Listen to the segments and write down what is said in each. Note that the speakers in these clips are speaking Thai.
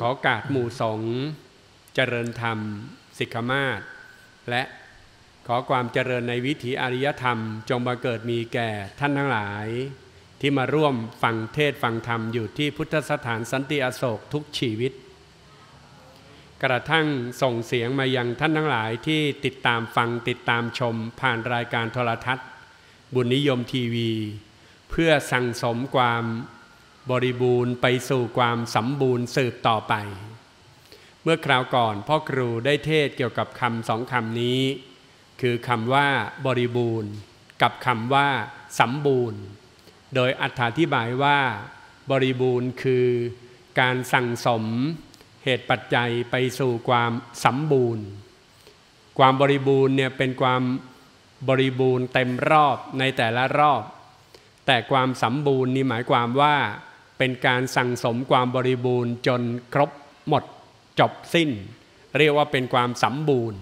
ขอการหมู่สงเจริญธรรม สิกขมาศและขอความเจริญในวิถีอริยธรรม จงบังเกิดมีแก่ท่านทั้งหลาย ที่มาร่วมฟังเทศฟังธรรมอยู่ที่พุทธสถานสันติอโศกทุกชีวิต กระทั่งส่งเสียงมายังท่านทั้งหลายที่ติดตามฟังติดตามชมผ่านรายการโทรทัศน์ บุญนิยมทีวี เพื่อสั่งสมความบริบูรณ์ไปสู่ความสมบูรณ์สืบต่อไป เมื่อคราวก่อนพ่อครูได้เทศเกี่ยวกับคำสองคำนี้ คือคำว่าบริบูรณ์ กับคำว่าสมบูรณ์ โดยอธิบายว่า บริบูรณ์คือการสั่งสม เหตุปัจจัยไปสู่ความสมบูรณ์ ความบริบูรณ์เนี่ยเป็นความบริบูรณ์เต็มรอบในแต่ละรอบ แต่ความสมบูรณ์นี่หมายความว่าเป็นการสั่งสมความบริบูรณ์จนครบหมดจบสิ้น เรียกว่าเป็นความสมบูรณ์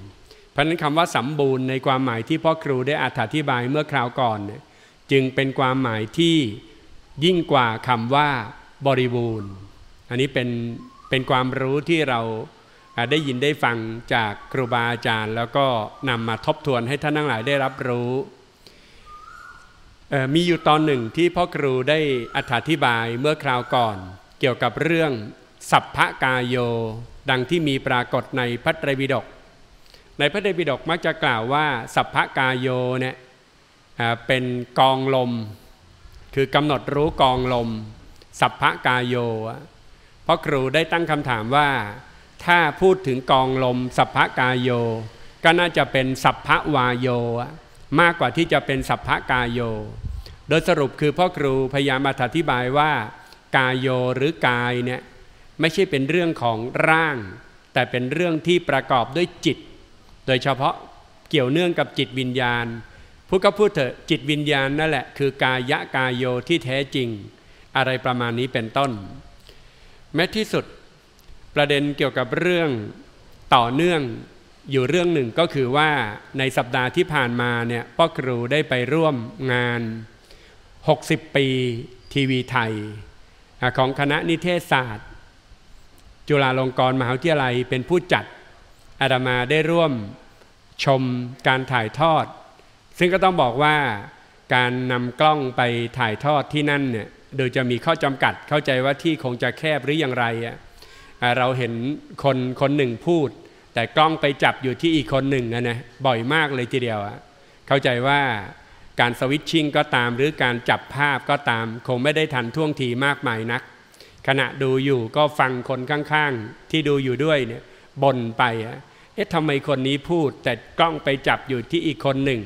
เพราะนั้นคำว่าสมบูรณ์ในความหมายที่พ่อครูได้อธิบายเมื่อคราวก่อน จึงเป็นความหมายที่ยิ่งกว่าคำว่าบริบูรณ์ อันนี้เป็น เป็นความรู้ที่เราได้ยินได้ฟังจากครูบาอาจารย์ แล้วก็นำมาทบทวนให้ท่านทั้งหลายได้รับรู้ มีอยู่ตอนหนึ่งที่พ่อครูได้อธิบายเมื่อคราวก่อน เกี่ยวกับเรื่องสัพพกายโย ดังที่มีปรากฏในพระไตรปิฎกในพระไตรปิฎกมักจะกล่าวว่า สัพพกายโยเนี่ยเป็นกองลม คือกำหนดรู้กองลม สัพพกายโย พ่อครูได้ตั้งคำถามว่า ถ้าพูดถึงกองลมสัพพกายโย ก็น่าจะเป็นสัพพวาโย มากกว่าที่จะเป็นสัพพกายโย โดยสรุปคือพ่อครูพยายามอธิบายว่า กายโยหรือกายเนี่ยไม่ใช่เป็นเรื่องของร่าง แต่เป็นเรื่องที่ประกอบด้วยจิต โดยเฉพาะเกี่ยวเนื่องกับจิตวิญญาณพูดก็พูดเถอะจิตวิญญาณนั่นแหละคือกายะกายโยที่แท้จริง อะไรประมาณนี้เป็นต้น แม้ที่สุดประเด็นเกี่ยวกับเรื่องต่อเนื่องอยู่เรื่องหนึ่งก็คือว่าในสัปดาห์ที่ผ่านมาเนี่ยพ่อครูได้ไปร่วมงาน 60 ปีทีวีไทย ของคณะนิเทศศาสตร์ จุฬาลงกรณ์มหาวิทยาลัยเป็นผู้จัดอาดามาได้ร่วมชมการถ่ายทอด ซึ่งก็ต้องบอกว่าการนำกล้องไปถ่ายทอดที่นั่นเนี่ย โดยจะมีข้อจำกัดเข้าใจว่าที่คงจะแคบหรืออย่างไรอะเราเห็นคนคนหนึ่งพูด แต่กล้องไปจับอยู่ที่อีกคนหนึ่งนะนะบ่อยมากเลยทีเดียวอะเข้าใจว่าการสวิตชิ่งก็ตามหรือการจับภาพก็ตาม คงไม่ได้ทันท่วงทีมากมายนัก ขณะดูอยู่ก็ฟังคนข้างๆ ที่ดูอยู่ด้วยเนี่ยบ่นไปอะเอ๊ะทำไมคนนี้พูด แต่กล้องไปจับอยู่ที่อีกคนหนึ่ง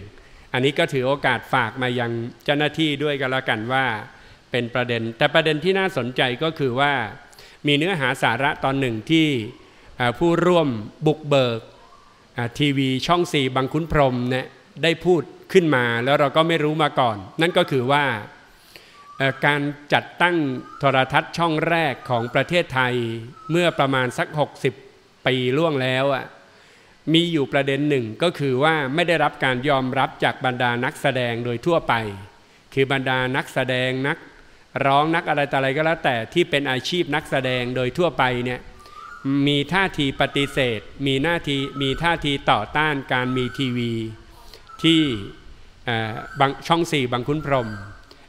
อันนี้ก็ถือโอกาสฝากมายังเจ้าหน้าที่ด้วยกันแล้วกันว่า เป็นประเด็น แต่ประเด็นที่น่าสนใจก็คือว่า มีเนื้อหาสาระตอนหนึ่งที่ผู้ร่วมบุกเบิกทีวีช่องสี่บางคุ้นพรมเนี่ยได้พูดขึ้นมาแล้วเราก็ไม่รู้มาก่อน นั่นก็คือว่าการจัดตั้งโทรทัศน์ช่องแรกของประเทศไทยเมื่อประมาณสัก 60 ปีล่วงแล้วอะมีอยู่ประเด็นหนึ่งก็คือว่าไม่ได้รับการยอมรับจากบรรดานักแสดงโดยทั่วไป คือบรรดานักแสดงนัก ร้องนักอะไรต่ออะไรก็แล้วแต่ที่เป็นอาชีพนักแสดงโดยทั่วไปเนี่ยมีท่าทีปฏิเสธ มีหน้าทีมีท่าทีต่อต้านการมีทีวี ที่ช่องสี่บางคุ้นพรม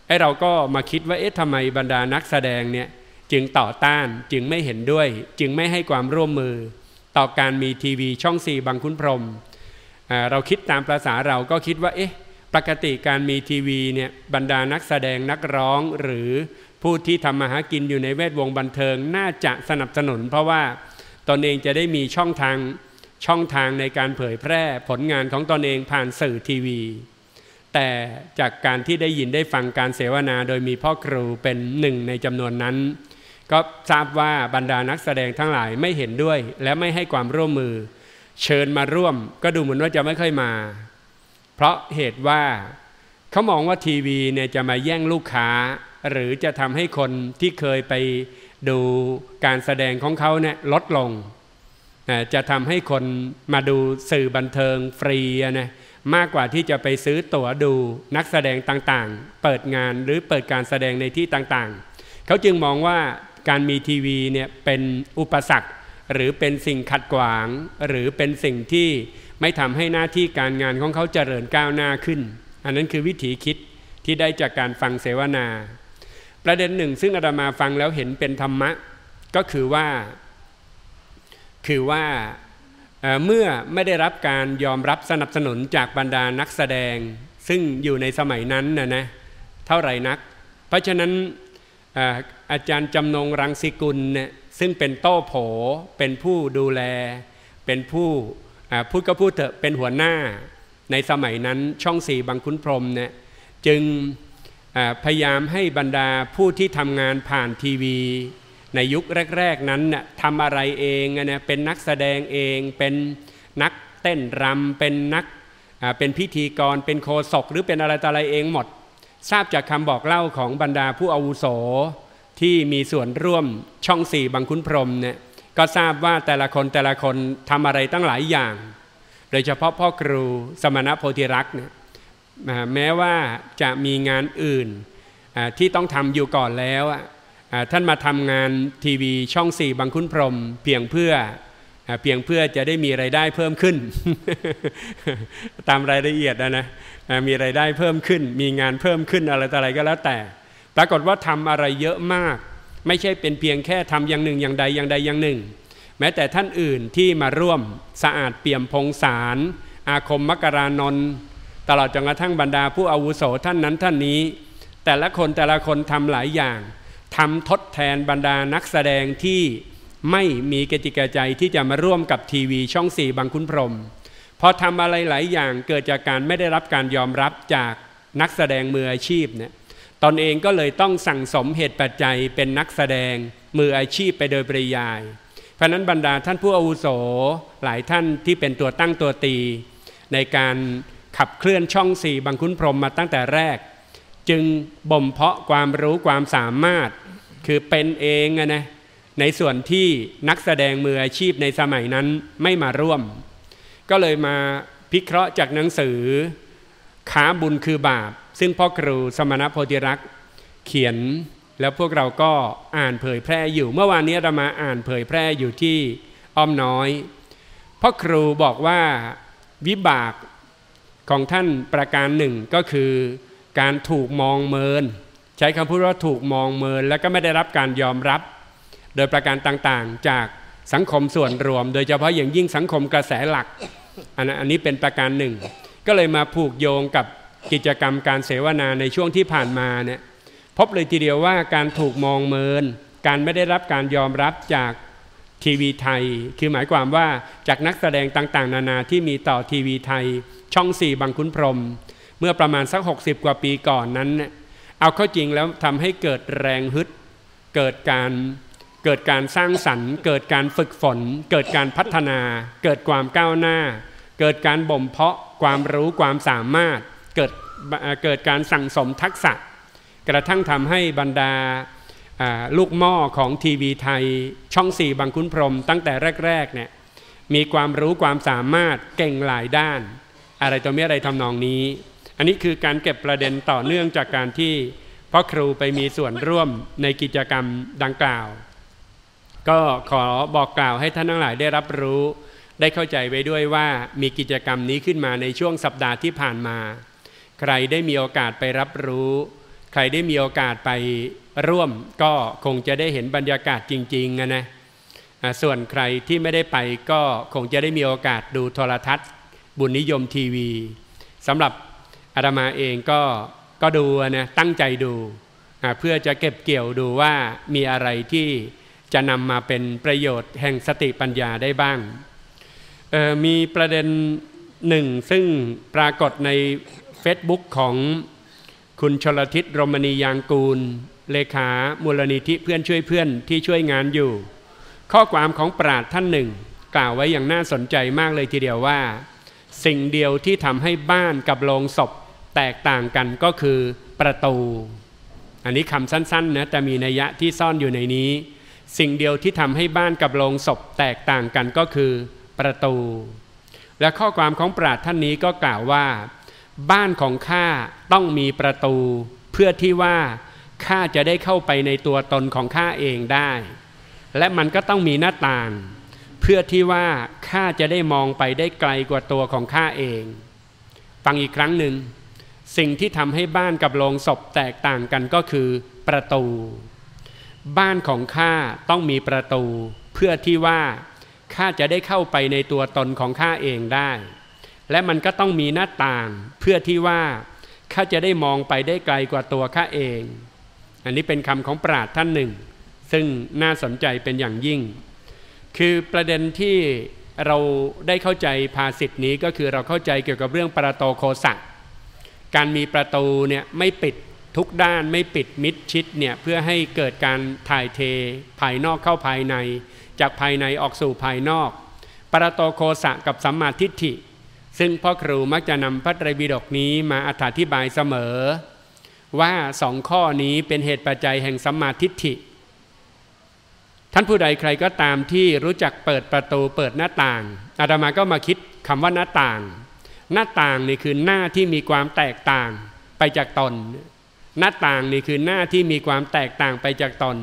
ไอเราก็มาคิดว่าเอ๊ะทำไมบรรดานักแสดงเนี่ยจึงต่อต้านจึงไม่เห็นด้วย จึงไม่ให้ความร่วมมือ ต่อการมีทีวีช่องสี่บางคุ้นพรมเราคิดตามภาษาเราก็คิดว่าเอ๊ะ ปกติการมีทีวีเนี่ยบรรดานักแสดงนักร้องหรือผู้ที่ทำมาหากินอยู่ในแวดวงบันเทิงน่าจะสนับสนุน เพราะว่าตนเองจะได้มีช่องทางช่องทางในการเผยแพร่ผลงานของตนเองผ่านสื่อทีวี แต่จากการที่ได้ยินได้ฟังการเสวนาโดยมีพ่อครูเป็นหนึ่งในจำนวนนั้น ก็ทราบว่าบรรดานักแสดงทั้งหลายไม่เห็นด้วย และไม่ให้ความร่วมมือ เชิญมาร่วม ก็ดูเหมือนว่าจะไม่ค่อยมา เพราะเหตุว่าเขามองว่าทีวีเนี่ยจะมาแย่งลูกค้า หรือจะทำให้คนที่เคยไปดูการแสดงของเขาเนี่ยลดลงจะทำให้คนมาดูสื่อบันเทิงฟรีนะมากกว่าที่จะไปซื้อตั๋วดูนักแสดงต่างๆ เปิดงานหรือเปิดการแสดงในที่ต่างๆ เขาจึงมองว่าการมีทีวีเนี่ยเป็นอุปสรรค หรือเป็นสิ่งขัดขวาง หรือเป็นสิ่งที่ ไม่ทำให้หน้าที่การงานของเขาเจริญก้าวหน้าขึ้น อันนั้นคือวิถีคิดที่ได้จากการฟังเสวนา ประเด็นหนึ่งซึ่งอาตมาฟังแล้วเห็นเป็นธรรมะ ก็คือว่า คือว่าเมื่อไม่ได้รับการยอมรับสนับสนุนจากบรรดานักแสดง ซึ่งอยู่ในสมัยนั้นนะนะเท่าไหร่นัก เพราะฉะนั้นอาจารย์จำนงรังสิกุลเนี่ยซึ่งเป็นโต้โผเป็นผู้ดูแล เป็นผู้ พูดก็พูดเถอะเป็นหัวหน้าในสมัยนั้นช่องสี่บางคุณพรมเนี่ยจึงพยายามให้บรรดาผู้ที่ทำงานผ่านทีวี ในยุคแรก ๆนั้นน่ะทำอะไรเองนะเป็นนักแสดงเองเป็นนักเต้นรำเป็นนักเป็นพิธีกรเป็นโคศกหรือเป็นอะไรต่ออะไรเองหมด ทราบจากคำบอกเล่าของบรรดาผู้อาวุโสที่มีส่วนร่วมช่องสี่บางคุณพรมเนี่ย ก็ทราบว่าแต่ละคนแต่ละคนทำอะไรตั้งหลายอย่าง โดยเฉพาะพ่อครูสมณโพธิรักษ์เนี่ยแม้ว่าจะมีงานอื่นที่ต้องทำอยู่ก่อนแล้วท่านมาทำงานทีวีช่องสี่บางคุณพรม เพียงเพื่อเพียงเพื่อจะได้มีไรายได้เพิ่มขึ้น ตามรายละเอียดนะนะมีไรายได้เพิ่มขึ้น มีงานเพิ่มขึ้นอะไรต่ออะไรก็แล้วแต่ ปรากฏว่าทำอะไรเยอะมาก ไม่ใช่เป็นเพียงแค่ทำอย่างหนึ่งอย่างใดอย่างใดอย่างหนึ่ง แม้แต่ท่านอื่นที่มาร่วมสะอาดเปี่ยมพงสารอาคมมกรานนท์ตลอดจนกระทั่งบรรดาผู้อาวุโสท่านนั้นท่านนี้ แต่ละคนแต่ละคนทำหลายอย่างทำทดแทนบรรดานักแสดงที่ไม่มีกติกาใจที่จะมาร่วมกับทีวีช่องสี่บางคุณพรมพอทำอะไรหลายอย่างเกิดจากการไม่ได้รับการยอมรับจากนักแสดงมืออาชีพเนี่ย ตนเองก็เลยต้องสั่งสมเหตุปัจจัยเป็นนักแสดง มืออาชีพไปโดยปริยาย เพราะนั้นบรรดาท่านผู้อาวุโสหลายท่านที่เป็นตัวตั้งตัวตี ในการขับเคลื่อนช่องสี่บางคุณพรมมาตั้งแต่แรก จึงบ่มเพาะความรู้ความสามารถ คือเป็นเองนะในส่วนที่นักแสดงมืออาชีพในสมัยนั้นไม่มาร่วม ก็เลยมาพิเคราะห์จากหนังสือค้าบุญคือบาป ซึ่งพ่อครูสมณโพธิรักษ์เขียนแล้วพวกเราก็อ่านเผยแพร่อยู่ เมื่อวานนี้เรามาอ่านเผยแพร่อยู่ที่อ้อมน้อยพ่อครูบอกว่าวิบากของท่านประการหนึ่งก็คือการถูกมองเมิน ใช้คำพูดว่าถูกมองเมิน และก็ไม่ได้รับการยอมรับ โดยประการต่างๆ จากสังคมส่วนรวม โดยเฉพาะอย่างยิ่งสังคมกระแสหลัก อันนี้เป็นประการหนึ่ง ก็เลยมาผูกโยงกับ กิจกรรมการเสวนาในช่วงที่ผ่านมาเนี่ยพบเลยทีเดียวว่าการถูกมองเมิน การไม่ได้รับการยอมรับจากทีวีไทย คือหมายความว่าจากนักแสดงต่างๆ นานาที่มีต่อทีวีไทย ช่องสี่บางคุณพรม เมื่อประมาณสัก 60 กว่าปีก่อนนั้น เอาเข้าจริงแล้วทำให้เกิดแรงฮึด เกิดการเกิดการสร้างสรรค์ เกิดการฝึกฝน เกิดการพัฒนา เกิดความก้าวหน้า เกิดการบ่มเพาะความรู้ความสามารถ เกิดเกิดการสั่งสมทักษะ กระทั่งทำให้บรรดาลูกหม้อของทีวีไทยช่องสี่บางคุณพรม ตั้งแต่แรกๆเนี่ยมีความรู้ความสามารถเก่งหลายด้าน อะไรตัวมีอะไรทำนองนี้ อันนี้คือการเก็บประเด็นต่อเนื่องจากการที่พ่อครูไปมีส่วนร่วมในกิจกรรมดังกล่าว ก็ขอบอกกล่าวให้ท่านทั้งหลายได้รับรู้ ได้เข้าใจไว้ด้วยว่ามีกิจกรรมนี้ขึ้นมาในช่วงสัปดาห์ที่ผ่านมา ใครได้มีโอกาสไปรับรู้ ใครได้มีโอกาสไปร่วม ก็คงจะได้เห็นบรรยากาศจริงๆนะนะส่วนใครที่ไม่ได้ไปก็คงจะได้มีโอกาสดูโทรทัศน์ บุญนิยมทีวีสำหรับอาตมาเองก็ก็ดูนะตั้งใจดู เพื่อจะเก็บเกี่ยวดูว่ามีอะไรที่จะนำมาเป็นประโยชน์แห่งสติปัญญาได้บ้าง มีประเด็นหนึ่งซึ่งปรากฏใน Facebook ของคุณชลทิศรมณียางกูล เลขามูลนิธิเพื่อนช่วยเพื่อนที่ช่วยงานอยู่ ข้อความของปราดท่านหนึ่ง กล่าวไว้อย่างน่าสนใจมากเลยทีเดียวว่า สิ่งเดียวที่ทำให้บ้านกับโรงศพแตกต่างกันก็คือประตู อันนี้คำสั้นๆนะแต่มีนัยยะที่ซ่อนอยู่ในนี้ สิ่งเดียวที่ทำให้บ้านกับโรงศพแตกต่างกันก็คือประตู และข้อความของปราชญ์ท่านนี้ก็กล่าวว่า บ้านของข้าต้องมีประตู เพื่อที่ว่าข้าจะได้เข้าไปในตัวตนของข้าเองได้ และมันก็ต้องมีหน้าต่าง เพื่อที่ว่าข้าจะได้มองไปได้ไกลกว่าตัวของข้าเอง ฟังอีกครั้งหนึ่งสิ่งที่ทำให้บ้านกับโรงศพแตกต่างกันก็คือ ประตู บ้านของข้าต้องมีประตู เพื่อที่ว่าข้าจะได้เข้าไปในตัวตนของข้าเองได้ และมันก็ต้องมีหน้าต่างเพื่อที่ว่าข้าจะได้มองไปได้ไกลกว่าตัวข้าเอง อันนี้เป็นคำของปราชญ์ท่านหนึ่ง ซึ่งน่าสนใจเป็นอย่างยิ่ง คือประเด็นที่เราได้เข้าใจภาษิตนี้ก็คือเราเข้าใจเกี่ยวกับเรื่องประตโคสะการมีประตูเนี่ยไม่ปิดทุกด้านไม่ปิดมิดชิดเนี่ยเพื่อให้เกิดการถ่ายเทภายนอกเข้าภายใน จากภายในออกสู่ภายนอก ปรโตโคสะกับสัมมาทิฏฐิ ซึ่งพ่อครูมักจะนำพระไตรปิฎกนี้มาอธิบายเสมอ ว่าสองข้อนี้เป็นเหตุปัจจัยแห่งสัมมาทิฏฐิ ท่านผู้ใดใครก็ตามที่รู้จักเปิดประตูเปิดหน้าต่างอาตมาก็มาคิดคำว่าหน้าต่าง หน้าต่างนี่คือหน้าที่มีความแตกต่างไปจากตน หน้าต่างนี่คือหน้าที่มีความแตกต่างไปจากตน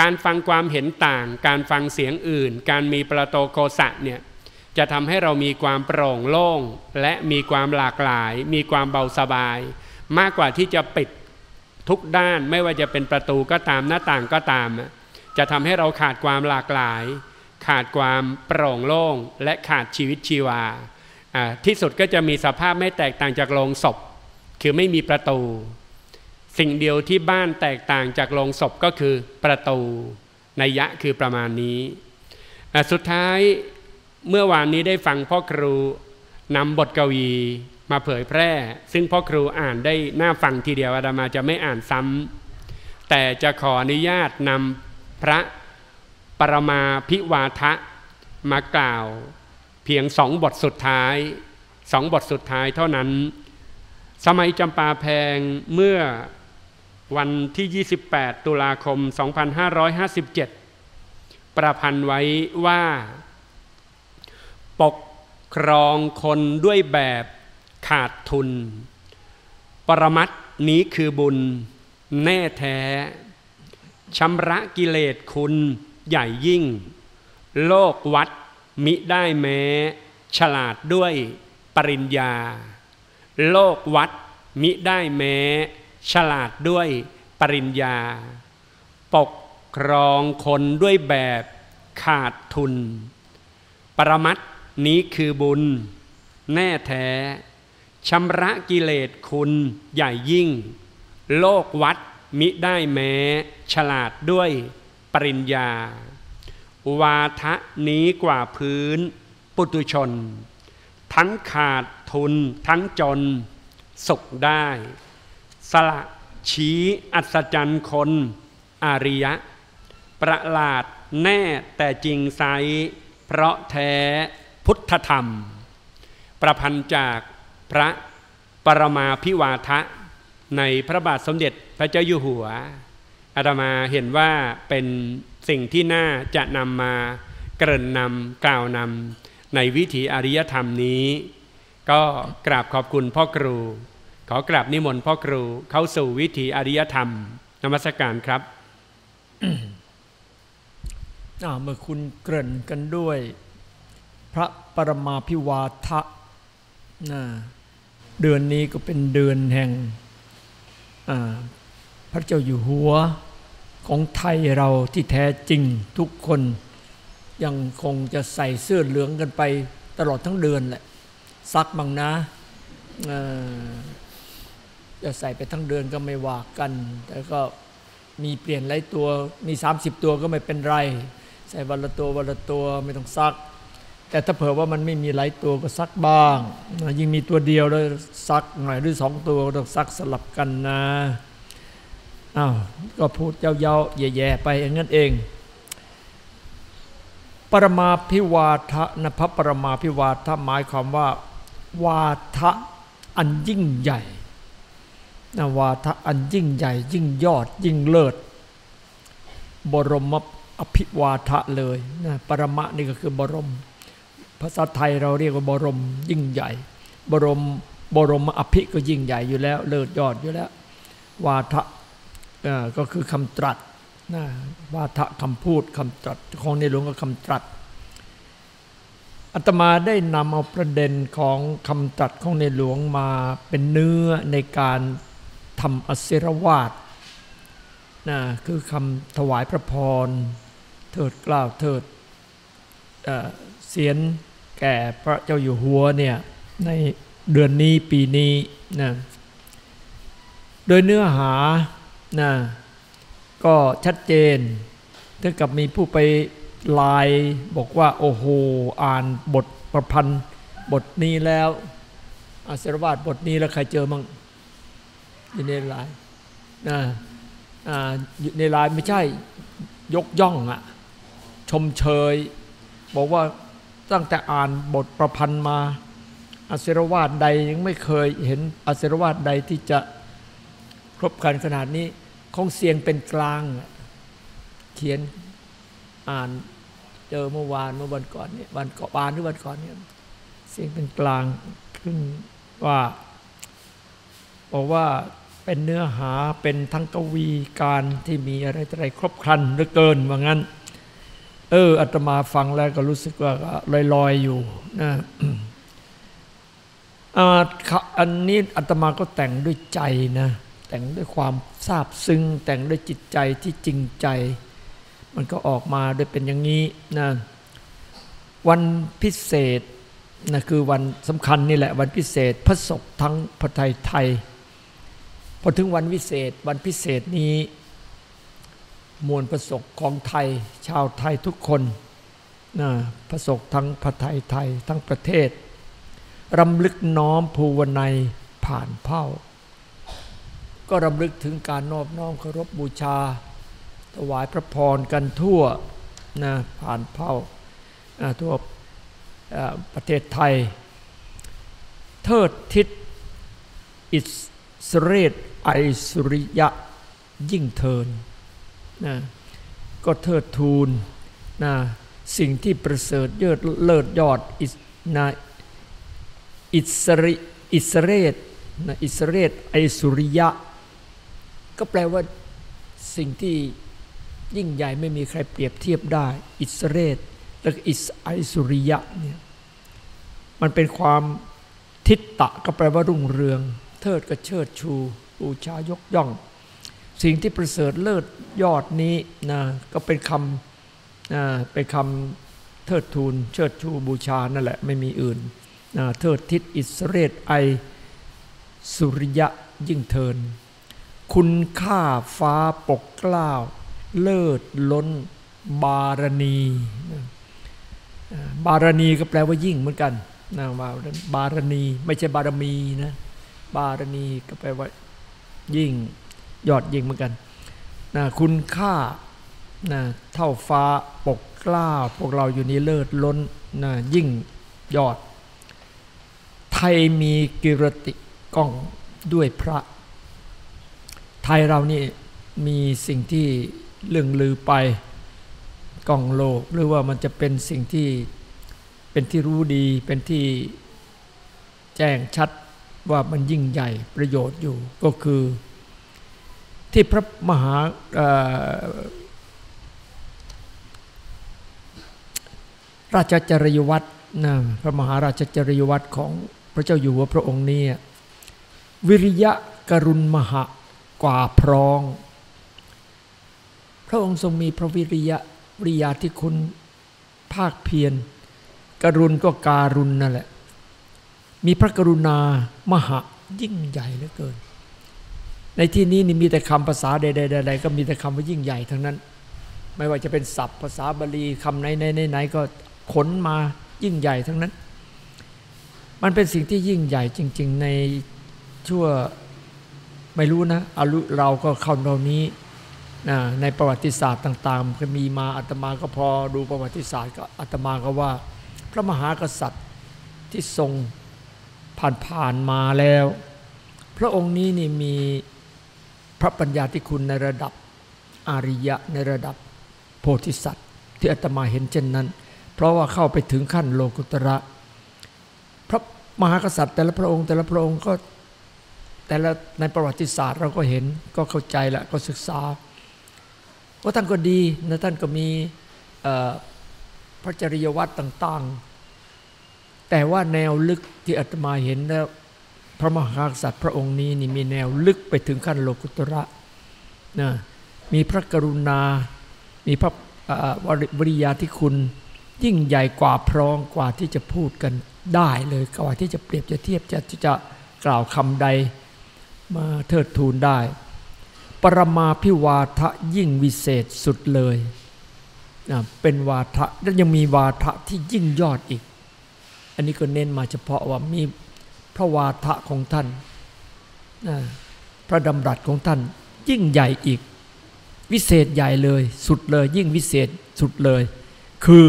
การฟังความเห็นต่าง การฟังเสียงอื่น การมีประโตโคสะเนี่ย จะทำให้เรามีความโปร่งโล่ง และมีความหลากหลาย มีความเบาสบาย มากกว่าที่จะปิดทุกด้านไม่ว่าจะเป็นประตูก็ตามหน้าต่างก็ตาม จะทำให้เราขาดความหลากหลาย ขาดความโปร่งโล่ง และขาดชีวิตชีวา ที่สุดก็จะมีสภาพไม่แตกต่างจากโรงศพ คือไม่มีประตู สิ่งเดียวที่บ้านแตกต่างจากโรงศพก็คือประตูนัยยะคือประมาณนี้ สุดท้าย เมื่อวานนี้ได้ฟังพ่อครูนำบทกวีมาเผยแพร่ ซึ่งพ่อครูอ่านได้น่าฟังทีเดียวอาดามาจะไม่อ่านซ้ำแต่จะขออนุญาตนำพระปรมาพิวาทะมากล่าวเพียงสองบทสุดท้ายสองบทสุดท้ายเท่านั้น สมัยจำปาแพงเมื่อวันที่ 28 ตุลาคม 2557 ประพันธ์ไว้ว่า ปกครองคนด้วยแบบขาดทุน ปรมัตนี้คือบุญ แน่แท้ชำระกิเลสคุณใหญ่ยิ่ง โลกวัดมิได้แม้ ฉลาดด้วยปริญญา โลกวัดมิได้แม้ ฉลาดด้วยปริญญา ปกครองคนด้วยแบบขาดทุน ปรมัต นี้คือบุญ แน่แท้ชำระกิเลสคุณใหญ่ยิ่ง โลกวัดมิได้แม้ ฉลาดด้วยปริญญา วาทะนี้กว่าพื้น ปุตุชน ทั้งขาดทุนทั้งจน สุขได้ สละชี้อัศจรรย์คนอาริยะ ประหลาดแน่แต่จริงไซ เพราะแท้ พุทธธรรม ประพันธ์จากพระปรมาพิวาทะในพระบาทสมเด็จพระเจ้าอยู่หัวอาตมาเห็นว่าเป็นสิ่งที่น่าจะนำมาเกริ่นนำกล่าวนำในวิถีอริยธรรมนี้ ก็กราบขอบคุณพ่อครู ขอกราบนิมนต์พ่อครูเข้าสู่วิถีอริยธรรมนมัสการครับเมื่อคุณเกริ่นกันด้วย พระปรมาพิวาทะเดือนนี้ก็เป็นเดือนแห่งพระเจ้าอยู่หัวของไทยเราที่แท้จริงทุกคนยังคงจะใส่เสื้อเหลืองกันไปตลอดทั้งเดือนแหละซักบังนะจะใส่ไปทั้งเดือนก็ไม่ว่ากัน แต่ก็มีเปลี่ยนหลายตัวมี 30 ตัวก็ไม่เป็นไร ใส่วันละตัววันละตัวไม่ต้องซัก แต่ถ้าเผื่อว่ามันไม่มีหลายตัวก็ซักบ้าง ยิ่งมีตัวเดียวแล้วซักหน่อยหรือสองตัวก็ต้องซักสลับกันนะอ้าวก็พูดเย้าๆแย่ๆไปอย่างนั้นเอง ปรมาพิวาทะนะพระปรมาพิวาทะหมายความว่า วาทะอันยิ่งใหญ่นะวาทะอันยิ่งใหญ่ ยิ่งยอดยิ่งเลิศ บรมอภิวาทะเลยนะปรมะนี่ก็คือบรม ภาษาไทยเราเรียกว่าบรมยิ่งใหญ่ บรมบรมอภิก็ยิ่งใหญ่อยู่แล้ว เลิศยอดอยู่แล้ว วาทะก็คือคำตรัสนะวาทะคำพูดคำตรัสของในหลวงก็คำตรัสอาตมาได้นำเอาประเด็นของคำตรัสของในหลวงมาเป็นเนื้อในการทำอศิรวาสนะคือคำถวายพระพร เถิดกล่าวเถิดเเสียน แก่พระเจ้าอยู่หัวเนี่ยในเดือนนี้ปีนี้นะโดยเนื้อหานะก็ชัดเจนถึงกับมีผู้ไปลายบอกว่าโอ้โหอ่านบทประพันธ์บทนี้แล้ว อาสรวาดบทนี้แล้วใครเจอมั่งอยู่ในลายนะอยู่ในลายไม่ใช่ยกย่องอะชมเชย บอกว่า ตั้งแต่อ่านบทประพันธ์มาอาศิรวาดใดยังไม่เคยเห็นอาศิรวาดใดที่จะครบกันขนาดนี้คงเสียงเป็นกลาง เขียนอ่านเจอเมื่อวานเมื่อวันก่อนเนี่ยวันก่อนหรือวันก่อนเนี่ยเสียงเป็นกลางขึ้นว่าบอกว่าเป็นเนื้อหาเป็นทั้งกวีการที่มีอะไรอะไรครบครันเหลือเกินว่างั้น เอออาตมาฟังแล้วก็รู้สึกว่าลอยๆอยู่นะอันนี้อาตมาก็แต่งด้วยใจนะ แต่งด้วยความซาบซึ้ง แต่งด้วยจิตใจที่จริงใจ มันก็ออกมาด้วยเป็นอย่างนี้นะวันพิเศษนะคือวันสำคัญนี่แหละวันพิเศษพระศกทั้งพระไทยไทยพอถึงวันวิเศษวันพิเศษนี้ มวลประสบของไทย ชาวไทยทุกคนนะประสบทั้งพระไทยไทยทั้งประเทศรำลึกน้อมภูวนัยผ่านเผ่า ก็รำลึกถึงการนอบน้อมเคารพบูชา ถวายพระพรกันทั่วนะผ่านเผ่าทั่วประเทศไทย เทิดทิศอิสเรตไอสุริยะยิ่งเทิน นะก็เทิดทูลนะสิ่งที่ประเสริฐเยิดเลิศยอดนะอิสริอิสเรตนะอิสเรตไอสุริยะ ก็แปลว่าสิ่งที่ยิ่งใหญ่ไม่มีใครเปรียบเทียบได้ อิสเรตแล้วอิสไอสุริยะเนี่ยมันเป็นความทิฏตะก็แปลว่ารุ่งเรือง เทิดก็เชิดชูบูชายกย่อง สิ่งที่ประเสริฐเลิศ ยอดนี้นะก็เป็นคำนะเป็นคำเทิดทูนเชิดชูบูชานั่นแหละไม่มีอื่นเทิดทิศอิสเรตไอสุริยะยิ่งเทิน คุณค่าฟ้าปกกล้าว เลิศล้นบารณีบารณีก็แปลว่ายิ่งเหมือนกันนะว่าบารณีไม่ใช่บารมีนะบารณีก็แปลว่ายิ่งยอดยิ่งเหมือนกัน นะคุณค่านะเท่าฟ้าปกกล้าพวกเราอยู่นี้เลิศล้นนะยิ่งยอด ไทยมีกิรติก้องด้วยพระ ไทยเรานี่มีสิ่งที่เรื่องลือไปก้องโลก หรือว่ามันจะเป็นสิ่งที่เป็นที่รู้ดีเป็นที่แจ้งชัดว่ามันยิ่งใหญ่ประโยชน์อยู่ก็คือ ที่พระมหาราชจริยวัตรนะพระมหาราชจริยวัตรของพระเจ้าอยู่หัวพระองค์นี้วิริยะกรุณมหากว่าพรอง พระองค์ทรงมีพระวิริยะวิริยาที่คุณภาคเพียรกรุณก็การุณนั่นแหละ มีพระกรุณามหายิ่งใหญ่เหลือเกิน ในที่นี้นี่มีแต่คำภาษาใดๆก็มีแต่คำว่ายิ่งใหญ่ทั้งนั้น ไม่ว่าจะเป็นศัพท์ภาษาบาลีคำไหนไหนก็ขนมายิ่งใหญ่ทั้งนั้น มันเป็นสิ่งที่ยิ่งใหญ่จริง ๆ ในชั่วไม่รู้นะอารุเราก็เข้าเรานี้นะในประวัติศาสตร์ต่างๆก็มีมาอาตมาก็พอดูประวัติศาสตร์ก็อาตมาก็ว่า พระมหากษัตริย์ที่ทรงผ่านๆมาแล้ว พระองค์นี้นี่มี พระปัญญาที่คุณในระดับอาริยะในระดับโพธิสัตว์ ที่อาตมาเห็นเช่นนั้น เพราะว่าเข้าไปถึงขั้นโลกุตระพระมหากษัตริย์ แต่ละพระองค์ แต่ละพระองค์ก็แต่ละในประวัติศาสตร์เราก็เห็นก็เข้าใจละก็ศึกษาว่าท่านก็ดีนะท่านก็มีพระจริยวัตรต่าง ๆ แต่ว่าแนวลึกที่อาตมาเห็นแล้ว พระมหากษัตริย์พระองค์นี้นี่มีแนวลึกไปถึงขั้นโลกุตระนะมีพระกรุณา มีพระวริยาที่คุณยิ่งใหญ่กว่าพร้องกว่าที่จะพูดกันได้เลยกว่าที่จะเปรียบจะเทียบจะจะกล่าวคำใดมาเทิดทูนได้ ปรมาพิวาทะยิ่งวิเศษสุดเลยนะเป็นวาทะและยังมีวาทะที่ยิ่งยอดอีก อันนี้ก็เน้นมาเฉพาะว่ามี ระวาทะของท่าน พระดำรัสของท่าน ยิ่งใหญ่อีก วิเศษใหญ่เลย สุดเลย ยิ่งวิเศษสุดเลย คือ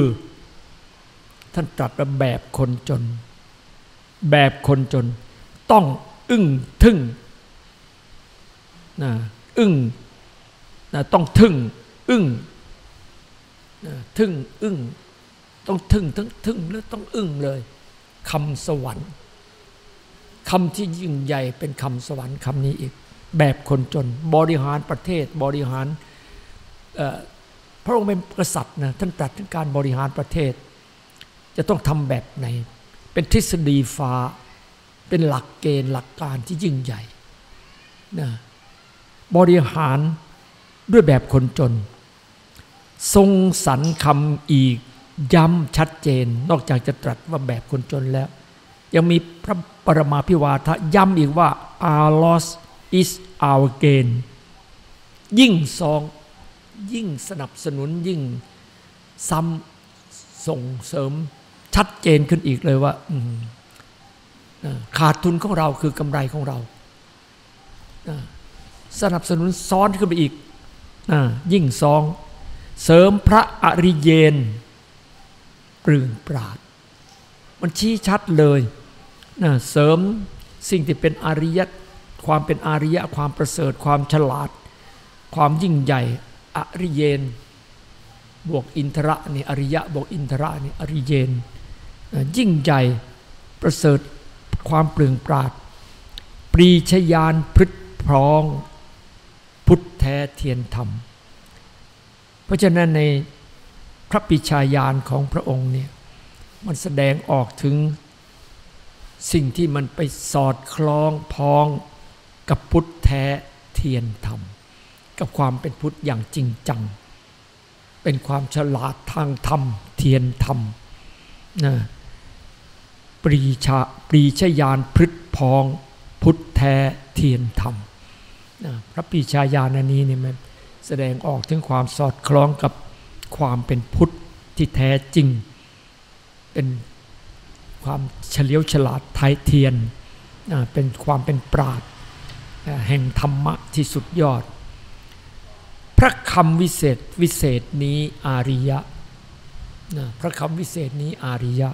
ท่านตรัสแบบคนจน แบบคนจน ต้องอึ้งทึ่งนะอึ้งนะต้องทึ่ง อึ้งนะทึ่ง อึ้ง ต้องทึ่งทั้งทึ่งแล้วต้องอึ้งเลยคำสวรรค์ คำที่ยิ่งใหญ่เป็นคำสวรรค์คำนี้อีก แบบคนจนบริหารประเทศบริหารพระองค์เป็นกษัตริย์นะท่านตรัสถึงการบริหารประเทศ จะต้องทำแบบไหน เป็นทฤษฎีฟ้า เป็นหลักเกณฑ์หลักการที่ยิ่งใหญ่นะบริหารด้วยแบบคนจน ทรงสรรคำอีกย้ำชัดเจน นอกจากจะตรัสว่าแบบคนจนแล้ว ยังมีพระปรมาพิวาทะย้ำอีกว่า our loss is our gain ยิ่งซอง ยิ่งสนับสนุนยิ่งซ้ำส่งเสริมชัดเจนขึ้นอีกเลยว่าขาดทุนของเราคือกำไรของเรา สนับสนุนซ้อนขึ้นไปอีกยิ่งซอง เสริมพระอริเยนปรืงปราด มันชี้ชัดเลย นะเสริมสิ่งที่เป็นอริยะความเป็นอริยะความประเสริฐ ความฉลาด ความยิ่งใหญ่อริเยน บวกอินทระนี่อริยะบวกอินทระนี่อริเยนยิ่งใหญ่ประเสริฐความเปลืองปราด ปรีชยานพฤตพร้อง พุทธแท้เทียนธรรม เพราะฉะนั้นในพระปิชายานของพระองค์เนี่ยมันแสดงออกถึง สิ่งที่มันไปสอดคล้องพ้องกับพุทธแท้เทียนธรรม กับความเป็นพุทธอย่างจริงจัง เป็นความฉลาดทางธรรม เทียนธรรมนะปรีชาปรีชยานพฤตพองพุทธแท้เทียนธรรมนะพระปรีชาญาณนี้เนี่ยมันแสดงออกถึงความสอดคล้องกับความเป็นพุทธที่แท้จริง เป็น ความเฉลียวฉลาดไทยเทียนเป็นความเป็นปราดแห่งธรรมะที่สุดยอด พระคำวิเศษวิเศษนี้อาริยะพระคำวิเศษนี้อาริยะ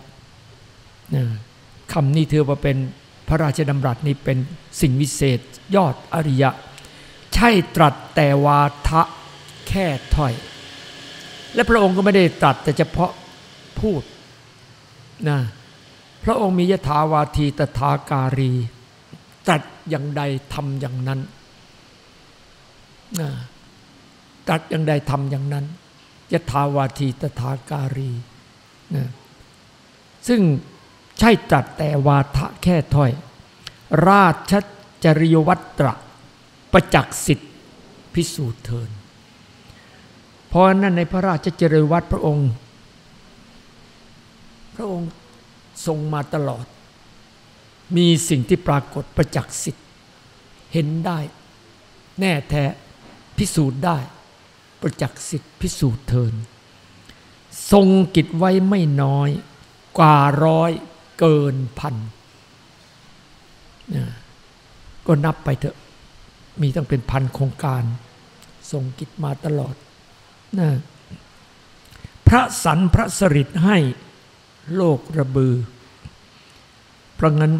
คำนี้ถือว่าเป็นพระราชดำรัสนี้เป็นสิ่งวิเศษยอดอริยะ ใช่ตรัสแต่วาทะแค่ถ้อย และพระองค์ก็ไม่ได้ตรัสแต่เฉพาะพูดนะ พระองค์มียถาวาทีตถาการีตรัสอย่างใดทำอย่างนั้นตรัสอย่างใดทำอย่างนั้นยถาวาทีตถาการีซึ่งใช่ตรัสแต่วาทะแค่ถ้อย ราชจริยวัตรประจักษ์สิทธิ์พิสูจน์เทิน เพราะนั้นในพระราชจริญวัดพระองค์ พระองค์ ทรงมาตลอด มีสิ่งที่ปรากฏประจักษ์สิทธิ์เห็นได้ แน่แท้พิสูจน์ได้ ประจักษ์สิทธิ์พิสูจน์เทิน ทรงกิจไว้ไม่น้อย กว่าร้อยเกินพันก็นับไปเถอะ มีตั้งเป็นพันโครงการส่งกิจมาตลอดนะพระสันพระสริตให้ โลกระบือ เพราะงั้น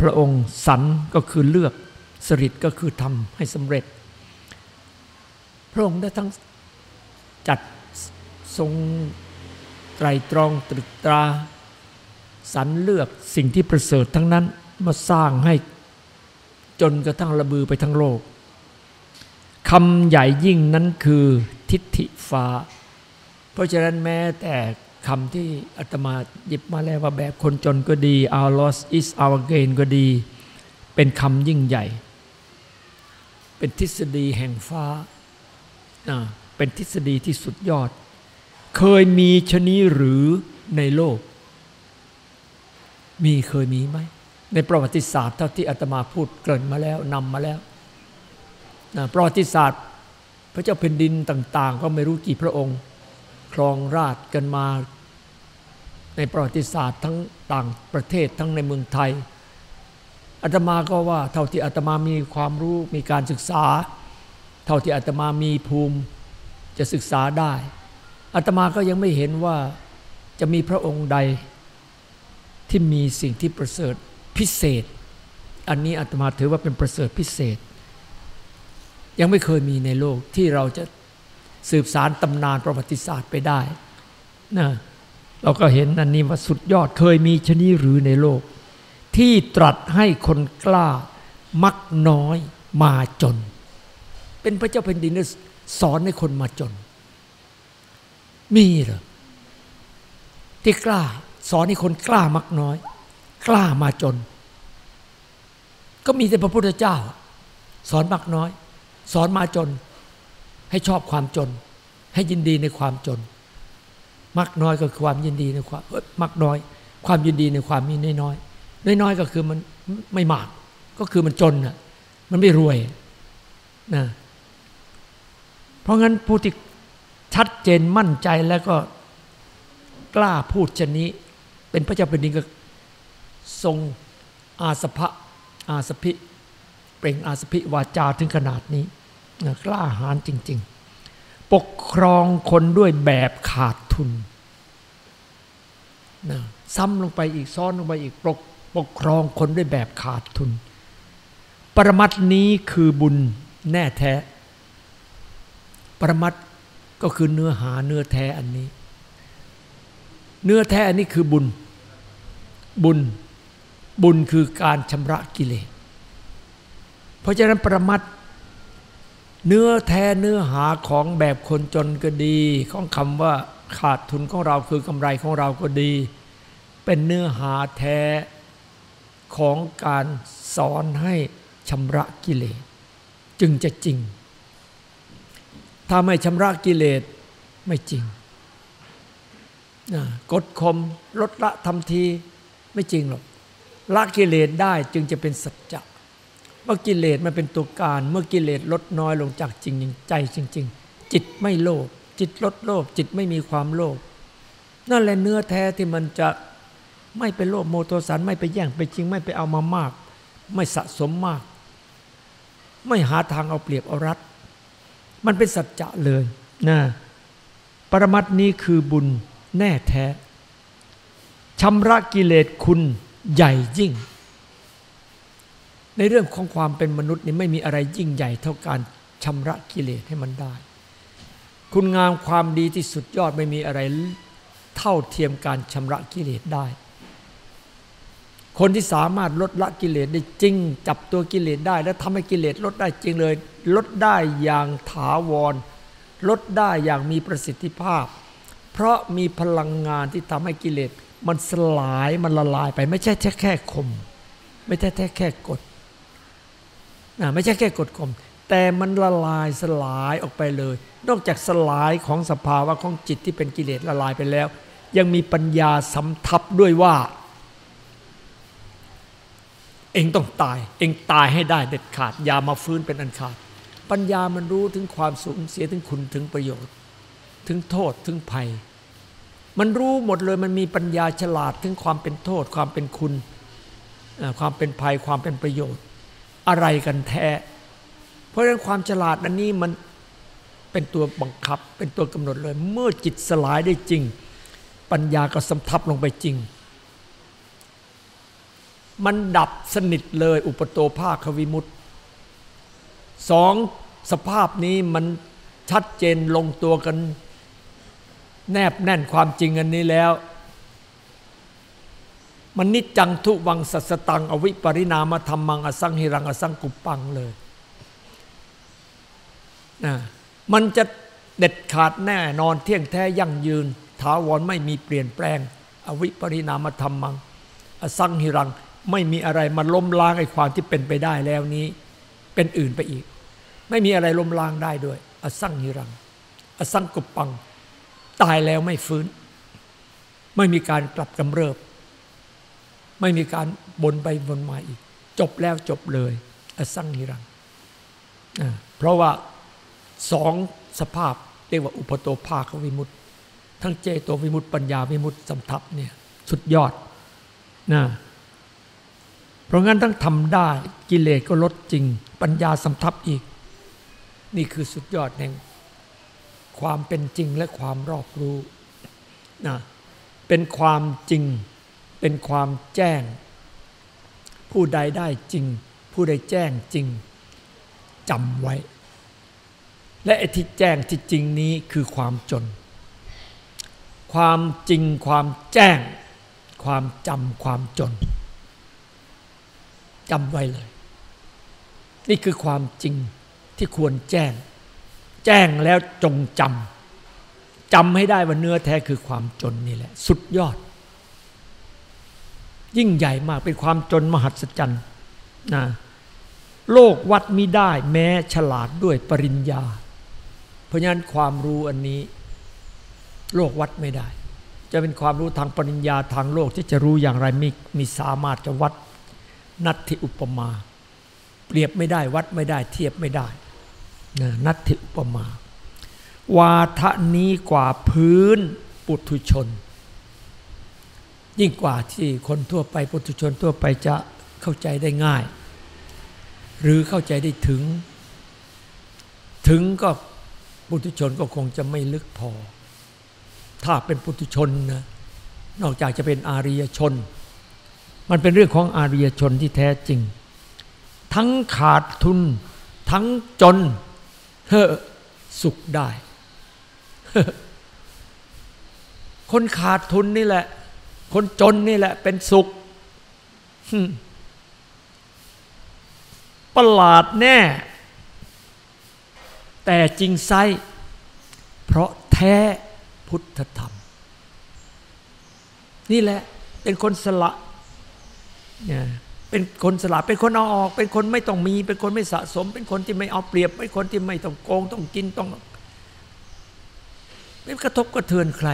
พระองค์สันก็คือเลือกสริตก็คือทำให้สำเร็จ พระองค์ได้ทั้งจัดทรงไตรตรองตรึกตรา สรรเลือกสิ่งที่ประเสริฐทั้งนั้นมาสร้างให้จนกระทั่งระบือไปทั้งโลกคำใหญ่ยิ่งนั้นคือทิฏฐิฟ้า เพราะฉะนั้นแม้แต่ คำที่อาตมาหยิบมาแล้วว่าแบบคนจนก็ดี our loss is our gain ก็ดี เป็นคำยิ่งใหญ่ เป็นทฤษฎีแห่งฟ้า เป็นทฤษฎีที่สุดยอด เคยมีชนี้หรือในโลก มีเคยมีไหม ในประวัติศาสตร์เท่าที่อาตมาพูดเกินมาแล้วนำมาแล้วประวัติศาสตร์ พระเจ้าแผ่นดินต่าง ๆ ก็ไม่รู้กี่พระองค์ ครองราชกันมา ในประวัติศาสตร์ทั้งต่างประเทศทั้งในเมืองไทยอาตมาก็ว่าเท่าที่อาตมามีความรู้มีการศึกษา เท่าที่อาตมามีภูมิจะศึกษาได้อาตมาก็ยังไม่เห็นว่าจะมีพระองค์ใดที่มีสิ่งที่ประเสริฐพิเศษ อันนี้อาตมาถือว่าเป็นประเสริฐพิเศษ ยังไม่เคยมีในโลกที่เราจะสืบสารตำนานประวัติศาสตร์ไปได้นะ เราก็เห็นอันนี้ว่าสุดยอดเคยมีชนิดหรือในโลก ที่ตรัสให้คนกล้ามักน้อยมาจน เป็นพระเจ้าแผ่นดินสอนให้คนมาจน มีเหรอที่กล้า สอนให้คนกล้ามักน้อย กล้ามาจน ก็มีแต่พระพุทธเจ้า สอนมักน้อย สอนมาจน ให้ชอบความจน ให้ยินดีในความจน มักน้อยก็คือความยินดีในความมักน้อย ความยินดีในความมีน้อยน้อยๆก็คือมันไม่มาก ก็คือมันจนน่ะมันไม่รวยนะเพราะงั้นผู้ที่ชัดเจนมั่นใจแล้วก็กล้าพูดชนนี้ เป็นพระเจ้าแผ่นดินก็ทรงอาสภะอาสพิเปล่งอาสพิวาจาถึงขนาดนี้นะกล้าหาญจริง ๆ ปกครองคนด้วยแบบขาด ทุนนะซ้ำลงไปอีกซ้อนลงไปอีกปกปกครองคนด้วยแบบขาดทุน ปรมัตนี้คือบุญแน่แท้ ปรมัตก็คือเนื้อหาเนื้อแท้อันนี้ เนื้อแท้อันนี้คือบุญ บุญ บุญคือการชำระกิเลส เพราะฉะนั้นปรมัตเนื้อแท้เนื้อหาของแบบคนจนก็ดี ของคำว่า ขาดทุนของเราคือกำไรของเราก็ดี เป็นเนื้อหาแท้ของการสอนให้ชำระกิเลส จึงจะจริง ถ้าไม่ชำระกิเลสไม่จริงกดข่มลดละทำทีไม่จริงหรอกละกิเลสได้จึงจะเป็นสัจจะเมื่อกิเลสมันเป็นตัวการ เมื่อกิเลสลดน้อยลงจากจริงใจจริง ๆ จิตไม่โลภ จิตลดโลภจิตไม่มีความโลภนั่นแหละเนื้อแท้ที่มันจะไม่ไปโลภโมโทสันไม่ไปแย่งไปจริงไม่ไปเอามามาก ไม่สะสมมาก ไม่หาทางเอาเปรียบเอารัดมันเป็นสัจจะเลยนะปรมัตินี้คือบุญแน่แท้ชำระกิเลสคุณใหญ่ยิ่ง ในเรื่องของความเป็นมนุษย์นี่ไม่มีอะไรยิ่งใหญ่เท่าการชำระกิเลสให้มันได้ คุณงามความดีที่สุดยอดไม่มีอะไรเท่าเทียมการชำระกิเลสได้ คนที่สามารถลดละกิเลสได้จริง จับตัวกิเลสได้ แล้วทำให้กิเลสลดได้จริงเลย ลดได้อย่างถาวร ลดได้อย่างมีประสิทธิภาพ เพราะมีพลังงานที่ทำให้กิเลสมันสลายมันละลายไป ไม่ใช่แค่แค่ข่มไม่ใช่แค่แค่กดนะไม่ใช่แค่กดข่ม แต่มันละลายสลายออกไปเลย นอกจากสลายของสภาวะของจิตที่เป็นกิเลสละลายไปแล้ว ยังมีปัญญาสำทับด้วยว่า เองต้องตาย เองตายให้ได้เด็ดขาดอย่ามาฟื้นเป็นอันขาด ปัญญามันรู้ถึงความสูญเสียถึงคุณถึงประโยชน์ ถึงโทษถึงภัย มันรู้หมดเลยมันมีปัญญาฉลาดถึงความเป็นโทษ ความเป็นคุณ ความเป็นภัยความเป็นประโยชน์ อะไรกันแท้ ราะฉะนั้นความฉลาดอันนี้มันเป็นตัวบังคับ เป็นตัวกำหนดเลย เมื่อจิตสลายได้จริง ปัญญาก็สำทับลงไปจริง มันดับสนิทเลย อุปโตภาควิมุตสองสภาพนี้มันชัดเจนลงตัวกัน แนบแน่นความจริงอันนี้แล้ว มันนิจจังทุวังสัสตัง อวิปริณามธรรมังอสังหิรังอสังกุปปังเลย มันจะเด็ดขาดแน่นอนเที่ยงแท้ยั่งยืน ถาวรไม่มีเปลี่ยนแปลง อวิปริณามธรรมัง อสังหิรังไม่มีอะไรมาล้มล้างไอ้ความที่เป็นไปได้แล้วนี้ เป็นอื่นไปอีก ไม่มีอะไรล้มล้างได้ด้วย อสังหิรัง อสังกุปปัง ตายแล้วไม่ฟื้น ไม่มีการกลับกำเริบ ไม่มีการบนไปบนมาอีก จบแล้วจบเลย อสังหิรัง เพราะว่า สองสภาพเรียกว่าอุปโตภาควิมุตติทั้งเจโตวิมุตติปัญญาวิมุตติสัมทับเนี่ยสุดยอดนะเพราะงั้นทั้งทำได้กิเลสก็ลดจริง ปัญญาสัมทับอีก นี่คือสุดยอดแห่งความเป็นจริงและความรอบรู้นะเป็นความจริง เป็นความแจ้ง ผู้ใดได้จริง ผู้ใดแจ้งจริงจำไว้ และไอ้ที่แจ้งที่จริงนี้คือความจน ความจริงความแจ้ง ความจำความจนจำไว้เลย นี่คือความจริงที่ควรแจ้ง แจ้งแล้วจงจำจำให้ได้ว่าเนื้อแท้คือความจนนี่แหละ สุดยอด ยิ่งใหญ่มากเป็นความจนมหัศจรรย์นะโลกวัดมิได้แม้ฉลาดด้วยปริญญา เพราะฉะนั้นความรู้อันนี้ โลกวัดไม่ได้ จะเป็นความรู้ทางปริญญาทางโลกที่จะรู้อย่างไรมีมีสามารถจะวัดนัตถิอุปมา เปรียบไม่ได้วัดไม่ได้เทียบไม่ได้นะนัตถิอุปมา วาทะนี้กว่าพื้นปุถุชน ยิ่งกว่าที่คนทั่วไปปุถุชนทั่วไปจะเข้าใจได้ง่าย หรือเข้าใจได้ถึง ถึงก็ ปุถุชนก็คงจะไม่ลึกพอ ถ้าเป็นปุถุชนนะนอกจากจะเป็นอาริยชน มันเป็นเรื่องของอาริยชนที่แท้จริง ทั้งขาดทุน ทั้งจนเฮ้อสุขได้ คนขาดทุนนี่แหละ คนจนนี่แหละ เป็นสุขประหลาดแน่ แต่จริงไซเพราะแท้พุทธธรรม นี่แหละเป็นคนสละเนี่ยเป็นคนสละเป็นคนเอาออก เป็นคนไม่ต้องมี เป็นคนไม่สะสม เป็นคนที่ไม่เอาเปรียบ เป็นคนที่ไม่ต้องโกงต้องกินต้องไม่กระทบกระเทือนใคร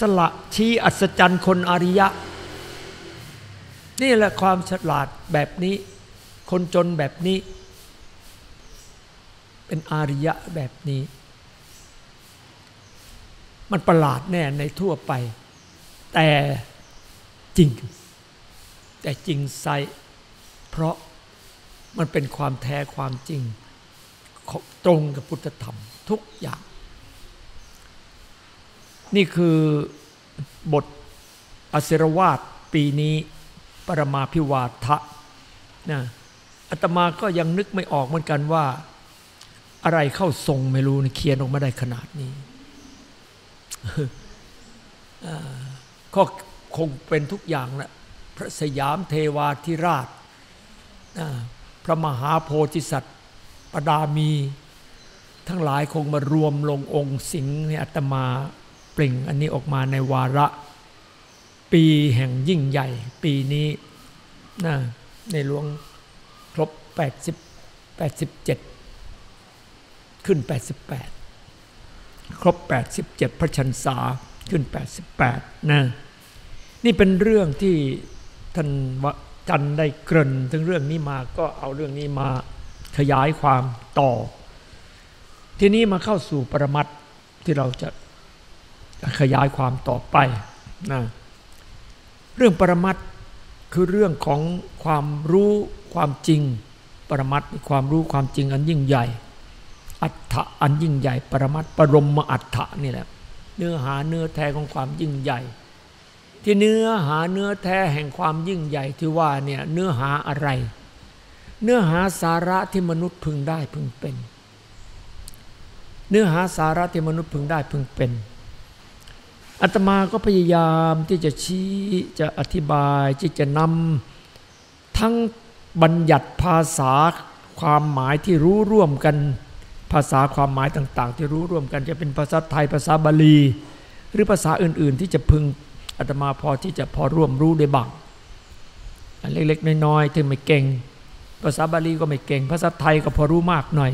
สละชี้อัศจรรย์คนอริยะ นี่แหละความฉลาดแบบนี้ คนจนแบบนี้ เป็นอาริยะแบบนี้ มันประหลาดแน่ในทั่วไป แต่จริง แต่จริงไซเพราะมันเป็นความแท้ความจริง ตรงกับพุทธธรรมทุกอย่าง นี่คือบทอศิรวาสปีนี้ปรมาพิวาทะนะอาตมาก็ยังนึกไม่ออกเหมือนกันว่า อะไรเข้าทรงไม่รู้เขียนออกมาได้ขนาดนี้ก็คงเป็นทุกอย่างแหละพระสยามเทวาธิราช พระมหาโพธิสัตว์ปดามี ทั้งหลายคงมารวมลงองค์สิงห์ในอัตมาเปล่งอันนี้ออกมาในวาระ ปีแห่งยิ่งใหญ่ ปีนี้นะในหลวงครบ 80 87 ขึ้น 88 ครบ 87 พระชันษาขึ้น 88 นะ นี่เป็นเรื่องที่ท่านจันได้เกริ่นถึงเรื่องนี้มาก็เอาเรื่องนี้มาขยายความต่อ ทีนี้มาเข้าสู่ปรมัตที่เราจะขยายความต่อไปนะเรื่องปรมัตคือเรื่องของความรู้ความจริง ปรมัตความรู้ความจริงอันยิ่งใหญ่ อัฏฐะอันยิ่งใหญ่ปรมัตปรมอัฏฐะนี่แหละ เนื้อหาเนื้อแท้ของความยิ่งใหญ่ ที่เนื้อหาเนื้อแท้แห่งความยิ่งใหญ่ที่ว่าเนี่ยเนื้อหาอะไร เนื้อหาสาระที่มนุษย์พึงได้พึงเป็น เนื้อหาสาระที่มนุษย์พึงได้พึงเป็นอาตมาก็พยายามที่จะชี้จะอธิบายที่จะนำทั้งบัญญัติภาษาความหมายที่รู้ร่วมกัน ภาษาความหมายต่าง ๆ ที่รู้ร่วมกันจะเป็นภาษาไทยภาษาบาลี หรือภาษาอื่น ๆ ที่จะพึงอาตมาพอที่จะพอร่วมรู้ได้บ้างเล็กๆน้อยๆที่ไม่เก่ง ภาษาบาลีก็ไม่เก่ง ภาษาไทยก็พอรู้มากหน่อย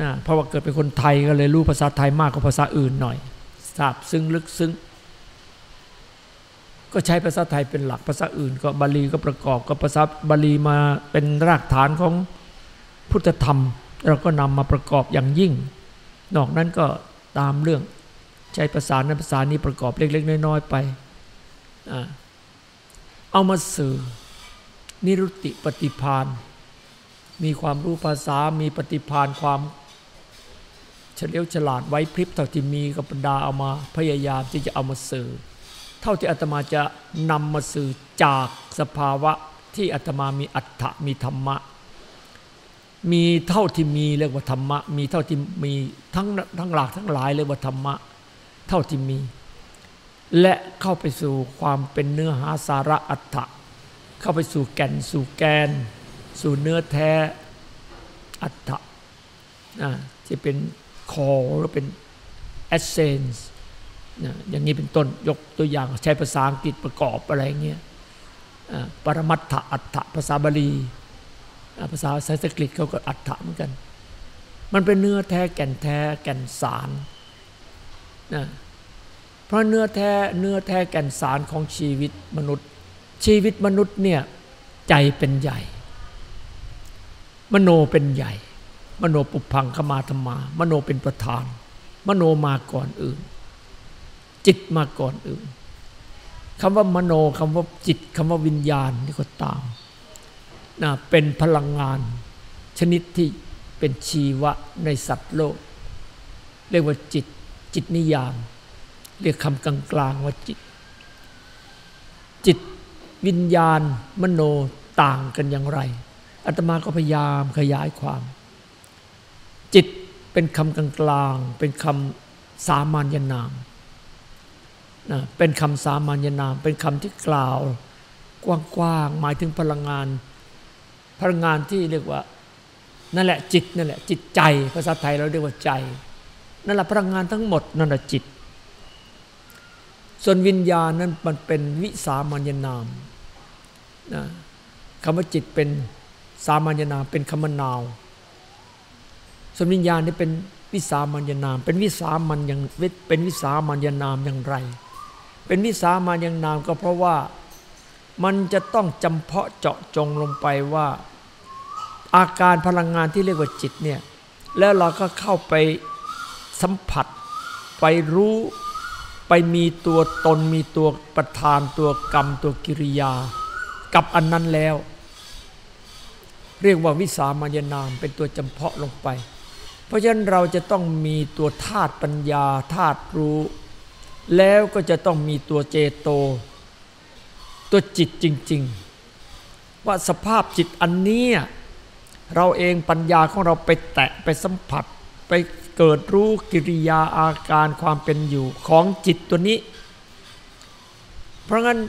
นะเพราะว่าเกิดเป็นคนไทยก็เลยรู้ภาษาไทยมากกว่าภาษาอื่นหน่อยทราบซึ้งลึกซึ้งก็ใช้ภาษาไทยเป็นหลักภาษาอื่น ก็บาลีก็ประกอบกับภาษาบาลีมาเป็นรากฐานของพุทธธรรม เราก็นำมาประกอบอย่างยิ่ง นอกนั้นก็ตามเรื่องใช้ภาษานั้นภาษานี้ประกอบเล็กๆน้อยๆไป เอามาสื่อ นิรุติปฏิพานมีความรู้ภาษา มีปฏิพานความเฉลียวฉลาดไว้พริบเท่าที่มีกับบรรดาเอามาพยายามที่จะเอามาสื่อ เท่าที่อาตมาจะนำมาสื่อจากสภาวะที่อาตมามีอัตถะมีธรรมะ มีเท่าที่มีเรียกว่าธรรมะ มีเท่าที่มีทั้งทั้งหลากทั้งหลายเรียกว่าธรรมะ เท่าที่มี และเข้าไปสู่ความเป็นเนื้อหาสาระอัตถะเข้าไปสู่แก่นสู่แกน สู่เนื้อแท้อัตถะที่เป็นคอหรือเป็น essence อย่างนี้เป็นต้นยกตัวอย่างใช้ภาษาอังกฤษประกอบอะไรเงี้ยปรมัตถะอัฏฐภาษาบาลี ภาษาสันสกฤตเขาก็อัฏฐเหมือนกัน มันเป็นเนื้อแท้แก่นแท้แก่นสารนะเพราะเนื้อแท้เนื้อแท้แก่นสารของชีวิตมนุษย์ ชีวิตมนุษย์เนี่ยใจเป็นใหญ่ มโนเป็นใหญ่ มโนปุพังขมาธรรมา มโนเป็นประธาน มโนมาก่อนอื่น จิตมาก่อนอื่นคำว่ามโนคำว่าจิตคำว่าวิญญาณนี่ก็ตาม นะเป็นพลังงาน ชนิดที่เป็นชีวะในสัตว์โลก เรียกว่าจิตจิตนิยาม เรียกคำกลางๆว่าจิต จิตวิญญาณมโนต่างกันอย่างไรอาตมาก็พยายามขยายความ จิตเป็นคำกลางๆเป็นคำสามัญนามนะเป็นคำสามัญนาม เป็นคำที่กล่าวกว้างๆหมายถึงพลังงาน พลังงานที่เรียกว่านั่นแหละจิตนั่นแหละจิตใจภาษาไทยเราเรียกว่าใจ นั่นแหละพลังงานทั้งหมดนั่นแหละจิต ส่วนวิญญาณนั้นมันเป็นวิสามัญนามนะคำว่าจิตเป็นสามัญนามเป็นคำนาว ส่วนวิญญาณนี่เป็นวิสามัญนาม เป็นวิสามัญอย่างเป็นวิสามัญนามอย่างไร เป็นวิสามัญยนามก็เพราะว่า มันจะต้องจำเพาะเจาะจงลงไปว่า อาการพลังงานที่เรียกว่าจิตเนี่ยแล้วเราก็เข้าไปสัมผัส ไปรู้ไปมีตัวตนมีตัวประธานตัวกรรมตัวกิริยา กับอันนั้นแล้ว เรียกว่าวิสามัญนามเป็นตัวจำเพาะลงไป เพราะฉะนั้นเราจะต้องมีตัวธาตุปัญญาธาตุรู้ แล้วก็จะต้องมีตัวเจโต ตัวจิตจริง ๆ ว่าสภาพจิตอันนี้เราเองปัญญาของเราไปแตะไปสัมผัส ไปเกิดรู้กิริยาอาการความเป็นอยู่ของจิตตัวนี้ เพราะงั้น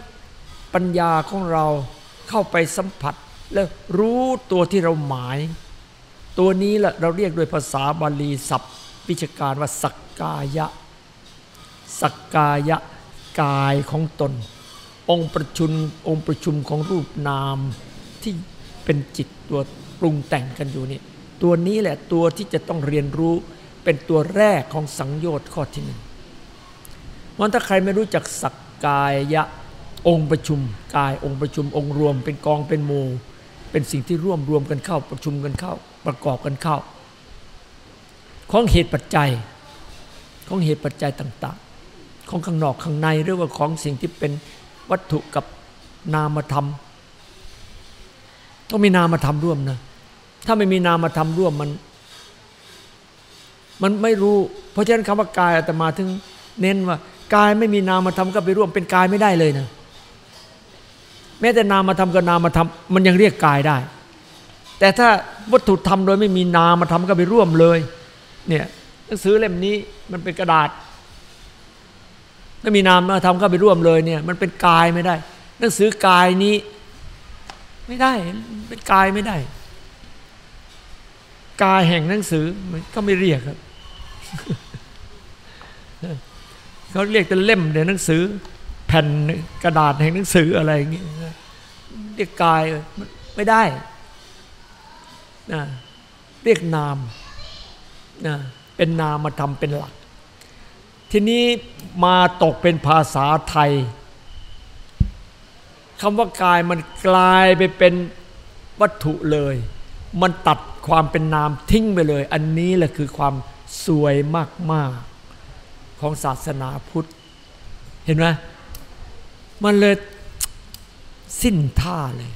ปัญญาของเราเข้าไปสัมผัส แล้วรู้ตัวที่เราหมาย ตัวนี้แหละเราเรียกโดยภาษาบาลีศัพท์วิชการว่าสักกายะ สักกายะกายของตน องค์ประชุมองค์ประชุมของรูปนามที่เป็นจิตตัวปรุงแต่งกันอยู่นี่ตัวนี้แหละตัวที่จะต้องเรียนรู้เป็นตัวแรกของสังโยชน์ข้อที่หนึ่งวันถ้าใครไม่รู้จักสักกายะองค์ประชุมกายองค์ประชุมองค์รวม เป็นกองเป็นหมู่เป็นสิ่งที่ร่วมรวมกันเข้าประชุมกันเข้า ประกอบกันเข้า ของเหตุปัจจัย ของเหตุปัจจัยต่าง ๆ ของข้างนอกข้างในหรือว่าของสิ่งที่เป็น วัตถุกับนามธรรม ต้องมีนามธรรมร่วมนะ ถ้าไม่มีนามธรรมร่วมมัน มันไม่รู้ เพราะฉะนั้นคำว่ากายอาตมาถึง เน้นว่ากายไม่มีนามธรรมก็ไปร่วมเป็นกายไม่ได้เลยนะแม้แต่นามธรรมกับนามธรรมมันยังเรียกกายได้ แต่ถ้าวัตถุธรรมโดยไม่มีนามมาทำก็ไปร่วมเลยเนี่ยหนังสือเล่มนี้มันเป็นกระดาษ ไม่มีนามธรรมเข้าไปร่วมเลยเนี่ยมันเป็นกายไม่ได้ หนังสือกายนี้ ไม่ได้เป็นกายไม่ได้ กายแห่งหนังสือมันก็ไม่เรียกครับเขาเรียกเป็นเล่มในหนังสือ แผ่นกระดาษแห่งหนังสืออะไรอย่างเงี้ยเรียกกายไม่ได้นะเรียกนามนะเป็นนามมาทำเป็นหลัก ทีนี้ มาตกเป็นภาษาไทยคำว่ากายมันกลายไปเป็นวัตถุเลย มันตัดความเป็นนามทิ้งไปเลย อันนี้แหละคือความสวยมาก ๆ ของศาสนาพุทธ เห็นไหมมันเลยสิ้นท่าเลย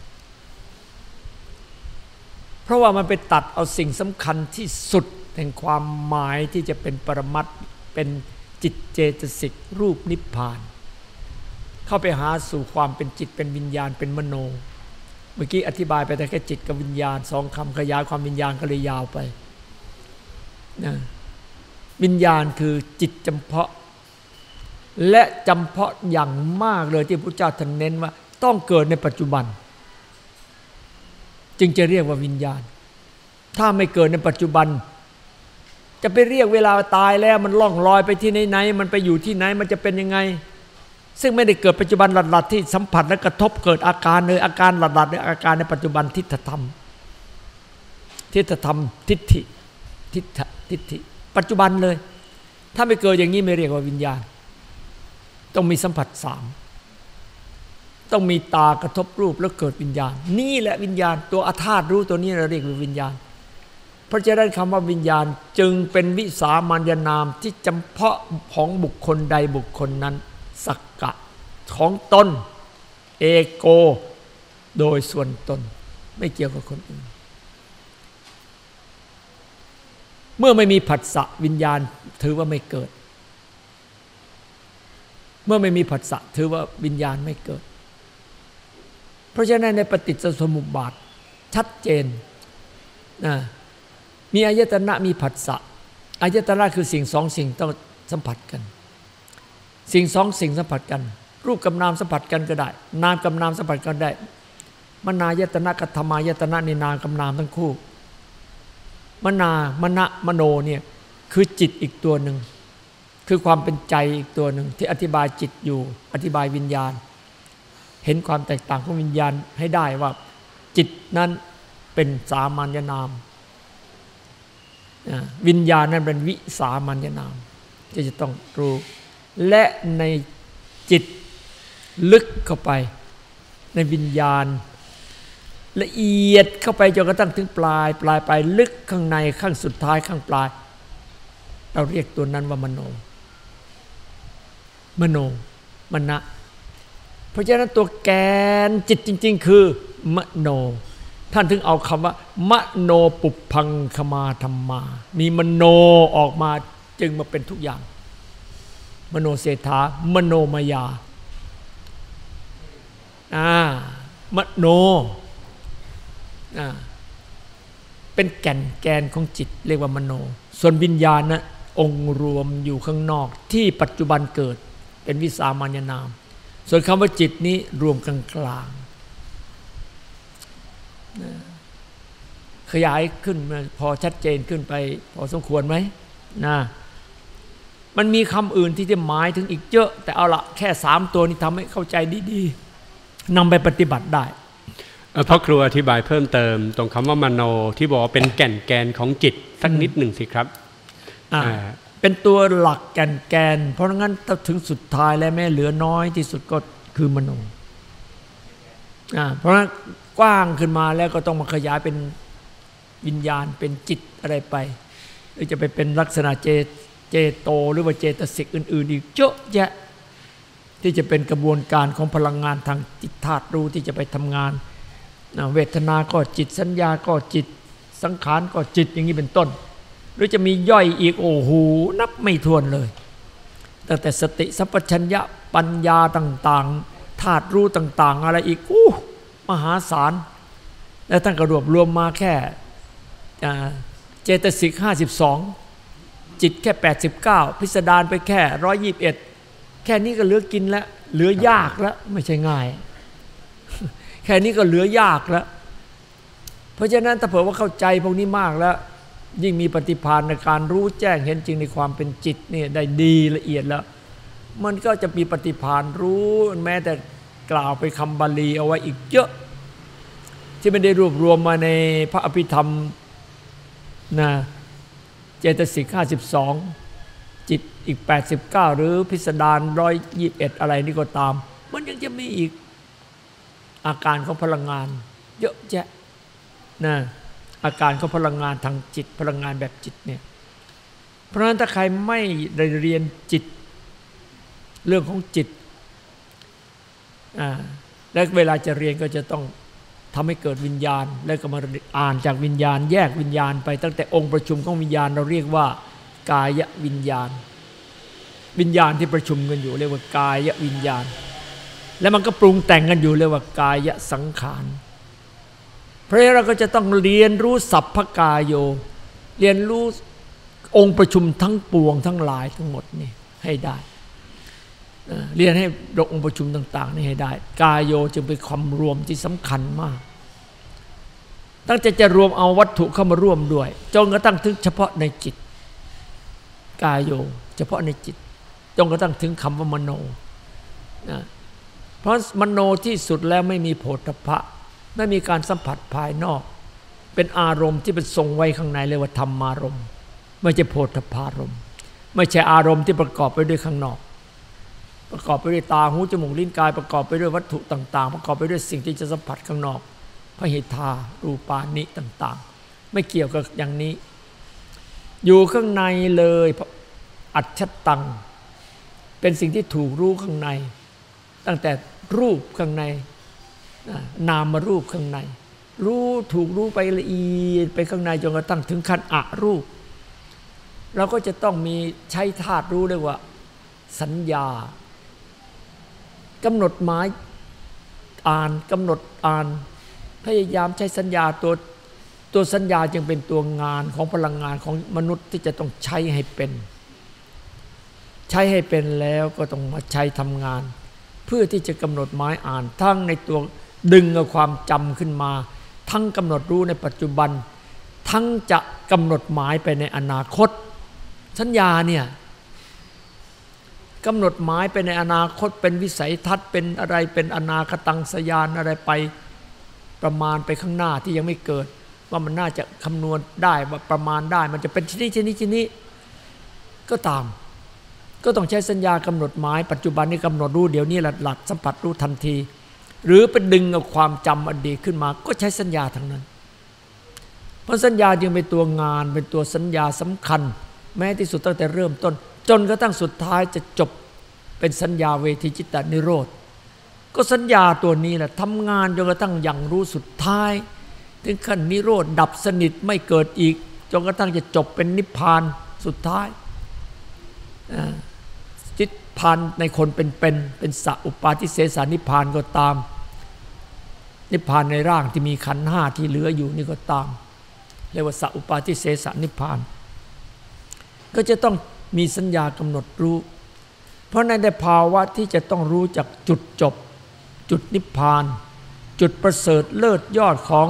เพราะว่ามันไปตัดเอาสิ่งสำคัญที่สุดแห่งความหมายที่จะเป็นปรมัตเป็น จิตเจตสิกรูปนิพพาน เข้าไปหาสู่ความเป็นจิตเป็นวิญญาณเป็นมโน เมื่อกี้อธิบายไปแต่แค่จิตกับวิญญาณสองคำขยายความวิญญาณก็เลยยาวไปนะวิญญาณคือจิตจำเพาะ และจำเพาะอย่างมากเลยที่พระเจ้าท่านเน้นว่า ต้องเกิดในปัจจุบัน จึงจะเรียกว่าวิญญาณ ถ้าไม่เกิดในปัจจุบัน จะไปเรียกเวลาตายแล้วมันล่องลอยไปที่ไหนๆมันไปอยู่ที่ไหนมันจะเป็นยังไง ซึ่งไม่ได้เกิดปัจจุบันหลัดๆที่สัมผัสและกระทบเกิดอาการเลยอาการหลัดๆในอาการในปัจจุบันทิฏฐธรรม ทิฏฐธรรมทิฏฐิทิฏฐทิฏฐิปัจจุบันเลย ถ้าไม่เกิดอย่างนี้ไม่เรียกว่าวิญญาณ ต้องมีสัมผัสสามต้องมีตากระทบรูปแล้วเกิดวิญญาณ นี่แหละวิญญาณตัวอาธาตรู้ตัวนี้เราเรียกว่าวิญญาณ เพราะฉะนั้นคำว่าวิญญาณจึงเป็นวิสามัญญนามที่จำเพาะของบุคคลใดบุคคลนั้น สักกะของตนเอโก โดยส่วนตน ไม่เกี่ยวกับคนอื่น เมื่อไม่มีผัสสะวิญญาณถือว่าไม่เกิด เมื่อไม่มีผัสสะถือว่าวิญญาณไม่เกิด เพราะฉะนั้นในปฏิจจสมุปบาทชัดเจนนะ มีอายตนะมีผัสสะอายตนะคือสิ่งสองสิ่งต้องสัมผัสกัน สิ่งสองสิ่งสัมผัสกัน รูปกับนามสัมผัสกันก็ได้ นามกับนามสัมผัสกันได้มนายตนะกับธรรมายตนะในนามกับนามทั้งคู่ มนามณะมโนเนี่ยคือจิตอีกตัวหนึ่งคือความเป็นใจอีกตัวหนึ่งที่อธิบายจิตอยู่ อธิบายวิญญาณ เห็นความแตกต่างของวิญญาณให้ได้ว่า จิตนั้นเป็นสามัญนาม วิญญาณนั้นเป็นวิสามัญนามที่จะต้องรู้ และในจิตลึกเข้าไป ในวิญญาณ ละเอียดเข้าไปจนกระทั่งถึงปลาย ปลายไปลึกข้างในข้างสุดท้ายข้างปลาย เราเรียกตัวนั้นว่ามโน มโนมณะเพราะฉะนั้นตัวแกนจิตจริง ๆ คือมโน ท่านถึงเอาคำว่า มโนปุพังคมาธรรมา มีมโนออกมาจึงมาเป็นทุกอย่าง มโนเศรษฐามโนมายาอ่ามโนอ่าเป็นแก่นแกนของจิต เรียกว่ามโน ส่วนวิญญาณนะองค์รวมอยู่ข้างนอกที่ปัจจุบันเกิดเป็นวิสามัญนาม ส่วนคำว่าจิตนี้รวมกลางกลาง ขยายขึ้นพอชัดเจนขึ้นไป พอสมควรไหมนะมันมีคำอื่นที่จะหมายถึงอีกเยอะ แต่เอาละแค่สามตัวนี้ทำให้เข้าใจดีๆนำไปปฏิบัติได้พ่อครูอธิบายเพิ่มเติม ตรงคำว่ามโนที่บอกว่าเป็นแก่นแกนของจิตสักนิดหนึ่งสิครับเป็นตัวหลักแก่นแกน เพราะงั้นถึงสุดท้ายแล้วแม่เหลือน้อยที่สุดก็คือมโนเพราะงั้น กว้างขึ้นมาแล้วก็ต้องมาขยายเป็นวิญญาณเป็นจิตอะไรไปหรือจะไปเป็นลักษณะเจเจโตหรือว่าเจตสิกอื่น ๆ อีกเยอะแยะที่จะเป็นกระบวนการของพลังงานทางจิตธาตุรู้ที่จะไปทำงานเวทนาก็จิตสัญญาก็จิตสังขารก็จิตอย่างนี้เป็นต้น หรือจะมีย่อยอีกโอ้โหนับไม่ถ้วนเลยตั้งแต่สติสัพพัญญะปัญญาต่าง ๆธาตุรู้ต่าง ๆ อะไรอีกอู้ มหาศาล และท่านก็รวบรวมมาแค่เจตสิกห้าสิบสองจิตแค่ 89 พิสดารไปแค่ร้อยยิบเอ็ดแค่นี้ก็เหลือกินแล้ว เหลือยากแล้ว ไม่ใช่ง่าย แค่นี้ก็เหลือยากแล้ว เพราะฉะนั้นถ้าเผื่อว่าเข้าใจพวกนี้มากแล้ว ยิ่งมีปฏิภาณในการรู้แจ้งเห็นจริงในความเป็นจิตเนี่ยได้ดีละเอียดแล้ว มันก็จะมีปฏิภาณรู้แม้แต่ กล่าวไปคำบาลีเอาไว้อีกเยอะ ที่ไม่ได้รวบรวมมาในพระอภิธรรมนะเจตสิก52 จิตอีก 89 หรือพิสดาร121 อะไรนี่ก็ตาม มันยังจะมีอีกอาการของพลังงาน เยอะแยะนะอาการของพลังงานทางจิตพลังงานแบบจิตเนี่ยเพราะฉะนั้นถ้าใครไม่ได้เรียนจิต เรื่องของจิต และเวลาจะเรียนก็จะต้องทำให้เกิดวิญญาณ แล้วก็มาอ่านจากวิญญาณ แยกวิญญาณไปตั้งแต่องค์ประชุมของวิญญาณเราเรียกว่ากายวิญญาณ วิญญาณที่ประชุมกันอยู่เรียกว่ากายวิญญาณ แล้วมันก็ปรุงแต่งกันอยู่เรียกว่ากายสังขารเพราะฉะนั้นเราก็จะต้องเรียนรู้สัพพกายโย เรียนรู้องค์ประชุมทั้งปวงทั้งหลายทั้งหมดนี่ให้ได้ เรียนให้องค์ประชุมต่าง ๆ นี่ให้ได้ กายโยจึงเป็นความรวมที่สำคัญมาก ตั้งใจจะรวมเอาวัตถุเข้ามาร่วมด้วยจนกระทั่งถึงเฉพาะในจิต กายโยเฉพาะในจิตจนกระทั่งถึงคำว่ามโนนะเพราะมโนที่สุดแล้วไม่มีโผฏฐะไม่มีการสัมผัสภายนอก เป็นอารมณ์ที่เป็นทรงไว้ข้างในเรียกว่าธรรมารมณ์ ไม่ใช่โผฏฐารมณ์ ไม่ใช่อารมณ์ที่ประกอบไปด้วยข้างนอก ประกอบไปด้วยตาหูจมูกลิ้นกายประกอบไปด้วยวัตถุต่าง ๆ ประกอบไปด้วยสิ่งที่จะสัมผัสข้างนอกพระหิทารูปานิต่าง ๆ ไม่เกี่ยวกับอย่างนี้ อยู่ข้างในเลยอัจฉตัง เป็นสิ่งที่ถูกรู้ข้างใน ตั้งแต่รูปข้างในนามรูปข้างใน รู้ถูกรู้ไปละเอียดไปข้างในจนกระทั่งถึงขั้นอะรูป เราก็จะต้องมีใช้ธาตุรู้ด้วยว่า สัญญา กำหนดหมายอ่านกำหนดอ่าน พยายามใช้สัญญาตัวตัวสัญญาจึงเป็นตัวงานของพลังงานของมนุษย์ที่จะต้องใช้ให้เป็น ใช้ให้เป็นแล้วก็ต้องมาใช้ทำงาน เพื่อที่จะกำหนดหมายอ่านทั้งในตัวดึงเอาความจำขึ้นมา ทั้งกำหนดรู้ในปัจจุบัน ทั้งจะกำหนดหมายไปในอนาคต สัญญาเนี่ย กำหนดหมายไปในอนาคตเป็นวิสัยทัศน์เป็นอะไรเป็นอนาคตังสยานอะไรไปประมาณไปข้างหน้าที่ยังไม่เกิด ว่ามันน่าจะคำนวณได้ว่าประมาณได้ มันจะเป็นชนิดชนิดชนิดก็ตาม ก็ต้องใช้สัญญากำหนดหมาย ปัจจุบันนี้กำหนดรู้เดี๋ยวนี้หลัดหลัดสัมผัสรู้ทันที หรือเป็นดึงเอาความจำอดีตขึ้นมา ก็ใช้สัญญาทั้งนั้น เพราะสัญญาจึงเป็นตัวงานเป็นตัวสัญญาสำคัญ แม้ที่สุดตั้งแต่เริ่มต้น จนกระทั่งสุดท้ายจะจบเป็นสัญญาเวทีจิตตนิโรธ ก็สัญญาตัวนี้แหละทำงานจนกระทั่งอย่างรู้สุดท้าย ถึงขั้นนิโรธดับสนิทไม่เกิดอีก จนกระทั่งจะจบเป็นนิพพานสุดท้ายจิตพานในคนเป็นเป็นเป็นสัอุปาทิเสสานิพพานก็ตาม นิพพานในร่างที่มีขันห้าที่เหลืออยู่นี่ก็ตามเรียกว่าสัอุปาทิเสสานิพพาน ก็จะต้อง มีสัญญากำหนดรู้ เพราะในภาวะที่จะต้องรู้จากจุดจบ จุดนิพพาน จุดประเสริฐเลิศยอดของ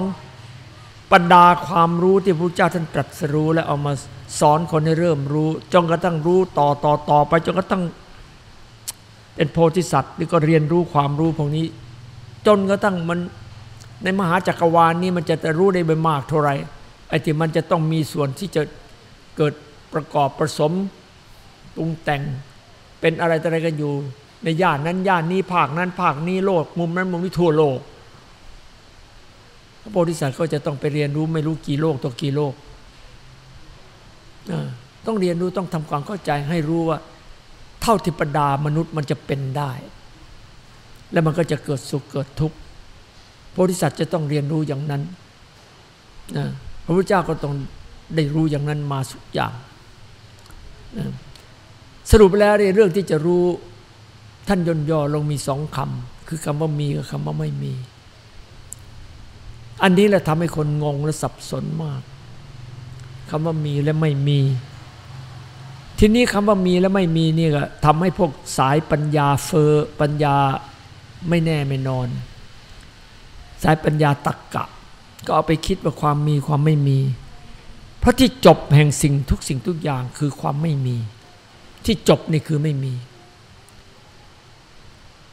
ปัญดาความรู้ที่พระเจ้าท่านตรัสรู้และเอามาสอนคนให้เริ่มรู้จนกระทั่งรู้ต่อต่อต่อไปจนกระทั่งเป็นโพธิสัตว์นี่ก็เรียนรู้ความรู้พวกนี้ จนกระทั่งมันในมหาจักรวาลนี้มันจะรู้ได้ไปมากเท่าไหร่ไอ้ที่มันจะต้องมีส่วนที่จะเกิดประกอบผสม ปรุงแต่งเป็นอะไรอะไรกันอยู่ ในย่านนั้นย่านนี้ภาคนั้นภาคนี้โลก มุมนั้นมุมนี้ทั่วโลก พระโพธิสัตว์ก็จะต้องไปเรียนรู้ไม่รู้กี่โลกตัวกี่โลก ต้องเรียนรู้ต้องทำความเข้าใจให้รู้ว่า เท่าที่ประดามนุษย์มันจะเป็นได้ แล้วมันก็จะเกิดสุขเกิดทุกข์โพธิสัตว์จะต้องเรียนรู้อย่างนั้นพระพุทธเจ้าก็ต้องได้รู้อย่างนั้นมาสุกอย่าง สรุปแล้วเรื่องที่จะรู้ท่านย่นย่อลงมีสองคำคือคำว่ามีกับคำว่าไม่มี อันนี้แหละทำให้คนงงและสับสนมากคำว่ามีและไม่มี ทีนี้คำว่ามีและไม่มีนี่ก็ทำให้พวกสายปัญญาเฟอปัญญาไม่แน่ไม่นอน สายปัญญาตักกะ ก็เอาไปคิดว่าความมีความไม่มี เพราะที่จบแห่งสิ่งทุกสิ่งทุกอย่างคือความไม่มี ที่จบนี่คือไม่มี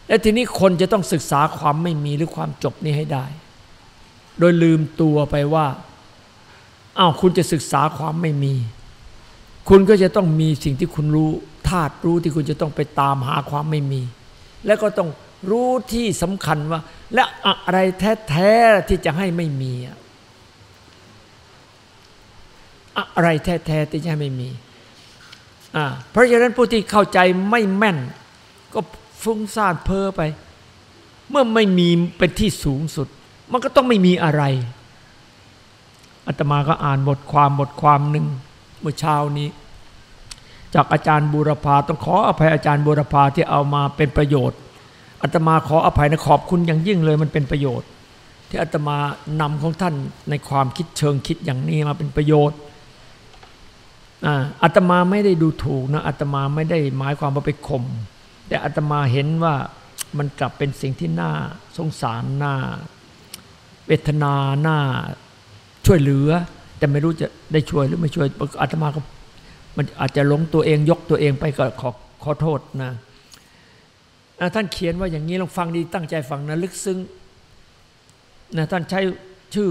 และทีนี้คนจะต้องศึกษาความไม่มีหรือความจบนี้ให้ได้ โดยลืมตัวไปว่าอ้าวคุณจะศึกษาความไม่มี คุณก็จะต้องมีสิ่งที่คุณรู้ธาตุรู้ที่คุณจะต้องไปตามหาความไม่มี แล้วก็ต้องรู้ที่สำคัญว่า และอะไรแท้ๆที่จะให้ไม่มี อะไรแท้ๆที่จะให้ไม่มี เพราะฉะนั้นผู้ที่เข้าใจไม่แม่น ก็ฟุ้งซ่านเพ้อไป เมื่อไม่มีเป็นที่สูงสุด มันก็ต้องไม่มีอะไรอาตมาก็อ่านบทความบทความหนึ่งเมื่อเช้านี้ จากอาจารย์บูรพาต้องขออภัยอาจารย์บูรพาที่เอามาเป็นประโยชน์อาตมาขออภัยนะขอบคุณอย่างยิ่งเลยมันเป็นประโยชน์ ที่อาตมานำของท่านในความคิดเชิงคิดอย่างนี้มาเป็นประโยชน์ อาตมาไม่ได้ดูถูกนะอาตมาไม่ได้หมายความว่าไปข่มแต่อาตมาเห็นว่ามันกลับเป็นสิ่งที่น่าสงสารน่าเวทนาน่าช่วยเหลือ แต่ไม่รู้จะได้ช่วยหรือไม่ช่วยอาตมาก็มันอาจจะหลงตัวเองยกตัวเองไปก็ขอขอโทษนะท่านเขียนว่าอย่างนี้ลองฟังดีตั้งใจฟังนะลึกซึ้งนะท่านใช้ชื่อ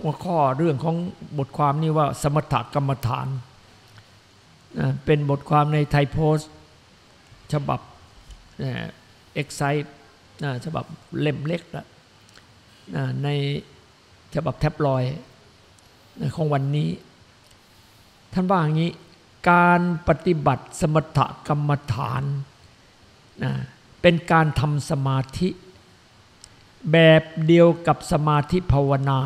หัวข้อเรื่องของบทความนี้ว่าสมถกรรมฐานนะเป็นบทความในไทยโพสต์ ฉบับเอ็กไซต์ฉบับเล่มเล็กนะในฉบับแท็บลอยของวันนี้ ท่านว่าอย่างนี้ การปฏิบัติสมถกรรมฐานนะเป็นการทำสมาธิ แบบเดียวกับสมาธิภาวนา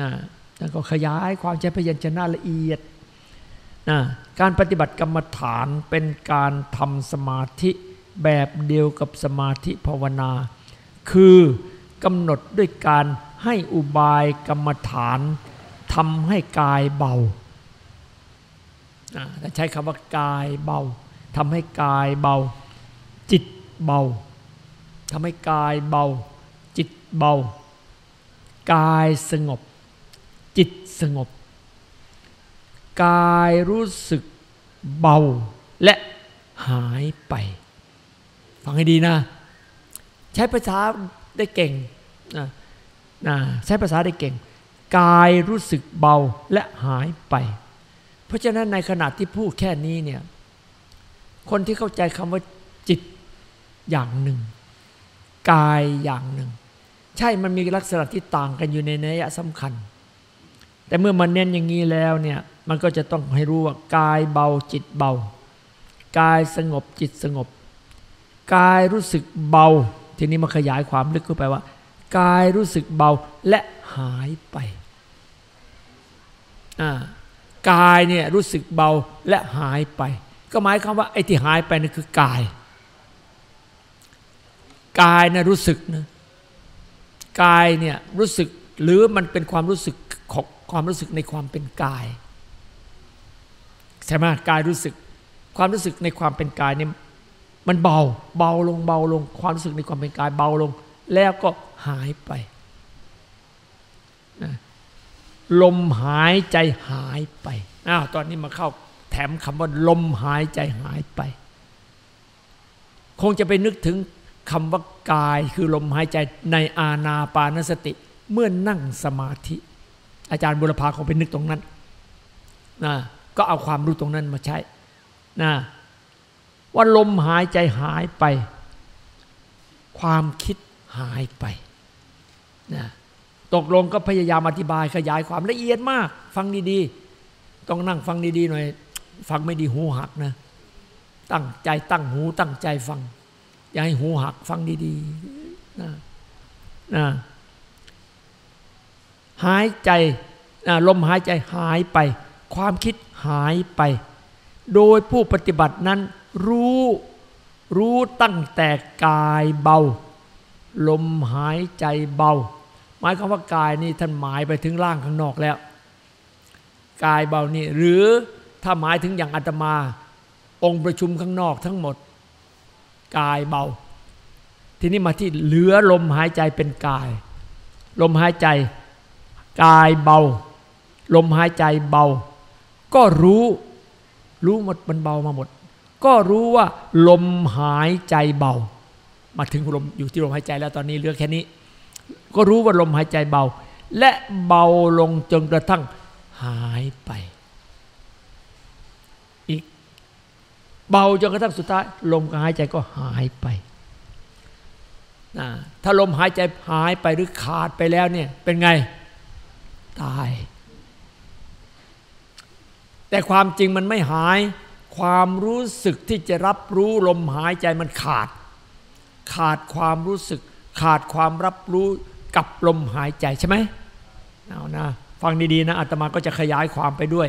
นะท่านก็ขยายความใช้พยัญชนะละเอียดนะการปฏิบัติกรรมฐานเป็นการทำสมาธิแบบเดียวกับสมาธิภาวนา คือกำหนดด้วยการให้อุบายกรรมฐานทำให้กายเบาใช้คำว่ากายเบาทำให้กายเบา จิตเบาทำให้กายเบา จิตเบา กายสงบ สงบ กายรู้สึกเบาและหายไป ฟังให้ดีนะ ใช้ภาษาได้เก่งนะนะใช้ภาษาได้เก่ง กายรู้สึกเบาและหายไป เพราะฉะนั้นในขณะที่พูดแค่นี้เนี่ยคนที่เข้าใจคำว่าจิตอย่างหนึ่ง กายอย่างหนึ่ง ใช่มันมีลักษณะที่ต่างกันอยู่ในนัยสำคัญ แต่เมื่อมันเน้นอย่างนี้แล้วเนี่ยมันก็จะต้องให้รู้ว่ากายเบาจิตเบากายสงบจิตสงบ กายรู้สึกเบา ทีนี้มาขยายความลึกขึ้นไปว่า กายรู้สึกเบาและหายไปกายเนี่ยรู้สึกเบาและหายไป ก็หมายความว่าไอ้ที่หายไปนั่นคือกาย กายนะรู้สึกนะกายเนี่ยรู้สึกหรือมันเป็นความรู้สึก ความรู้สึกในความเป็นกายใช่ไหมกายรู้สึก ความรู้สึกในความเป็นกายเนี่ยมันเบา เบาลงเบาลง ความรู้สึกในความเป็นกายเบาลง แล้วก็หายไปลมหายใจหายไปอ้าวตอนนี้มาเข้าแถมคำว่าลมหายใจหายไป คงจะไปนึกถึงคำว่ากายคือลมหายใจในอาณาปานสติ เมื่อนั่งสมาธิ อาจารย์บุรพาคงไปนึกตรงนั้นนะก็เอาความรู้ตรงนั้นมาใช้นะว่าลมหายใจหายไป ความคิดหายไปนะตกลงก็พยายามอธิบายขยายความละเอียดมาก ฟังดีๆ ต้องนั่งฟังดีๆหน่อย ฟังไม่ดีหูหักนะ ตั้งใจตั้งหูตั้งใจฟัง อย่าให้หูหักฟังดีๆนะนะ หายใจลมหายใจหายไป ความคิดหายไป โดยผู้ปฏิบัตินั้นรู้รู้ตั้งแต่กายเบา ลมหายใจเบา หมายความว่ากายนี่ท่านหมายไปถึงร่างข้างนอกแล้ว กายเบานี่หรือถ้าหมายถึงอย่างอาตมา องค์ประชุมข้างนอกทั้งหมด กายเบา ทีนี้มาที่เหลือลมหายใจเป็นกาย ลมหายใจ กายเบา ลมหายใจเบา ก็รู้ รู้หมดมันเบามาหมด ก็รู้ว่าลมหายใจเบา มาถึงลมอยู่ที่ลมหายใจแล้วตอนนี้เหลือแค่นี้ ก็รู้ว่าลมหายใจเบา และเบาลงจนกระทั่งหายไป อีก เบาจนกระทั่งสุดท้าย ลมกับหายใจก็หายไปนะถ้าลมหายใจหายไปหรือขาดไปแล้วเนี่ยเป็นไง ตาย แต่ความจริงมันไม่หาย ความรู้สึกที่จะรับรู้ลมหายใจมันขาด ขาดความรู้สึก ขาดความรับรู้กับลมหายใจใช่ไหมเอานะฟังดีๆนะอาตมาก็จะขยายความไปด้วย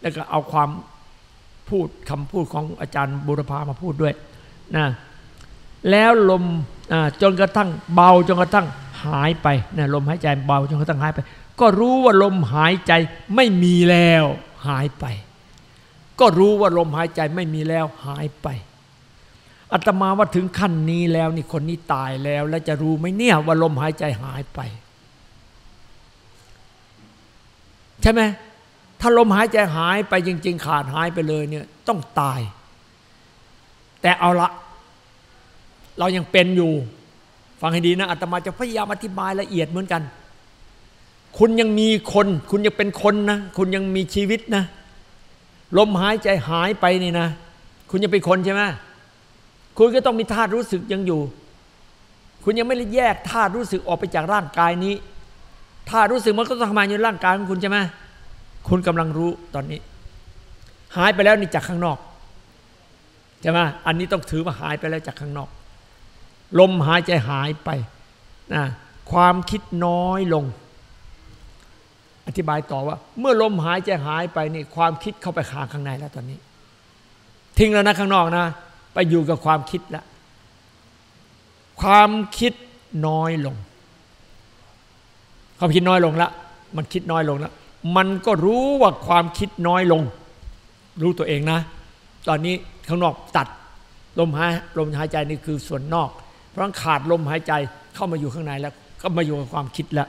แล้วก็เอาความพูดคำพูดของอาจารย์บุรพามาพูดด้วยนะแล้วลมจนกระทั่งเบาจนกระทั่งหายไปนะลมหายใจเบาจนกระทั่งหายไป ก็รู้ว่าลมหายใจไม่มีแล้วหายไป ก็รู้ว่าลมหายใจไม่มีแล้วหายไปอาตมาว่าถึงขั้นนี้แล้วนี่คนนี้ตายแล้ว แล้วจะรู้ไหมเนี่ยว่าลมหายใจหายไป ใช่ไหมถ้าลมหายใจหายไปจริง ๆ ขาดหายไปเลยเนี่ยต้องตาย แต่เอาละ เรายังเป็นอยู่ ฟังให้ดีนะอาตมาจะพยายามอธิบายละเอียดเหมือนกัน คุณยังมีคน คุณยังเป็นคนนะ คุณยังมีชีวิตนะ ลมหายใจหายไปนี่นะ คุณยังเป็นคนใช่ไหมคุณก็ต้องมีธาตุรู้สึกยังอยู่ คุณยังไม่ได้แยกธาตุรู้สึกออกไปจากร่างกายนี้ธาตุรู้สึกมันก็ต้องทำงานอยู่ร่างกายของคุณใช่ไหมคุณกำลังรู้ตอนนี้ หายไปแล้วนี่จากข้างนอกใช่ไหมอันนี้ต้องถือว่าหายไปแล้วจากข้างนอก ลมหายใจหายไปนะความคิดน้อยลง ธิบายต่อว่า เมื่อลมหายใจหายไปนี่ความคิดเข้าไปขาข้างในแล้วตอนนี้ ทิ้งแล้วนะข้างนอกนะ ไปอยู่กับความคิดแล้วความคิดน้อยลง ความคิดน้อยลงล้วมันคิดน้อยลงแล้วมันก็รู้ว่าความคิดน้อยลง รู้ตัวเองนะ ตอนนี้ข้างนอกตัดลมหายลมหายใจนี่คือส่วนนอก เพราะขาดลมหายใจเข้ามาอยู่ข้างในแล้ว ก็มาอยู่กับความคิดแล้ว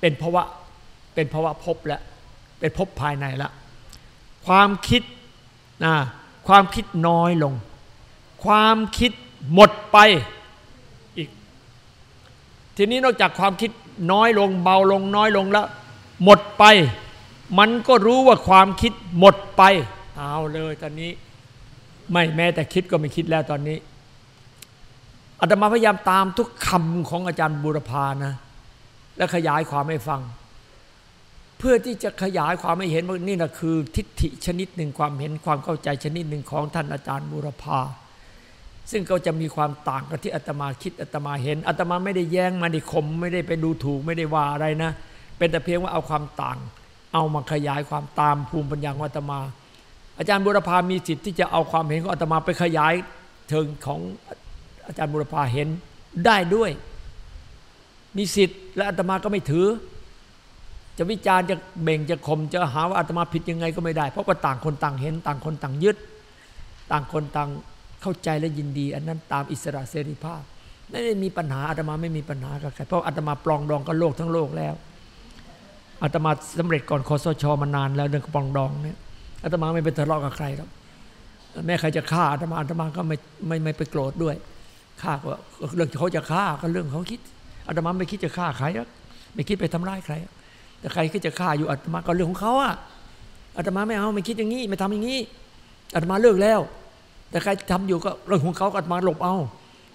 เป็นเพราะว่าเป็นเพราะว่าพบแล้วเป็นพบภายในแล้วความคิดนะความคิดน้อยลง ความคิดหมดไปอีก ทีนี้นอกจากความคิดน้อยลง เบาลงน้อยลงแล้ว หมดไป มันก็รู้ว่าความคิดหมดไป เอาเลยตอนนี้ ไม่แม้แต่คิดก็ไม่คิดแล้วตอนนี้อาตมาพยายามตามทุกคำของอาจารย์บุรพานะ และขยายความให้ฟัง เพื่อที่จะขยายความให้เห็นว่านี่นะคือ ทิฏฐิชนิดหนึ่งความเห็นความเข้าใจชนิดหนึ่งของท่านอาจารย์บุรพาซึ่งก็จะมีความต่างกับที่อาตมาคิดอาตมาเห็นอาตมาไม่ได้แย้งมาดิคม ไม่ได้ไปดูถูกไม่ได้ว่าอะไรนะ เป็นแต่เพียงว่าเอาความต่าง เอามาขยายความตามภูมิปัญญาของอาตมา อาจารย์บุรพามีสิทธิ์ที่จะเอาความเห็นของอาตมาไปขยายเทิงของอาจารย์บุรพาเห็นได้ด้วย มีสิทธิ์และอาตมาก็ไม่ถือ จะวิจารณ์จะเบ่งจะข่มจะหาว่าอาตมาผิดยังไงก็ไม่ได้ เพราะว่าต่างคนต่างเห็น ต่างคนต่างยึด ต่างคนต่างเข้าใจและยินดี อันนั้นตามอิสระเสรีภาพไม่ได้มีปัญหาอาตมาไม่มีปัญหากับใครเพราะอาตมาปลองดองกับโลกทั้งโลกแล้วอาตมาสำเร็จก่อนคอสชมานานแล้วเรื่องปลองดองเนี่ยอาตมาไม่ไปทะเลาะกับใครหรอกแม้ใครจะฆ่าอาตมาอาตมาก็ไม่ไม่ไม่ไปโกรธด้วยฆ่าก็เรื่องเขาจะฆ่าก็เรื่องเขาคิด อาตมาไม่คิดจะฆ่าใครไม่คิดไปทำร้ายใคร แต่ใครคิดจะฆ่าอยู่อาตมาก็เรื่องของเขาอะอาตมาไม่เอาไม่คิดอย่างนี้ไม่ทำอย่างนี้อาตมาเลิกแล้ว แต่ใครทำอยู่ก็เรื่องของเขาก็มาหลบเอา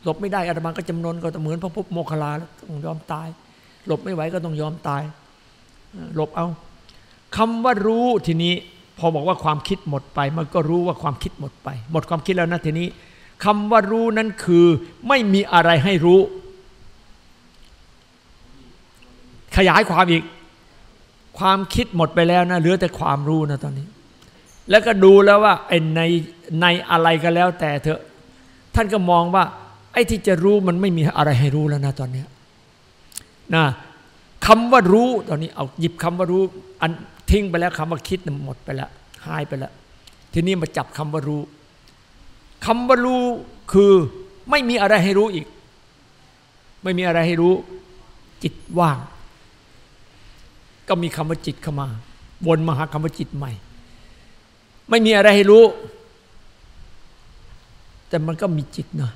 หลบไม่ได้อาตมาก็จำนนก็เหมือนพระพุทธโมคลาต้องยอมตาย หลบไม่ไหวก็ต้องยอมตาย หลบเอาคำว่ารู้ทีนี้พอบอกว่าความคิดหมดไป มันก็รู้ว่าความคิดหมดไป หมดความคิดแล้วนะทีนี้คำว่ารู้นั้นคือ ไม่มีอะไรให้รู้ ขยายความอีก ความคิดหมดไปแล้วนะเหลือแต่ความรู้นะตอนนี้ แล้วก็ดูแล้วว่าไอ้ในในอะไรก็แล้วแต่เถอะท่านก็มองว่า ไอ้ที่จะรู้มันไม่มีอะไรให้รู้แล้วนะตอนนี้นะคำว่ารู้ตอนนี้เอาหยิบคำว่ารู้อันทิ้งไปแล้วคำว่าคิดหมดไปแล้วหายไปแล้วทีนี้มาจับคำว่ารู้คำว่ารู้คือไม่มีอะไรให้รู้อีก ไม่มีอะไรให้รู้ จิตว่าง ก็มีคำว่าจิตเข้ามา วนมาหาคำว่าจิตใหม่ ไม่มีอะไรให้รู้ แต่มันก็มีจิตนะ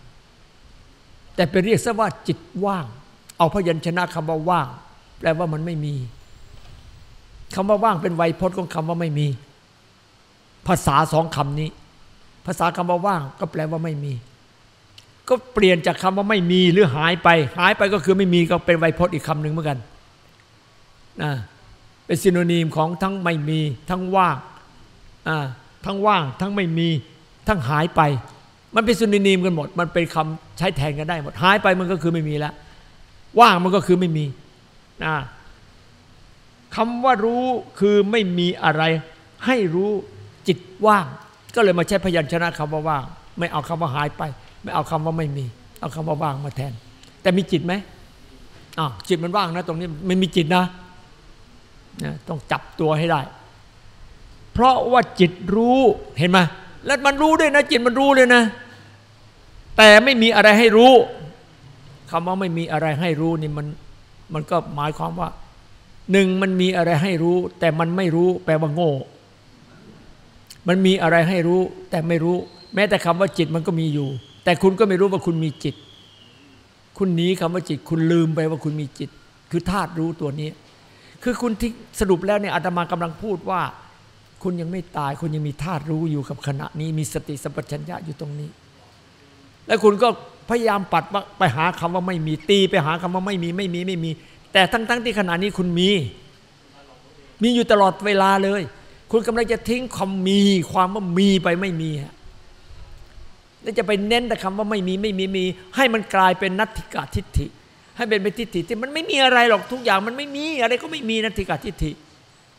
แต่ไปเรียกซะว่าจิตว่าง เอาพยัญชนะคำว่าว่าง แปลว่ามันไม่มีคำว่าว่างเป็นไวยพจน์ของคำว่าไม่มี ภาษาสองคำนี้ ภาษาคำว่าว่าง ก็แปลว่าไม่มี ก็เปลี่ยนจากคำว่าไม่มีหรือหายไป หายไปก็คือไม่มีก็เป็นไวยพจน์อีกคำหนึ่งเหมือนกันนะ เป็นซิโนนีมของทั้งไม่มี ทั้งว่างทั้งว่าง ทั้งไม่มี ทั้งหายไป มันเป็นซิโนนีมกันหมด มันเป็นคำใช้แทนกันได้หมด หายไปมันก็คือไม่มีแล้วว่างมันก็คือไม่มีคำว่ารู้คือไม่มีอะไร ให้รู้จิตว่าง ก็เลยมาใช้พยัญชนะคำว่าว่าง ไม่เอาคำว่าหายไป ไม่เอาคำว่าไม่มี เอาคำว่าว่างมาแทน แต่มีจิตไหมอ้าวจิตมันว่างนะ ตรงนี้ไม่มีจิตนะ นะต้องจับตัวให้ได้ เพราะว่าจิตรู้เห็นไหมแล้วมันรู้ด้วยนะ จิตมันรู้เลยนะ แต่ไม่มีอะไรให้รู้คำว่าไม่มีอะไรให้รู้นี่มันมันก็หมายความว่าหนึ่งมันมีอะไรให้รู้ แต่มันไม่รู้ แปลว่าโง่ มันมีอะไรให้รู้ แต่ไม่รู้ แม้แต่คำว่าจิตมันก็มีอยู่ แต่คุณก็ไม่รู้ว่าคุณมีจิต คุณหนีคำว่าจิต คุณลืมไปว่าคุณมีจิต คือธาตุรู้ตัวนี้ คือคุณที่สรุปแล้วเนี่ยอาตมากำลังพูดว่า คุณยังไม่ตาย คุณยังมีธาตุรู้อยู่กับขณะนี้ มีสติสัมปชัญญะอยู่ตรงนี้ แล้วคุณก็พยายามปัดว่าไปหาคำว่าไม่มีตี ไปหาคำว่าไม่มีไม่มีไม่มี แต่ทั้งๆทที่ขณะนี้คุณมี มีอยู่ตลอดเวลาเลย คุณกำลังจะทิ้งความมีความว่ามีไปไม่มีฮะแล้วจะไปเน้นแต่คำว่าไม่มีไม่มีมี ให้มันกลายเป็นนัตถิกาทิฏฐิ ให้เป็นไปทิฏฐิที่มันไม่มีอะไรหรอกทุกอย่างมันไม่มีอะไรก็ไม่มีนัตถิกาทิฏฐิ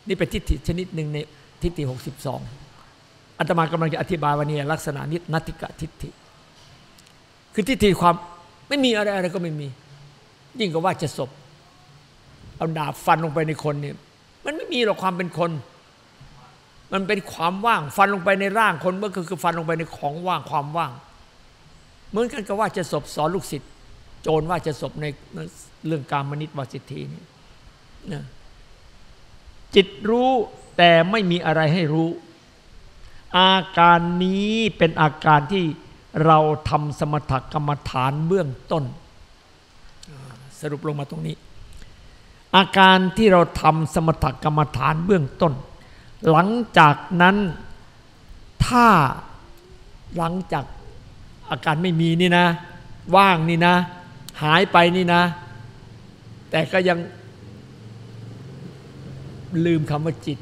นี่เป็นทิฏฐิชนิดหนึ่งในทิฏฐิหกสิบสองอาตมากำลังจะอธิบายวันนี้ลักษณะนินัตถิกาทิฏฐิ คือทิฏฐิความไม่มีอะไรอะไรก็ไม่มี ยิ่งกว่าว่าจะศพเอาดาบฟันลงไปในคนเนี่ยมันไม่มีหรอกความเป็นคน มันเป็นความว่าง ฟันลงไปในร่างคนก็คือฟันลงไปในของว่างความว่าง เหมือนกันกับว่าจะศพสอนลูกศิษย์ โจรว่าจะศพในเรื่องการมนิตวสิทธีนี่นะจิตรู้แต่ไม่มีอะไรให้รู้ อาการนี้เป็นอาการที่เราทำสมถกรรมฐานเบื้องต้น สรุปลงมาตรงนี้ อาการที่เราทำสมถกรรมฐานเบื้องต้น หลังจากนั้นถ้าหลังจากอาการไม่มีนี่นะ ว่างนี่นะ หายไปนี่นะ แต่ก็ยังลืมคำว่าจิต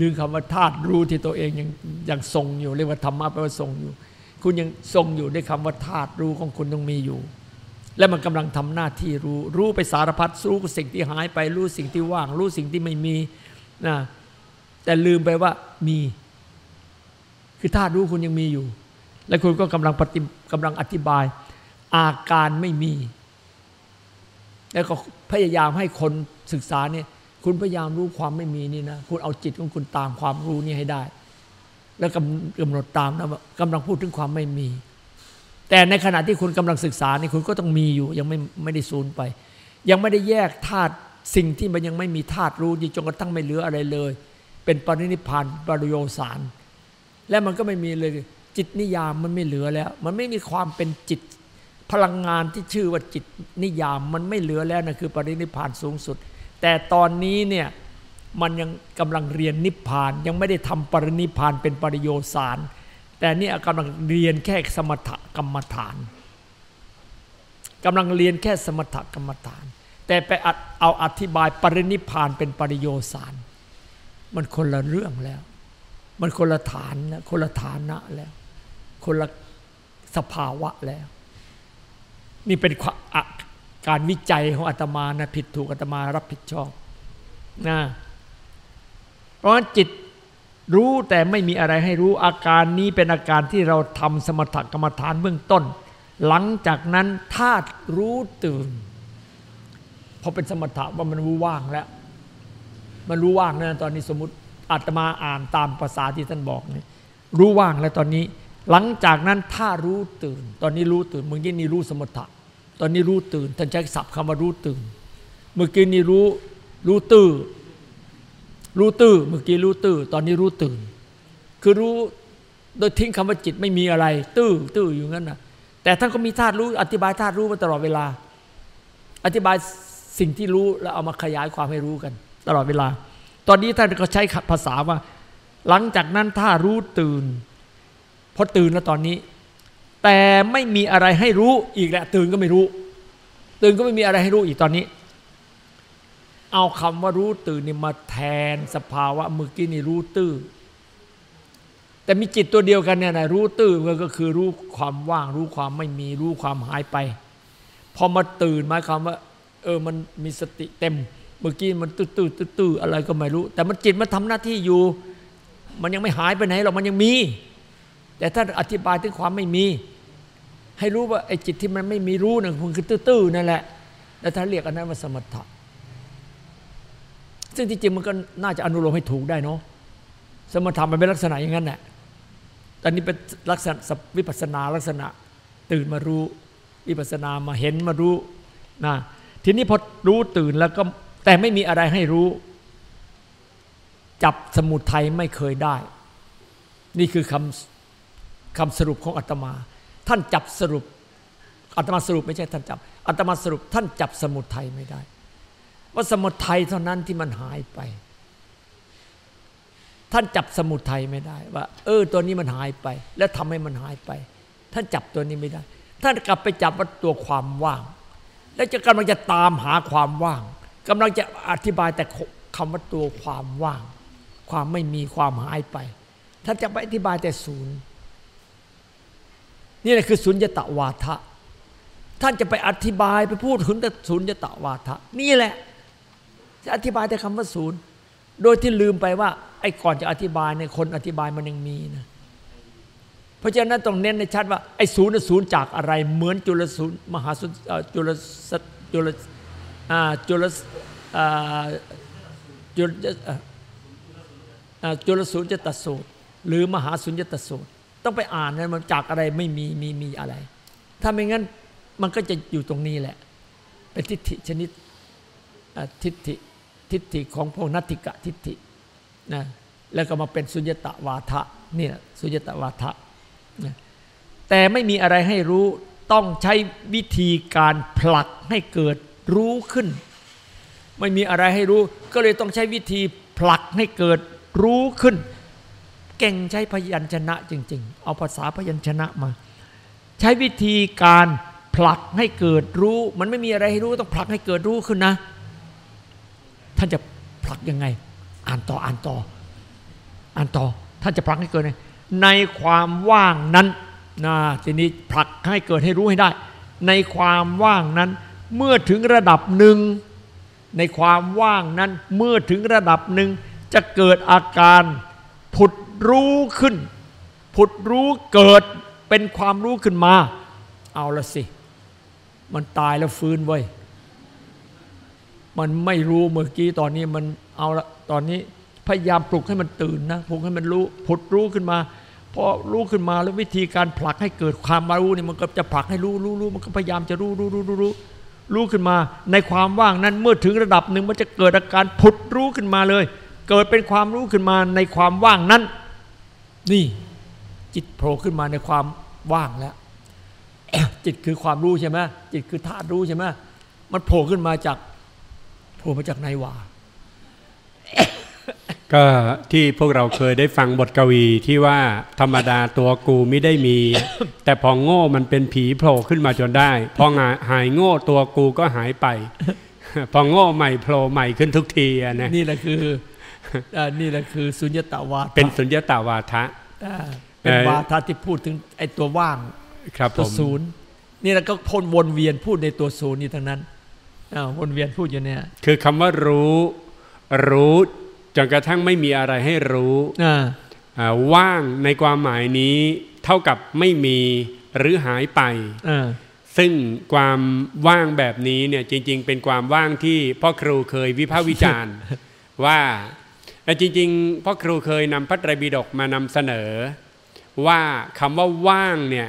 ลืมคำว่าธาตุรู้ที่ตัวเองยังยังทรงอยู่ เรียกว่าธรรมะแปลว่าทรงอยู่ คุณยังทรงอยู่ด้วยคำว่าธาตุรู้ของคุณต้องมีอยู่ และมันกำลังทำหน้าที่รู้ รู้ไปสารพัดรู้สิ่งที่หายไป รู้สิ่งที่ว่าง รู้สิ่งที่ไม่มีนะแต่ลืมไปว่ามี คือธาตุรู้คุณยังมีอยู่ และคุณก็กำลังปฏิกำลังอธิบาย อาการไม่มี แล้วก็พยายามให้คนศึกษาเนี่ยคุณพยายามรู้ความไม่มีนี่นะคุณเอาจิตของคุณตามความรู้นี้ให้ได้ แล้วกำหนดตามนะกำลังพูดถึงความไม่มี แต่ในขณะที่คุณกำลังศึกษานี่คุณก็ต้องมีอยู่ ยังไม่ไม่ได้สูญไป ยังไม่ได้แยกธาตุสิ่งที่มันยังไม่มีธาตุรู้จนกระทั่งไม่เหลืออะไรเลย เป็นปรินิพานปริโยสาร และมันก็ไม่มีเลยจิตนิยามมันไม่เหลือแล้ว มันไม่มีความเป็นจิต พลังงานที่ชื่อว่าจิตนิยามมันไม่เหลือแล้วนะคือปรินิพานสูงสุด แต่ตอนนี้เนี่ยมันยังกำลังเรียนนิพพานยังไม่ได้ทำปรินิพานเป็นปริโยสาร แต่นี่กำลังเรียนแค่สมถกรรมฐานกำลังเรียนแค่สมถกรรมฐาน แต่ไปเอาอธิบายปรินิพานเป็นปริโยสาร มันคนละเรื่องแล้ว มันคนละฐานแล้วคนละฐานะแล้ว คนละสภาวะแล้ว นี่เป็นการวิจัยของอาตมานะผิดถูกอาตมารับผิดชอบนะเพราะจิตรู้แต่ไม่มีอะไรให้รู้อาการนี้เป็นอาการที่เราทำสมถกรรมฐานเบื้องต้น หลังจากนั้นธาตุรู้ตื่นพอเป็นสมถะว่ามันรู้ว่างแล้ว มันรู้ว่างนะตอนนี้สมมติอาตมาอ่านตามภาษาที่ท่านบอกนี่รู้ว่างแล้วตอนนี้ หลังจากนั้นถ้ารู้ตื่น ตอนนี้รู้ตื่น เมื่อกี้นี่รู้สมถะ ตอนนี้รู้ตื่น ท่านใช้ศัพท์คำว่ารู้ตื่น เมื่อกี้นี่รู้รู้ตื่นรู้ตื้อเมื่อกี้รู้ตื้อตอนนี้รู้ตื่น คือรู้โดยทิ้งคำว่าจิตไม่มีอะไร ตื้อตื้ออยู่งั้นนะแต่ท่านก็มีธาตุรู้อธิบายธาตุรู้มาตลอดเวลา อธิบายสิ่งที่รู้แล้วเอามาขยายความให้รู้กัน ตลอดเวลา ตอนนี้ท่านก็ใช้ภาษาว่า หลังจากนั้นถ้ารู้ตื่น พอตื่นแล้วตอนนี้ แต่ไม่มีอะไรให้รู้อีกแหละ ตื่นก็ไม่รู้ ตื่นก็ไม่มีอะไรให้รู้อีกตอนนี้ เอาคำว่ารู้ตื่นนี่มาแทนสภาวะเมื่อกี้นี่รู้ตื้อแต่มีจิตตัวเดียวกันเนี่ยนะรู้ตื้อก็คือรู้ความว่าง รู้ความไม่มีรู้ความหายไป พอมาตื่นหมายความว่า เออมันมีสติเต็ม เมื่อกี้มันตื้อตื้อตื้อตื้ออะไรก็ไม่รู้ แต่มันจิตมันทำหน้าที่อยู่ มันยังไม่หายไปไหนหรอกมันยังมี แต่ถ้าอธิบายถึงความไม่มี ให้รู้ว่าไอ้จิตที่มันไม่มีรู้นั่นคือตื้อๆนั่นแหละ แล้วถ้าเรียกอันนั้นว่าสมถะซึ่งที่จริงมันก็น่าจะอนุโลมให้ถูกได้เนาะสมถะมันเป็นลักษณะอย่างนั้นแหละตอนนี้เป็นลักษณะวิปัสนาลักษณะตื่นมารู้วิปัสนามาเห็นมารู้นะทีนี้พอรู้ตื่นแล้วก็แต่ไม่มีอะไรให้รู้ จับสมุทัยไม่เคยได้ นี่คือคำ คำสรุปของอาตมา ท่านจับสรุปอาตมาสรุปไม่ใช่ท่านจับอาตมาสรุป ท่านจับสมุทัยไม่ได้ ว่าสมุทัยเท่านั้นที่มันหายไป ท่านจับสมุทัยไม่ได้ ว่า เออตัวนี้มันหายไป แล้วทำให้มันหายไป ท่านจับตัวนี้ไม่ได้ ท่านกลับไปจับว่าตัวความว่าง แล้วจะกำลังจะตามหาความว่างกำลังจะอธิบายแต่คำว่าตัวความว่าง ความไม่มีความหายไป ท่านจะไปอธิบายแต่ศูนย์ นี่แหละคือสุญญตวาทะ ท่านจะไปอธิบายไปพูดถึงแต่สุญญตวาทะ นี่แหละ จะอธิบายแต่คำว่าศูนย์ โดยที่ลืมไปว่า ไอ้ก่อนจะอธิบายเนี่ยคนอธิบายมันยังมีนะเพราะฉะนั้นต้องเน้นในชัดว่าไอ้ศูนย์ศูนย์จากอะไร เหมือนจุลศูนย์มหาศูนย์จุลจุลจุลจุลจุลศูนย์จะตัดสูตร หรือมหาศูนย์จะตัดสูตร ต้องไปอ่านนะมันจากอะไรไม่มีมีมีอะไร ถ้าไม่งั้นมันก็จะอยู่ตรงนี้แหละ เป็นทิฏฐิชนิดทิฏฐิทิฏฐิของพวกนัตติกะทิฏฐินะแล้วก็มาเป็นสุญญตวาทะนี่แหละสุญญตวาทะนะแต่ไม่มีอะไรให้รู้ต้องใช้วิธีการผลักให้เกิดรู้ขึ้น ไม่มีอะไรให้รู้ ก็เลยต้องใช้วิธีผลักให้เกิดรู้ขึ้น เก่งใช้พยัญชนะจริง ๆ เอาภาษาพยัญชนะมา ใช้วิธีการผลักให้เกิดรู้ มันไม่มีอะไรให้รู้ต้องผลักให้เกิดรู้ขึ้นนะ ท่านจะผลักยังไง อ่านต่ออ่านต่อ อ่านต่อ ท่านจะผลักให้เกิดในความว่างนั้นนะทีนี้ผลักให้เกิดให้รู้ให้ได้ ในความว่างนั้น เมื่อถึงระดับหนึ่ง ในความว่างนั้น เมื่อถึงระดับหนึ่งจะเกิดอาการ รู้ขึ้น ผุดรู้เกิดเป็นความรู้ขึ้นมา เอาละสิ มันตายแล้วฟื้นไว้ มันไม่รู้เมื่อกี้ตอนนี้มันเอาละตอนนี้พยายามปลุกให้มันตื่นนะปลุกให้มันรู้ผุดรู้ขึ้นมาพอรู้ขึ้นมาแล้ววิธีการผลักให้เกิดความรู้นี่มันก็จะผลักให้รู้รู้รู้มันก็พยายามจะรู้รู้รู้รู้รู้รู้ขึ้นมาในความว่างนั้นเมื่อถึงระดับหนึ่งมันจะเกิดอาการผุดรู้ขึ้นมาเลย เกิดเป็นความรู้ขึ้นมาในความว่างนั้น นี่จิตโผล่ขึ้นมาในความว่างแล้ว จิตคือความรู้ใช่ไหมจิตคือธาตุรู้ใช่ไหมมันโผล่ขึ้นมาจากโผล่มาจากในวาก็ที่พวกเราเคยได้ฟังบทกวีที่ว่าธรรมดาตัวกูไม่ได้มี แต่พอโง่มันเป็นผีโผล่ขึ้นมาจนได้ พอหายโง่ตัวกูก็หายไป พอโง่ใหม่โผล่ใหม่ขึ้นทุกทีนะนี่แหละคือ นี่แหละคือสุญญตาวาทเป็นสุญญตาวาทะเป็นวาทะที่พูดถึงไอ้ตัวว่างครับตัวศูนย์นี่แล้วก็พ่นวนเวียนพูดในตัวศูนย์นี่ทั้งนั้นวนเวียนพูดอยู่เนี่ย คือคำว่ารู้รู้จนกระทั่งไม่มีอะไรให้รู้ว่างในความหมายนี้ เท่ากับไม่มีหรือหายไปซึ่งความว่างแบบนี้เนี่ยจริง ๆ เป็นความว่างที่พ่อครูเคยวิพากษ์วิจารณ์ว่า แต่จริงๆพ่อครูเคยนำพระไตรปิฎกมานำเสนอ ว่าคำว่าว่างเนี่ย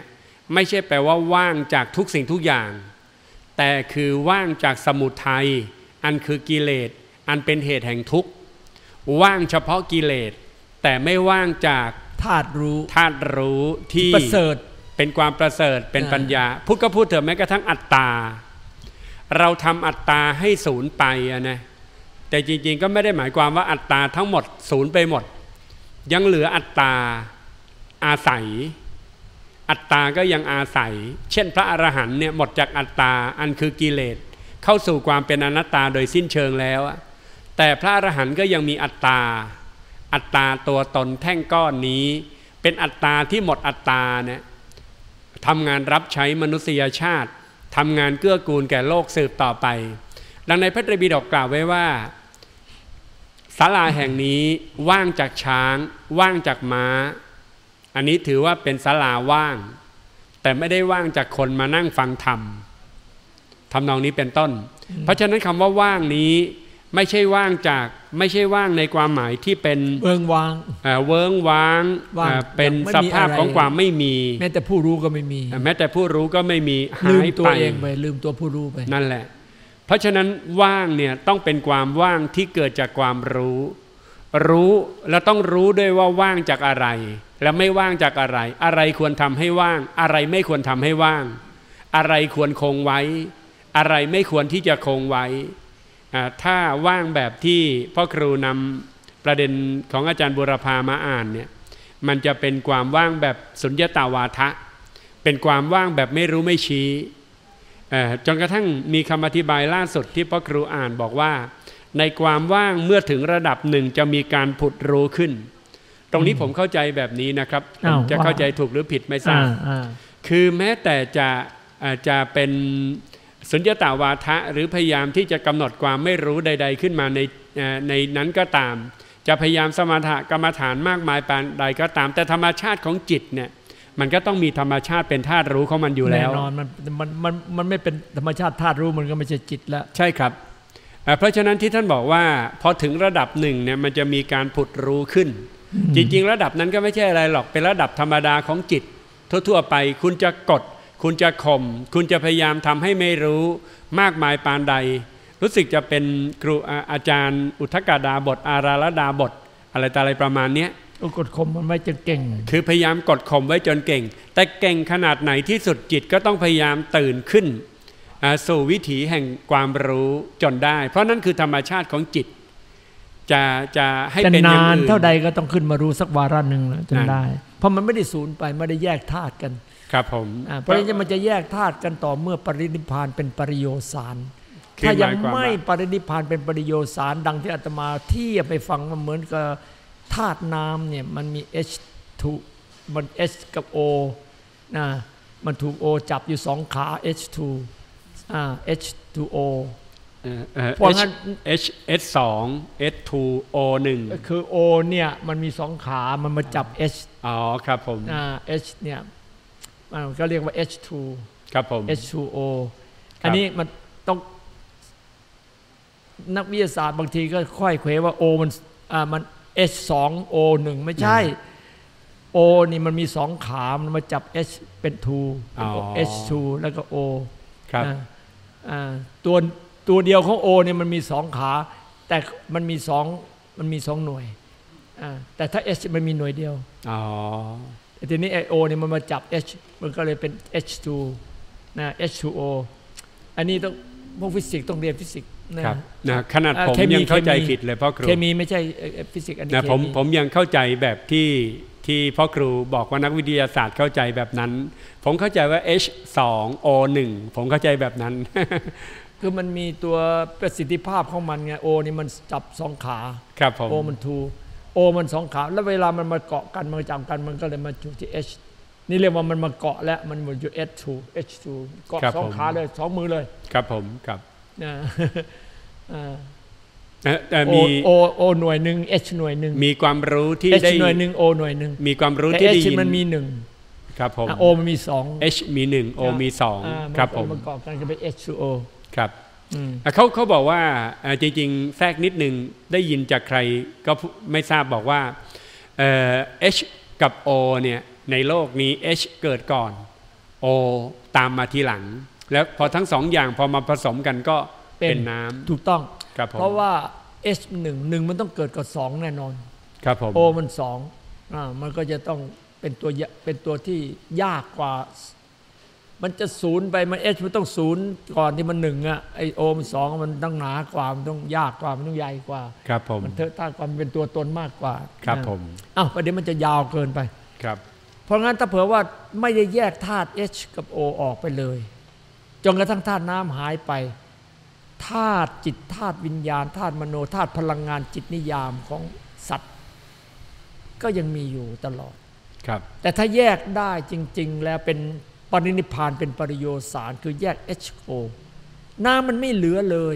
ไม่ใช่แปลว่าว่างจากทุกสิ่งทุกอย่าง แต่คือว่างจากสมุทัยอันคือกิเลสอันเป็นเหตุแห่งทุกข์ว่างเฉพาะกิเลส แต่ไม่ว่างจากธาตุรู้ธาตุรู้ที่ประเสริฐเป็นความประเสริฐเป็นอ่าปัญญาพูดก็พูดเถอะแม้กระทั่งอัตตา เราทำอัตตาให้ศูนย์ไปอะนะ แต่จริงๆก็ไม่ได้หมายความว่าอัตตาทั้งหมดศูนย์ไปหมด ยังเหลืออัตตาอาศัย อัตตาก็ยังอาศัย เช่นพระอรหันต์เนี่ยหมดจากอัตตาอันคือกิเลสเข้าสู่ความเป็นอนัตตาโดยสิ้นเชิงแล้วแต่พระอรหันต์ก็ยังมีอัตตา อัตตาตัวตนแท่งก้อนนี้ เป็นอัตตาที่หมดอัตตาเนี่ยทำงานรับใช้มนุษยชาติทำงานเกื้อกูลแก่โลกสืบต่อไป ดังในพระตรปิฎกกล่าวไว้ว่า ศาลาแห่งนี้ว่างจากช้าง ว่างจากม้า อันนี้ถือว่าเป็นศาลาว่าง แต่ไม่ได้ว่างจากคนมานั่งฟังธรรมทำนองนี้เป็นต้น เพราะฉะนั้นคำว่าว่างนี้ไม่ใช่ว่างจากไม่ใช่ว่างในความหมายที่เป็นเบิงวางเอ่อเวิ้งว้างว่างเอ่อเป็นยังไม่สมีภาพอะไรของความไม่มี แม้แต่ผู้รู้ก็ไม่มี แม้แต่ผู้รู้ก็ไม่มีลืหามยตัวไปเองไปลืมตัวผู้รู้ไปนั่นแหละ เพราะฉะนั้นว่างเนี่ยต้องเป็นความว่างที่เกิดจากความรู้ รู้แล้วต้องรู้ด้วยว่าว่างจากอะไร และไม่ว่างจากอะไร อะไรควรทำให้ว่าง อะไรไม่ควรทำให้ว่าง อะไรควรคงไว้ อะไรไม่ควรที่จะคงไว้ถ้าว่างแบบที่พ่อครูนำประเด็นของอาจารย์บุรพามาอ่านเนี่ยมันจะเป็นความว่างแบบสุญญตาวาทะ เป็นความว่างแบบไม่รู้ไม่ชี้ จนกระทั่งมีคำอธิบายล่าสุดที่พ่อครูอ่านบอกว่า ในความว่างเมื่อถึงระดับหนึ่งจะมีการผุดรู้ขึ้น ตรงนี้ผมเข้าใจแบบนี้นะครับผมอ้าวจะว่าเข้าใจถูกหรือผิดไม่ทราบอ่าอ่าคือแม้แต่จะอ่าจะเป็นสุญญตาวาทะหรือพยายามที่จะกำหนดความไม่รู้ใด ๆ ขึ้นมาในเอ่อในนั้นก็ตาม จะพยายามสมาธิกรรมฐานมากมายปานใดก็ตาม แต่ธรรมชาติของจิตเนี่ย มันก็ต้องมีธรรมชาติเป็นธาตุรู้ของมันอยู่แล้วแน่นอนมันมันมันมันไม่เป็นธรรมชาติธาตุรู้มันก็ไม่ใช่จิตแล้วใช่ครับเอ่อเพราะฉะนั้นที่ท่านบอกว่าพอถึงระดับหนึ่งเนี่ยมันจะมีการผุดรู้ขึ้น จริง ๆ ระดับนั้นก็ไม่ใช่อะไรหรอกเป็นระดับธรรมดาของจิต ทั่วๆไปคุณจะกด คุณจะข่มคุณจะพยายามทำให้ไม่รู้มากมายปานใด รู้สึกจะเป็นครูอาอาจารย์ อุทกดาบท อาราลดาบท อะไรต่ออะไรประมาณเนี้ย ก็กดข่มมันไว้จนเก่ง คือพยายามกดข่มไว้จนเก่ง แต่เก่งขนาดไหนที่สุดจิตก็ต้องพยายามตื่นขึ้นอ่าสู่วิถีแห่งความรู้จนได้ เพราะนั่นคือธรรมชาติของจิต จะจะให้จะเป็นอย่านางนอื่นเท่าใดก็ต้องขึ้นมารู้สักวาระหนึ่งแล้วจนนั่นได้ เพราะมันไม่ได้สูญไปไม่ได้แยกธาตุกัน ครับผมอ่าเพราะฉะนั้นมันจะแยกธาตุกันต่อเมื่อปรินิพพานเป็นปริโยสารคือถ้ายังหมายความไม่ว่าปรินิพพานเป็นปริโยสารดังที่อาตมาเทียบไปฟังมันเหมือนกับ ธาตุน้ำเนี่ยมันมี H2 มัน H กับ O นะมันถูก O จับอยู่สองขา H2 อ่า H2O เอ่อเอ่อเพราะงั้น H H สอง H 2 O หนึ่งก็คือ O เนี่ยมันมีสองขา มันมาจับ H อ๋อครับผมอ่า H เนี่ยมันก็เรียกว่า H2 ครับผม H2O อันนี้มันต้องนักวิทยาศาสตร์บางทีก็ค่อยเควว่า O มันอ่ามัน H2O 1 ไม่ใช่ O นี่มันมีสองขา มันมาจับ H เป็น2อ๋อ H2 แล้วก็ O ครับอ่าอ่าตัวตัวเดียวของ O เนี่ยมันมีสองขา แต่มันมีสองมันมีสองหน่วยอ่าแต่ถ้า H มันมีหน่วยเดียวอ๋อแต่ทีนี้ไอโอเนี่ยมันมาจับ H มันก็เลยเป็น H2 นะ H2O อันนี้ต้องพวกฟิสิกส์ต้องเรียนฟิสิกส์นะ ครับนะขนาดอ่าผมเคมียังเข้าใจเคมีผิดเลยพ่อครูเคมีไม่ใช่เอ่อเอ่อฟิสิกส์อันนี้นะเคผมมีผมยังเข้าใจแบบที่ที่พ่อครูบอกว่านักวิทยาศาสตร์เข้าใจแบบนั้น ผมเข้าใจว่า H 2 O 1 ผมเข้าใจแบบนั้น คือมันมีตัวประสิทธิภาพของมันไง O นี่มันจับสองขาครับผม O มัน two O มันสองขา แล้วเวลามันมาเกาะกันมาจับกันมันก็เลยมาอยู่ที่ H นี่เรียกว่ามันมาเกาะแล้วมันมาอยู่ H2 H2 เกาะสองขาเลยสองมือเลย ครับผมครับ นะอ่าเอ่อแต่โอมีโอโอหน่วยหนึ่ง H หน่วยหนึ่งมีความรู้ที่ H ได้หน่วยหนึ่ง O หน่วยหนึ่งมีความรู้แต่ที่ได้ H ยินมันมีหนึ่งครับผมอะ O มันมีสอง H มีหนึ่ง O มีสองอ่าครับผมมันเกาะกันก็เป็น H 2 O ครับอืมอะเขาเขาบอกว่าเอ่อจริงๆ แทรกนิดนึงได้ยินจากใครก็ไม่ทราบบอกว่าเอ่อ H กับ O เนี่ยในโลกนี้ H เกิดก่อน O ตามมาทีหลัง แล้วพอทั้งสองอย่างพอมาผสมกันก็เป็นเป็นน้ำถูกต้องครับผมเพราะว่า H หนึ่งหนึ่งมันต้องเกิดกับสองแน่นอนครับผม O มันสองอ่ามันก็จะต้องเป็นตัวยะเป็นตัวที่ยากกว่า มันจะศูนย์ไปมัน H มันต้องศูนย์ก่อนที่มันหนึ่งอะไอโอมันสองมันต้องหนากว่ามันต้องยากกว่ามันต้องใหญ่กว่า ครับผมมันเทอะท่าความนเป็นตัวตนมากกว่า ครับนะผมอ้าวประเดี๋ยวมันจะยาวเกินไปครับ เพราะงั้นถ้าเผื่อว่าไม่ได้แยกธาตุ H กับ O ออกไปเลย จนกระทั่งธาตุน้ำหายไปธาตุจิตธาตุวิญญาณธาตุมโนธาตุพลังงานจิตนิยามของสัตว์ ก็ยังมีอยู่ตลอดครับ แต่ถ้าแยกได้จริง ๆ แล้วเป็นปรินิพพานเป็นปริโยสารคือแยก HO น้ำมันไม่เหลือเลย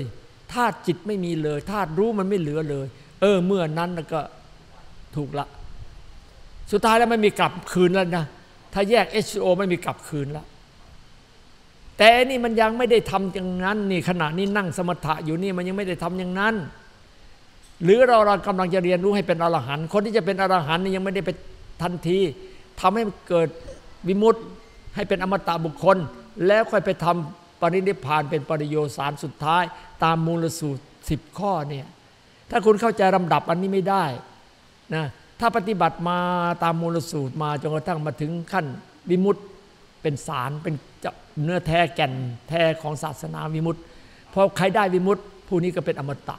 ธาตุจิตไม่มีเลยธาตุรู้มันไม่เหลือเลย เออ เมื่อนั้นน่ะก็ถูกละ สุดท้ายแล้วไม่มีกลับคืนแล้วนะ ถ้าแยก HO ไม่มีกลับคืนแล้ว แต่นี่มันยังไม่ได้ทำอย่างนั้นนี่ขณะนี้นั่งสมถะอยู่นี่มันยังไม่ได้ทำอย่างนั้น หรือเราเรากำลังจะเรียนรู้ให้เป็นอรหันต์คนที่จะเป็นอรหันต์นี่ยังไม่ได้ไปทันทีทำให้เกิดวิมุตติให้เป็นอมตะบุคคล แล้วค่อยไปทำปรินิพานเป็นปริโยสารสุดท้าย ตามมูลสูตรสิบข้อเนี่ยถ้าคุณเข้าใจลำดับอันนี้ไม่ได้นะถ้าปฏิบัติมาตามมูลสูตรมาจนกระทั่งมาถึงขั้นวิมุตติเป็นสารเป็น เนื้อแท้แก่นแท้ของศาสนาวิมุตติพอใครได้วิมุตติผู้นี้ก็เป็นอมตะ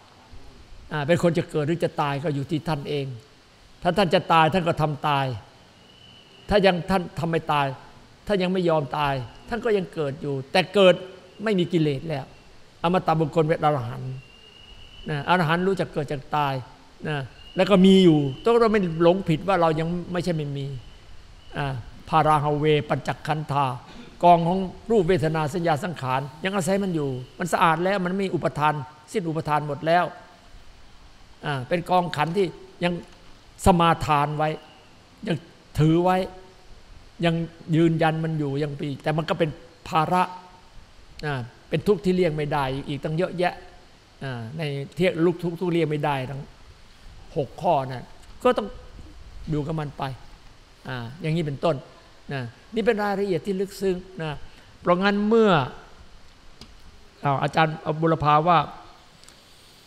เป็นคนจะเกิดหรือจะตายก็อยู่ที่ท่านเอง ถ้าท่านจะตายท่านก็ทำตาย ถ้ายังท่านทำไม่ตาย ถ้ายังไม่ยอมตาย ท่านก็ยังเกิดอยู่ แต่เกิดไม่มีกิเลสแล้ว อมตะบุคคลเป็นอรหันต์นะอรหันต์รู้จักเกิดจากตายนะแล้วก็มีอยู่ต้องเราไม่หลงผิดว่าเรายังไม่ใช่ไม่มีพาราฮาเวปัญจขันธา กองของรูปเวทนาสัญญาสังขารยังอาศัยมันอยู่ มันสะอาดแล้วมันไม่มีอุปทานสิ้นอุปทานหมดแล้วอ่าเป็นกองขันที่ยังสมาทานไว้ ยังถือไว้ ยังยืนยันมันอยู่ยังปี แต่มันก็เป็นภาระอ่าเป็นทุกข์ที่เลี่ยงไม่ได้ อีกตั้งเยอะแยะอ่าในเทียลุกทุกข์ทุกเลี่ยงไม่ได้ทั้งหกข้อนั่นก็ต้องอยู่กับมันไปอ่าอย่างนี้เป็นต้นนะ นี่เป็นรายละเอียดที่ลึกซึ้งนะเพราะงั้นเมื่ออาอาจารย์บุรพาว่า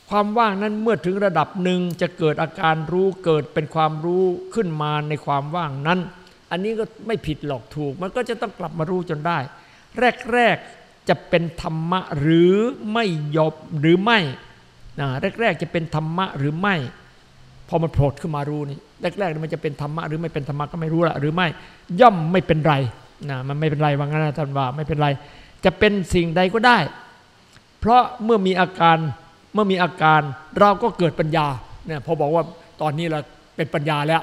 ความว่างนั้นเมื่อถึงระดับหนึ่งจะเกิดอาการรู้เกิดเป็นความรู้ขึ้นมาในความว่างนั้น อันนี้ก็ไม่ผิดหรอกถูก มันก็จะต้องกลับมารู้จนได้ แรกๆจะเป็นธรรมะหรือไม่ยบหรือไม่นะแรกๆจะเป็นธรรมะหรือไม่ พอมันโผล่ขึ้นมารู้นี่แรกๆมันจะเป็นธรรมะหรือไม่เป็นธรรมะก็ไม่รู้ละหรือไม่ย่อมไม่เป็นไรนะมันไม่เป็นไรว่างั้นท่านว่าไม่เป็นไร จะเป็นสิ่งใดก็ได้ เพราะเมื่อมีอาการเมื่อมีอาการเราก็เกิดปัญญาเนี่ยพอบอกว่าตอนนี้เราเป็นปัญญาแล้ว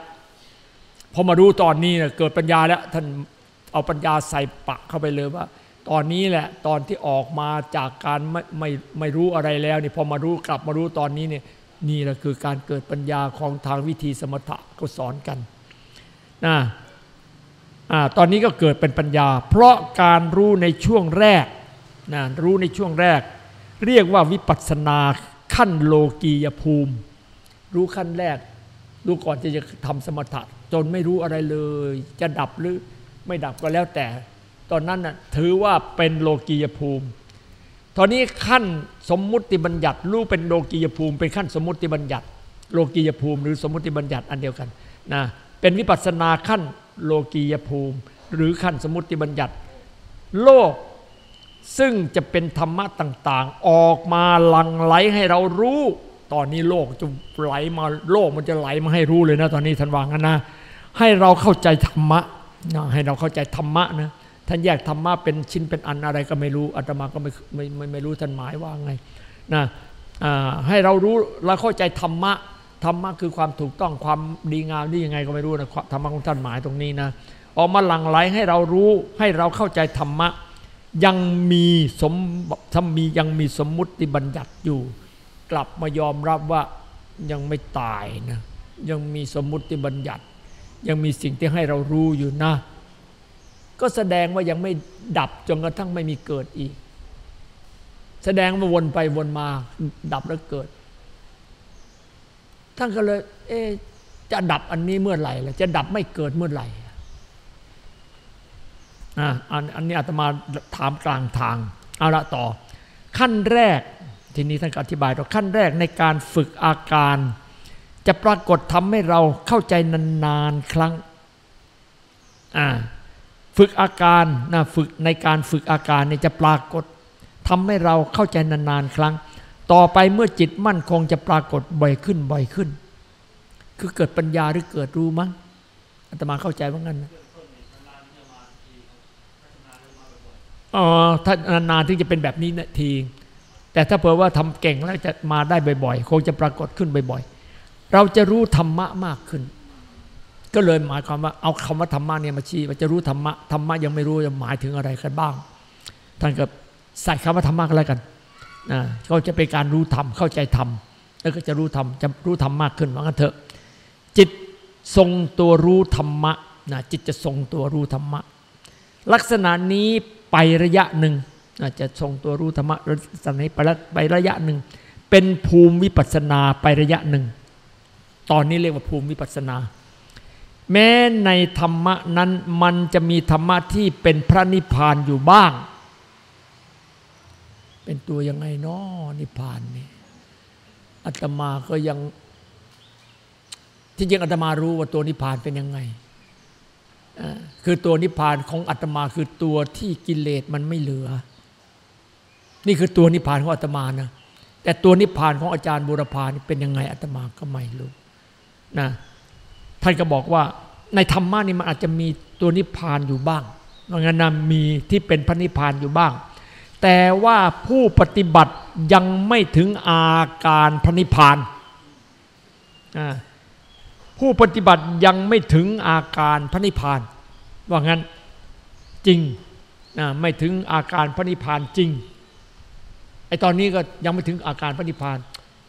พอมารู้ตอนนี้เนี่ยเกิดปัญญาแล้วท่านเอาปัญญาใส่ปะเข้าไปเลยว่า ตอนนี้แหละตอนที่ออกมาจากการไม่ไม่ไม่รู้อะไรแล้วนี่พอมารู้กลับมารู้ตอนนี้เนี่ย นี่แหละคือการเกิดปัญญาของทางวิธีสมถะก็สอนกันนะอ่าตอนนี้ก็เกิดเป็นปัญญา เพราะการรู้ในช่วงแรกนะรู้ในช่วงแรก เรียกว่าวิปัสสนาขั้นโลกียภูมิ รู้ขั้นแรก รู้ก่อนที่จะทำสมถะ จนไม่รู้อะไรเลย จะดับหรือไม่ดับก็แล้วแต่ ตอนนั้นน่ะถือว่าเป็นโลกียภูมิ ตอนนี้ขั้น สมมุติบัญญัติรู้เป็นโลกียภูมิ เป็นขั้นสมมุติบัญญัติ โลกียภูมิ หรือสมมุติบัญญัติอันเดียวกันนะเป็นวิปัสสนาขั้นโลกียภูมิ หรือขั้นสมมุติบัญญัติ โลกซึ่งจะเป็นธรรมะต่าง ๆ ออกมาหลังไหลให้เรารู้ ตอนนี้โลกจะไหลมาโลกมันจะไหลมาให้รู้เลยนะ ตอนนี้ท่านวางั้นนะให้เราเข้าใจธรรมะนะให้เราเข้าใจธรรมะนะ ท่านแยกธรรมะเป็นชิ้นเป็นอันอะไรก็ไม่รู้อาตมาก็ไม่ไม่ไม่ไม่รู้ท่านหมายว่าไงนะให้เรารู้เราเข้าใจธรรมะธรรมะคือความถูกต้องความดีงามนี่ยังไงก็ไม่รู้นะธรรมะของท่านหมายตรงนี้นะออกมาหลั่งไหลให้เรารู้ให้เราเข้าใจธรรมะ ยังมีสมถ้ามียังมีสมมุติบัญญัติอยู่ กลับมายอมรับว่ายังไม่ตายนะยังมีสมมุติบัญญัติ ยังมีสิ่งที่ให้เรารู้อยู่นะ ก็แสดงว่ายังไม่ดับจนกระทั่งไม่มีเกิดอีก แสดงว่าวนไปวนมาดับแล้วเกิด ท่านก็เลย เอ๊จะดับอันนี้เมื่อไหร่ล่ะจะดับไม่เกิดเมื่อไหร่อ่าอันอันนี้อาตมาถามกลางทางเอาละต่อ ขั้นแรกทีนี้ท่านอธิบายต่อขั้นแรกในการฝึกอาการ จะปรากฏทำให้เราเข้าใจนานๆครั้งอ่า ฝึกอาการนะฝึกในการฝึกอาการเนี่ยจะปรากฏทำให้เราเข้าใจนานๆครั้ง ต่อไปเมื่อจิตมั่นคงจะปรากฏบ่อยขึ้นบ่อยขึ้น คือเกิดปัญญาหรือเกิดรู้มั้งอาตมาเข้าใจว่างั้นนะอ๋อถ้านานๆถึงจะเป็นแบบนี้นะที แต่ถ้าเผื่อว่าทำเก่งแล้วจะมาได้บ่อยๆ คงจะปรากฏขึ้นบ่อยๆ เราจะรู้ธรรมะมากขึ้น ก็เลยหมายความว่าเอาคำว่าธรรมะเนี่ยมาชี้ว่าจะรู้ธรรมะธรรมะยังไม่รู้จะหมายถึงอะไรกันบ้าง ท่านก็ใส่คำว่าธรรมะก็แล้วกันนะก็จะเป็นการรู้ธรรมเข้าใจธรรมแล้วก็จะรู้ธรรมจะรู้ธรรมมากขึ้นว่างั้นเถอะ จิตทรงตัวรู้ธรรมะนะจิตจะทรงตัวรู้ธรรมะ ลักษณะนี้ไประยะหนึ่งจะทรงตัวรู้ธรรมะลักษณะนี้ไประยะหนึ่งเป็นภูมิวิปัสนาไประยะหนึ่งตอนนี้เรียกว่าภูมิวิปัสนา แม้ในธรรมะนั้นมันจะมีธรรมะที่เป็นพระนิพพานอยู่บ้าง เป็นตัวยังไงนาะนิพพานนี่อาตมาก็ยัง ที่จริงอาตมารู้ว่าตัวนิพพานเป็นยังไงคือตัวนิพพานของอาตมาคือตัวที่กิเลสมันไม่เหลือ นี่คือตัวนิพพานของอาตมานะแต่ตัวนิพพานของอาจารย์บุรพานี่เป็นยังไงอาตมาก็ไม่รู้นะ ท่านก็บอกว่าในธรรมะนี่มันอาจจะมีตัวนิพพานอยู่บ้างว่างั้นนะมีที่เป็นพระนิพพานอยู่บ้าง แต่ว่าผู้ปฏิบัติยังไม่ถึงอาการพระนิพพาน ผู้ปฏิบัติยังไม่ถึงอาการพระนิพพาน ว่างั้นจริงไม่ถึงอาการพระนิพพานจริงไอตอนนี้ก็ยังไม่ถึงอาการพระนิพพาน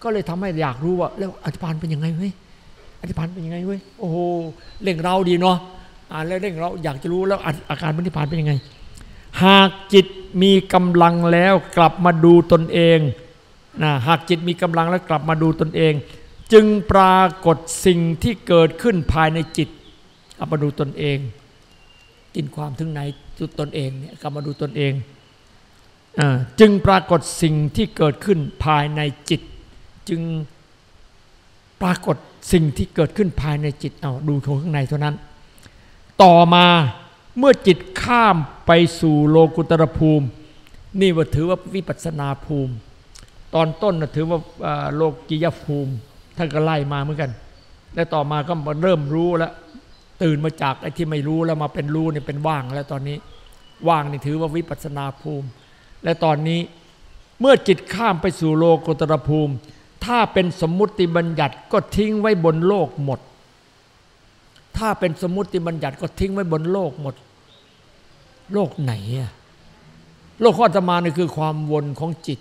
ก็เลยทำให้อยากรู้ว่าแล้วอธิพานเป็นยังไงเว้ย อธิพานธ์เป็นยังไงเว้ยโอ้โหเร่งเราดีเนาะอ่านแล้วเร่งเราอยากจะรู้แล้วอาการพระนิพพานเป็นยังไง หากจิตมีกำลังแล้วกลับมาดูตนเองนะหากจิตมีกำลังแล้วกลับมาดูตนเอง จึงปรากฏสิ่งที่เกิดขึ้นภายในจิตเอามาดูตนเองกินความถึงไหนจุดตนเองเนี่ยกลับมาดูตนเองอจึงปรากฏสิ่งที่เกิดขึ้นภายในจิต จึงปรากฏ สิ่งที่เกิดขึ้นภายในจิตเอาดูของข้างในเท่านั้น ต่อมาเมื่อจิตข้ามไปสู่โลกุตรภูมิ นี่ว่าถือว่าวิปัสนาภูมิ ตอนต้นนะถือว่าโลกิยภูมิท่านก็ไล่มาเหมือนกัน แล้วต่อมาก็เริ่มรู้แล้วตื่นมาจากไอ้ที่ไม่รู้แล้วมาเป็นรู้เนี่ยเป็นว่างแล้วตอนนี้ว่างนี่ถือว่าวิปัสนาภูมิ และตอนนี้เมื่อจิตข้ามไปสู่โลกุตรภูมิ ถ้าเป็นสมมุติบัญญัติก็ทิ้งไว้บนโลกหมด ถ้าเป็นสมมุติบัญญัติก็ทิ้งไว้บนโลกหมด โลกไหนอะโลกข้อตมานี่คือความวนของจิต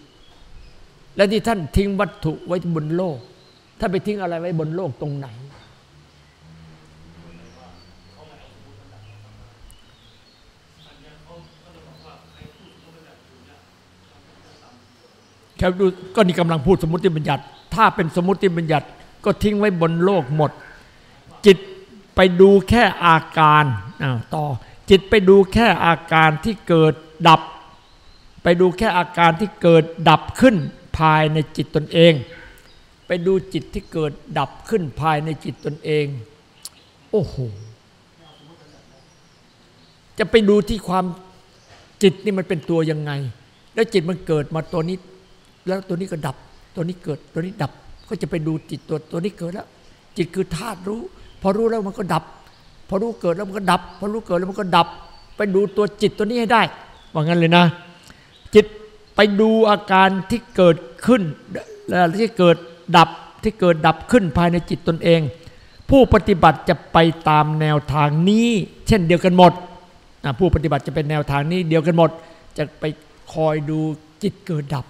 และที่ท่านทิ้งวัตถุไว้บนโลก ถ้าไปทิ้งอะไรไว้บนโลกตรงไหน แค่ดูก็นี่กำลังพูดสมมติบัญญัติ ถ้าเป็นสมมติบัญญัติก็ทิ้งไว้บนโลกหมด จิตไปดูแค่อาการอ้าวต่อจิตไปดูแค่อาการที่เกิดดับ ไปดูแค่อาการที่เกิดดับขึ้นภายในจิตตนเอง ไปดูจิตที่เกิดดับขึ้นภายในจิตตนเอง โอ้โหจะไปดูที่ความจิตนี่มันเป็นตัวยังไง แล้วจิตมันเกิดมาตัวนี้ แล้วตัวนี้ก็ดับ ตัวนี้เกิดตัวนี้ดับ ก็จะไปดูจิตตัวตัวนี้เกิดแล้ว จิตคือธาตุรู้ พอรู้แล้วมันก็ดับ พอรู้เกิดแล้วมันก็ดับ พอรู้เกิดแล้วมันก็ดับ ไปดูตัวจิตตัวนี้ให้ได้ว่างั้นเลยนะ จิตไปดูอาการที่เกิดขึ้นแล้วที่เกิดดับที่เกิดดับขึ้นภายในจิตตนเอง ผู้ปฏิบัติจะไปตามแนวทางนี้ เช่นเดียวกันหมดผู้ปฏิบัติจะเป็นแนวทางนี้เดียวกันหมด จะไปคอยดูจิตเกิดดับ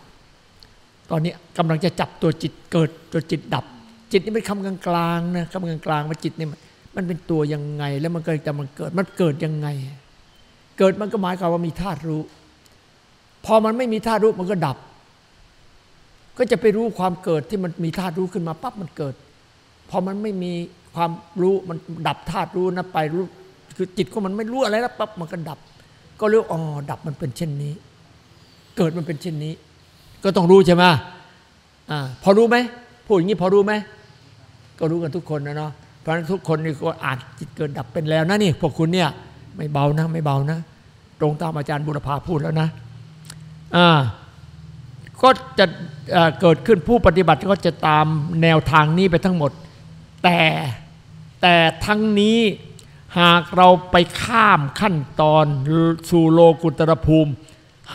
ตอนนี้กำลังจะจับตัวจิตเกิดตัวจิตดับ จิตนี่เป็นคำกลางๆนะคำกลางๆว่าจิตนี่มันเป็นตัวยังไง แล้วมันเก็จะมันเกิดมันเกิดยังไง เกิดมันก็หมายความว่ามีธาตุรู้ พอมันไม่มีธาตุรู้มันก็ดับ ก็จะไปรู้ความเกิดที่มันมีธาตุรู้ขึ้นมาปั๊บมันเกิด พอมันไม่มีความรู้มันดับธาตุรู้นะไปรู้คือจิตก็มันไม่รู้อะไรแล้วปั๊บมันก็ดับ ก็เรียกอ๋อดับมันเป็นเช่นนี้ เกิดมันเป็นเช่นนี้ ก็ต้องรู้ใช่ไหมอ่าพอรู้ไหมพูดอย่างนี้พอรู้ไหมก็รู้กันทุกคนนะเนาะเพราะฉะนั้นทุกคนนี่ก็อานจิตเกิดดับเป็นแล้วนะนี่พวกคุณเนี่ยไม่เบานะ ไม่เบานะ ตรงตามอาจารย์บุรพาพูดแล้วนะอ่าก็จะเอ่อเกิดขึ้นผู้ปฏิบัติก็จะตามแนวทางนี้ไปทั้งหมด แต่แต่ทั้งนี้หากเราไปข้ามขั้นตอนสู่โลกุตรภูมิ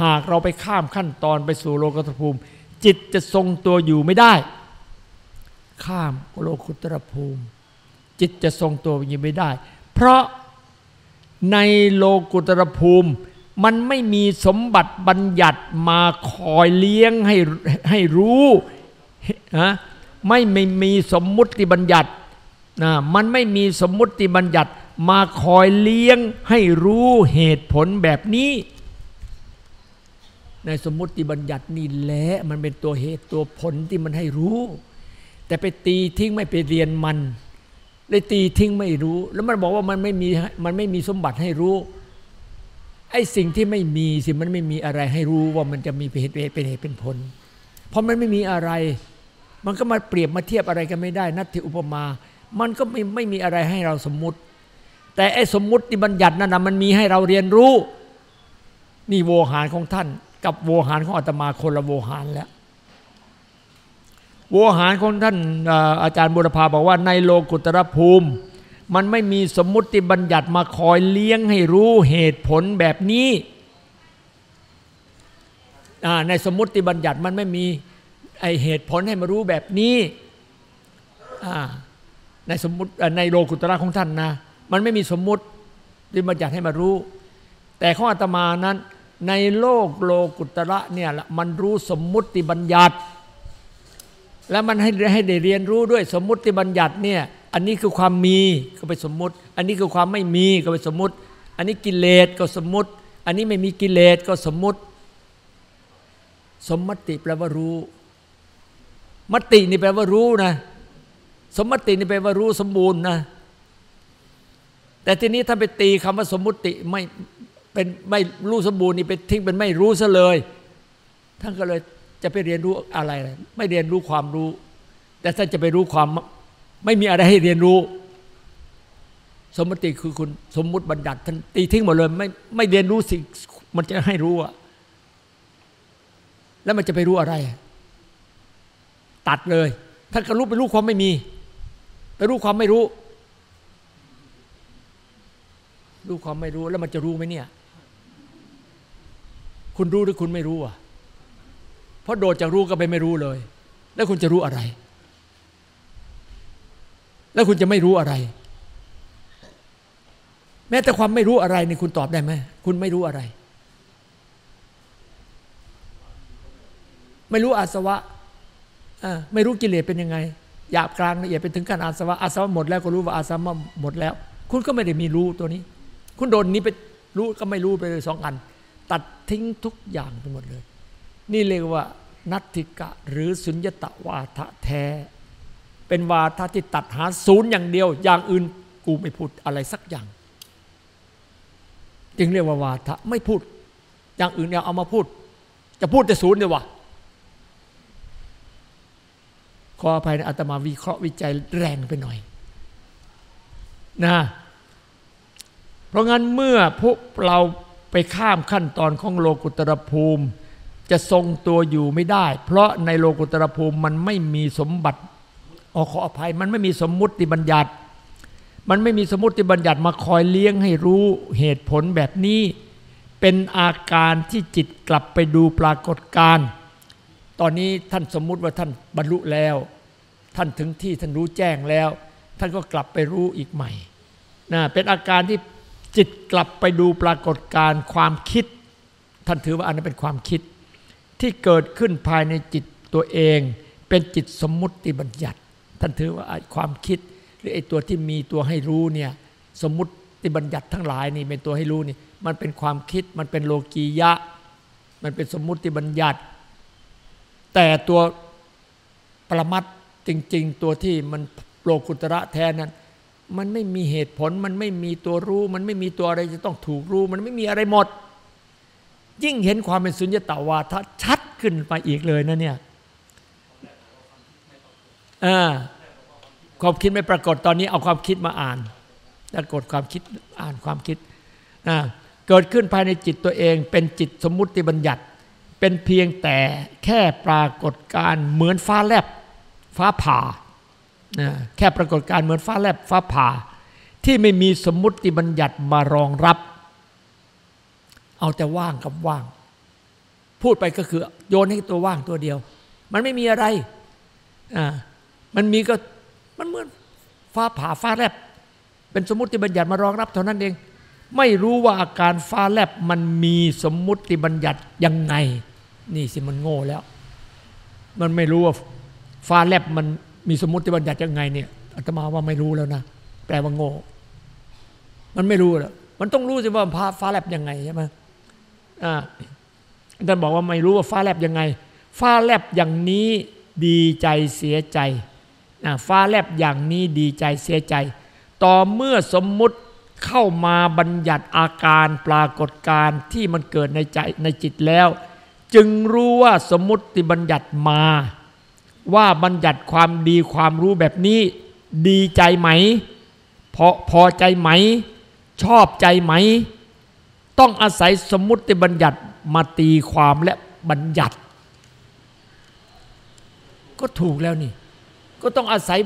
หากเราไปข้ามขั้นตอนไปสู่โลกุตรภูมิ จิตจะทรงตัวอยู่ไม่ได้ ข้ามโลกุตรภูมิ จิตจะทรงตัวอยู่ไม่ได้ เพราะในโลกุตรภูมิ มันไม่มีสมบัติบัญญัติมาคอยเลี้ยงให้ให้รู้นะไม่ไม่มีสมมุติบัญญัตินะมันไม่มีสมมุติบัญญัติมาคอยเลี้ยงให้รู้เหตุผลแบบนี้ ในสมมุติบัญญัตินี่แหละมันเป็นตัวเหตุตัวผลที่มันให้รู้ แต่ไปตีทิ้งไม่ไปเรียนมันเลยตีทิ้งไม่รู้ แล้วมันบอกว่ามันไม่มีมันไม่มีสมบัติให้รู้ไอ้สิ่งที่ไม่มีสิมันไม่มีอะไรให้รู้ว่ามันจะมีเหตุเป็นเหตุเป็นผล เพราะมันไม่มีอะไร มันก็มาเปรียบมาเทียบอะไรกันไม่ได้ นัตถิอุปมา มันก็ไม่ไม่มีอะไรให้เราสมมุติ แต่ไอ้สมมุติบัญญัตินั่นนะมันมีให้เราเรียนรู้ นี่โวหารของท่าน กับโวหารของอาตมาคนละโวหารแล้วโวหารของท่านอาจารย์บุรพาบอกว่าในโลกุตรภูมิ มันไม่มีสมมุติบัญญัติมาคอยเลี้ยงให้รู้เหตุผลแบบนี้ในสมมุติบัญญัติมันไม่มีไอเหตุผลให้มารู้แบบนี้ในสมมติในโลกุตระของท่านนะ มันไม่มีสมมุติที่บัญญัติให้มารู้ แต่ข้ออาตมานั้น ในโลกโลกุตระเนี่ยมันรู้สมมุติบัญญัติ แล้วมันให้ให้ได้เรียนรู้ด้วยสมมุติบัญญัติเนี่ยอันนี้คือความมีก็ไปสมมุติ อันนี้คือความไม่มีก็ไปสมมุติ อันนี้กิเลสก็สมมุติ อันนี้ไม่มีกิเลสก็สมมุติ สมมติแปลว่ารู้ มตินี่แปลว่ารู้นะ สมมตินี่แปลว่ารู้สมบูรณ์นะแต่ทีนี้ถ้าไปตีคำว่าสมมุติไม่ เป็นไม่รู้สมบูรณ์นี่ไปทิ้งเป็นไม่รู้ซะเลย ท่านก็เลยจะไปเรียนรู้อะไร ไม่เรียนรู้ความรู้ แต่ท่านจะไปรู้ความไม่มีอะไรให้เรียนรู้ สมมติคือคุณสมมุติบัญญัติท่านตีทิ้งหมดเลยไม่ไม่เรียนรู้สิ่งมันจะให้รู้อะแล้วมันจะไปรู้อะไร ตัดเลยท่านก็รู้ไปรู้ความไม่มี ไปรู้ความไม่รู้ รู้ความไม่รู้แล้วมันจะรู้ไหมเนี่ย คุณรู้หรือคุณไม่รู้อะ เพราะโดดจากรู้ก็ไปไม่รู้เลย แล้วคุณจะรู้อะไร แล้วคุณจะไม่รู้อะไร แม้แต่ความไม่รู้อะไรนี่คุณตอบได้ไหมคุณไม่รู้อะไร ไม่รู้อาสวะไม่รู้กิเลสเป็นยังไงหยาบกลางละเอียดเป็นถึงการอาสวะอาสวะหมดแล้วก็รู้ว่าอาสวะหมดแล้ว คุณก็ไม่ได้มีรู้ตัวนี้ คุณโดนนี้ไปรู้ก็ไม่รู้ไปเลยสองอัน ตัดทิ้งทุกอย่างไปหมดเลย นี่เรียกว่านัตถิกะหรือสุญญตวาทะแท้ เป็นวาทะที่ตัดหาศูนย์อย่างเดียว อย่างอื่นกูไม่พูดอะไรสักอย่าง จึงเรียกว่าวาทะไม่พูด อย่างอื่นอย่าเอามาพูด จะพูดแต่ศูนย์เดียววะขออภัยนะอาตมาวิเคราะห์วิจัยแรงไปหน่อยนะเพราะงั้นเมื่อพวกเรา ไปข้ามขั้นตอนของโลกุตรภูมิ จะทรงตัวอยู่ไม่ได้ เพราะในโลกุตรภูมิมันไม่มีสมบัติอขออภัยมันไม่มีสมมุติบัญญัติ มันไม่มีสมมติบัญญัติมาคอยเลี้ยงให้รู้เหตุผลแบบนี้ เป็นอาการที่จิตกลับไปดูปรากฏการณ์ตอนนี้ท่านสมมุติว่าท่านบรรลุแล้ว ท่านถึงที่ท่านรู้แจ้งแล้ว ท่านก็กลับไปรู้อีกใหม่นะเป็นอาการที่ จิตกลับไปดูปรากฏการณ์ความคิด ท่านถือว่าอันนั้นเป็นความคิด ที่เกิดขึ้นภายในจิตตัวเอง เป็นจิตสมมุติบัญญัติ ท่านถือว่าความคิด หรือไอ้ตัวที่มีตัวให้รู้เนี่ยสมมุติบัญญัติทั้งหลายนี่เป็นตัวให้รู้นี่มันเป็นความคิดมันเป็นโลกียะ มันเป็นสมมุติบัญญัติ แต่ตัวประมัดจริง ๆ ตัวที่มันโลกุตระแท้นั้น มันไม่มีเหตุผล มันไม่มีตัวรู้ มันไม่มีตัวอะไรจะต้องถูกรู้ มันไม่มีอะไรหมด ยิ่งเห็นความเป็นสุญญตาวาทะชัดขึ้นไปอีกเลยนะเนี่ยอ่าความคิดไม่ปรากฏตอนนี้เอาความคิดมาอ่านปรากฏความคิดอ่านความคิดนะเกิดขึ้นภายในจิตตัวเอง เป็นจิตสมมุติบัญญัติ เป็นเพียงแต่แค่ปรากฏการเหมือนฟ้าแลบฟ้าผ่า แค่ปรากฏการเหมือนฟ้าแลบฟ้าผ่า ที่ไม่มีสมมุติบัญญัติมารองรับ เอาแต่ว่างกับว่าง พูดไปก็คือ โยนให้ตัวว่างตัวเดียว มันไม่มีอะไรอ่ามันมีก็มันเหมือนฟ้าผ่าฟ้าแลบ เป็นสมมติบัญญัติมารองรับเท่านั้นเอง ไม่รู้ว่าอาการฟ้าแลบมันมีสมมติบัญญัติยังไง นี่สิมันโง่แล้ว มันไม่รู้ว่าฟ้าแลบมัน มีสมมติบัญญัติยังไงเนี่ยอาตมาว่าไม่รู้แล้วนะแปลว่าโง่ มันไม่รู้แล้วมันต้องรู้สิว่าฟ้าฟ้าแลบยังไงใช่ไหมอ่าท่านบอกว่าไม่รู้ว่าฟ้าแลบยังไง ฟ้าแลบอย่างนี้ดีใจเสียใจฟ้าแลบอย่างนี้ดีใจเสียใจ ต่อเมื่อสมมุติเข้ามาบัญญัติอาการปรากฏการที่มันเกิดในใจในจิตแล้ว จึงรู้ว่าสมมุติบัญญัติมา ว่าบัญญัติความดีความรู้แบบนี้ ดีใจไหม พอพอใจไหม ชอบใจไหม ต้องอาศัยสมมติบัญญัติมาตีความและบัญญัติ ก็ถูกแล้วนี่ ก็ต้องอาศัย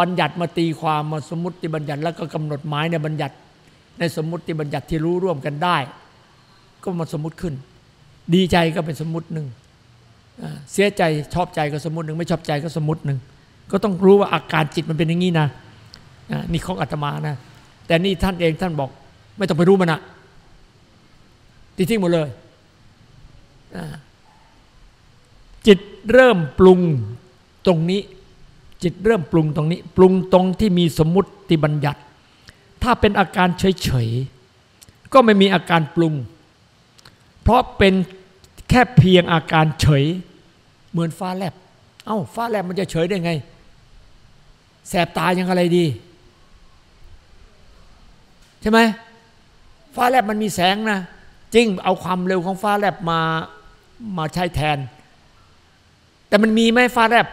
บัญญัติมาตีความมาสมมติบัญญัติ แล้วก็กำหนดหมายในบัญญัติ ในสมมติบัญญัติที่รู้ร่วมกันได้ ก็มาสมมติขึ้น ดีใจก็เป็นสมมติหนึ่ง เสียใจชอบใจก็สมมติหนึ่งไม่ชอบใจก็สมมติหนึ่งก็ต้องรู้ว่าอาการจิตมันเป็นอย่างนี้นะนี่ของอาตมานะ แต่นี่ท่านเองท่านบอก ไม่ต้องไปรู้มันนะตีทิ้งหมดเลย จิตเริ่มปรุงตรงนี้ จิตเริ่มปรุงตรงนี้ ปรุงตรงที่มีสมมติบัญญัติ ถ้าเป็นอาการเฉยๆก็ไม่มีอาการปรุง เพราะเป็น แค่เพียงอาการเฉย เหมือนฟ้าแลบ เอา้า ฟ้าแลบมันจะเฉยได้ไง แสบตายังอะไรดี ใช่ไหมฟ้าแลบมันมีแสงนะ จริงเอาความเร็วของฟ้าแลบมามาใช้แทน แต่มันมีไหมฟ้าแลบ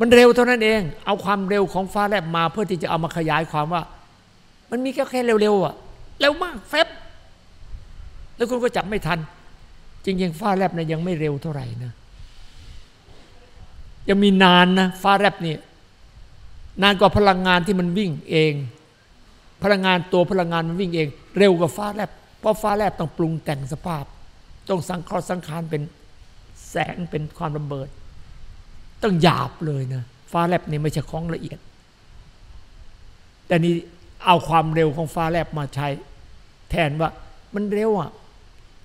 มันเร็วเท่านั้นเอง เอาความเร็วของฟ้าแลบมาเพื่อที่จะเอามาขยายความว่า มันมีแค่แค่เร็วๆอะเร็วมากแฟบ แล้วคุณก็จับไม่ทัน จริงๆฟ้าแลบเนี่ยยังไม่เร็วเท่าไหร่นะ ยังมีนานนะฟ้าแลบนี่นานกว่าพลังงานที่มันวิ่งเอง พลังงานตัวพลังงานมันวิ่งเอง เร็วกว่าฟ้าแลบเพราะฟ้าแลบต้องปรุงแต่งสภาพ ต้องสังเคราะห์สังขารเป็นแสงเป็นความระเบิด ต้องหยาบเลยนะฟ้าแลบนี่ไม่ใช่ของละเอียด แต่นี่เอาความเร็วของฟ้าแลบมาใช้ แทนว่ามันเร็วอะ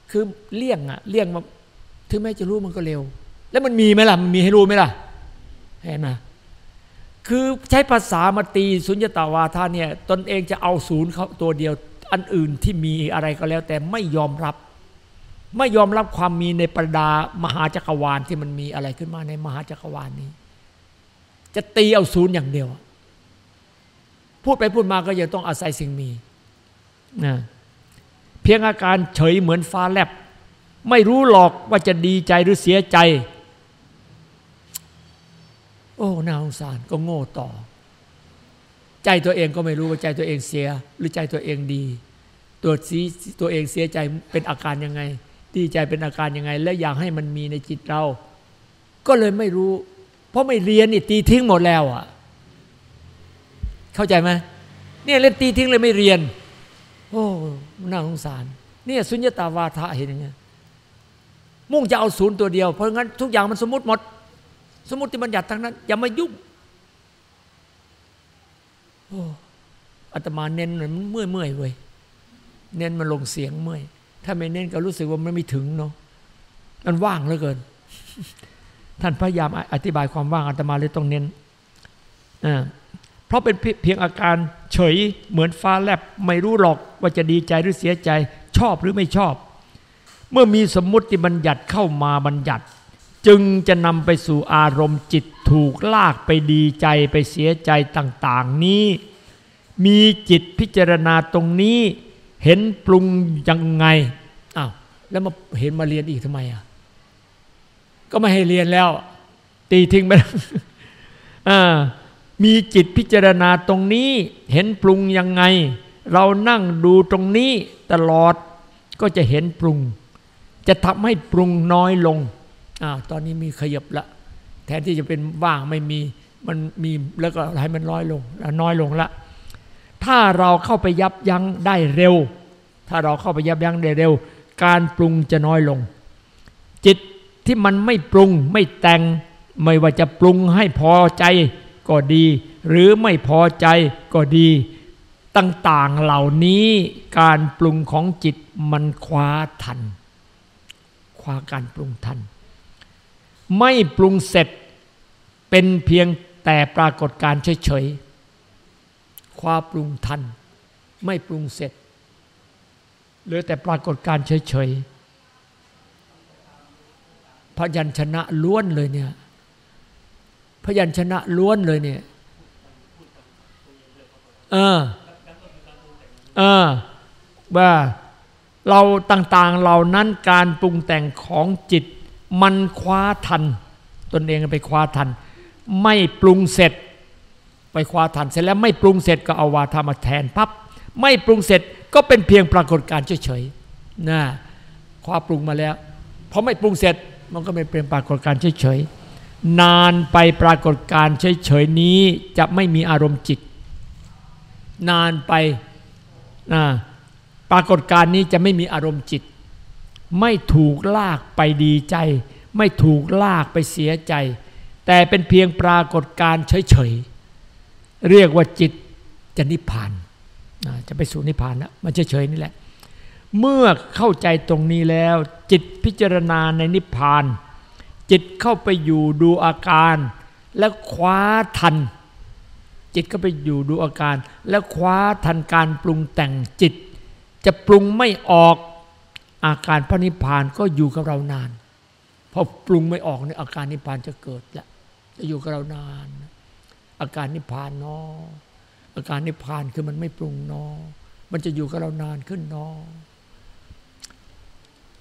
คือเลี่ยงอะเลี่ยงมาถึงแม้จะรู้มันก็เร็ว แล้วมันมีไหมล่ะมันมีให้รู้ไหมล่ะเห็นไหมคือใช้ภาษามาตีสุญญตาวาทาเนี่ยตนเองจะเอาศูนย์เขาตัวเดียว อันอื่นที่มีอะไรก็แล้ว แต่ไม่ยอมรับ ไม่ยอมรับความมีในประดามหาจักรวาลที่มันมีอะไรขึ้นมาในมหาจักรวาลนี้ จะตีเอาศูนย์อย่างเดียว พูดไปพูดมาก็ยังต้องอาศัยสิ่งมีนะ พียงอาการเฉยเหมือนฟ้าแลบ ไม่รู้หรอกว่าจะดีใจหรือเสียใจ โอ้น่าสงสารก็โง่ต่อ ใจตัวเองก็ไม่รู้ว่าใจตัวเองเสีย หรือใจตัวเองดี ตัวสีตัวเองเสียใจเป็นอาการยังไง ดีใจเป็นอาการยังไง และอยากให้มันมีในจิตเรา ก็เลยไม่รู้ เพราะไม่เรียนนี่ตีทิ้งหมดแล้วอะ เข้าใจไหมเนี่ยเล่นตีทิ้งเลยไม่เรียน โอ้ น่าสงสาร เนี่ยสุญญตาวาทะเห็นอย่างเงี้ยมุ่งจะเอาศูนย์ตัวเดียว เพราะงั้นทุกอย่างมันสมมติหมด สมมติบัญญัติทั้งนั้น อย่ามายุ่งโอ้อาตมาเน้นมันเมื่อยเมื่อยเว้ยเน้นมันลงเสียงเมื่อย ถ้าไม่เน้นก็รู้สึกว่ามันไม่ถึงเนาะมันว่างเหลือเกิน ท่านพยายามอธิบายความว่างอาตมาเลยต้องเน้นอ่า เพราะเป็นเพียงอาการเฉยเหมือนฟ้าแลบไม่รู้หรอกว่าจะดีใจหรือเสียใจ ชอบหรือไม่ชอบ เมื่อมีสมมติบัญญัติเข้ามาบัญญัติ จึงจะนำไปสู่อารมณ์จิตถูกลากไปดีใจไปเสียใจต่าง ๆ นี้ มีจิตพิจารณาตรงนี้เห็นปรุงยังไงอ้าวแล้วมาเห็นมาเรียนอีกทำไมอะก็ไม่ให้เรียนแล้ว ตีทิ้งไปแล้วอ่า มีจิตพิจารณาตรงนี้เห็นปรุงยังไง เรานั่งดูตรงนี้ตลอดก็จะเห็นปรุง จะทำให้ปรุงน้อยลงอ้าวตอนนี้มีขยับละ แทนที่จะเป็นว่างไม่มีมันมีแล้วก็ให้มันน้อยลงน้อยลงละ ถ้าเราเข้าไปยับยั้งได้เร็ว ถ้าเราเข้าไปยับยั้งได้เร็ว การปรุงจะน้อยลง จิตที่มันไม่ปรุงไม่แต่งไม่ว่าจะปรุงให้พอใจ ก็ดี หรือไม่พอใจก็ดี ต่างๆเหล่านี้การปรุงของจิตมันคว้าทัน คว้าการปรุงทัน ไม่ปรุงเสร็จเป็นเพียงแต่ปรากฏการเฉยๆคว้าปรุงทัน ไม่ปรุงเสร็จเหลือแต่ปรากฏการเฉยๆพยัญชนะล้วนเลยเนี่ย ยัญชนะล้วนเลยเนี่ยเออเออว่าเราต่างๆเหล่านั้นการปรุงแต่งของจิต มันคว้าทัน ตนเองไปคว้าทัน ไม่ปรุงเสร็จ ไปคว้าทันเสร็จแล้วไม่ปรุงเสร็จก็เอาวาทามาแทนพับไม่ปรุงเสร็จก็เป็นเพียงปรากฏการเฉยๆนะคว้าปรุงมาแล้วพอไม่ปรุงเสร็จมันก็ไม่เป็นปรากฏการเฉยๆ นานไปปรากฏการเฉยๆนี้จะไม่มีอารมณ์จิต นานไปนะปรากฏการนี้จะไม่มีอารมณ์จิต ไม่ถูกลากไปดีใจ ไม่ถูกลากไปเสียใจ แต่เป็นเพียงปรากฏการเฉยๆเรียกว่าจิตจะนิพพานจะไปสู่นิพพานแล้วมันเฉยๆนี่แหละ เมื่อเข้าใจตรงนี้แล้ว จิตพิจารณาในนิพพาน จิตเข้าไปอยู่ดูอาการ และคว้าทัน จิตก็ไปอยู่ดูอาการ และคว้าทันการปรุงแต่งจิต จะปรุงไม่ออกอาการพระนิพพานก็อยู่กับเรานานพอปรุงไม่ออกเนี่ยอาการนิพพานจะเกิดแล้วจะอยู่กับเรานาน อาการนิพพานเนาะอาการนิพพานคือมันไม่ปรุงนอมันจะอยู่กับเรานานขึ้นนอ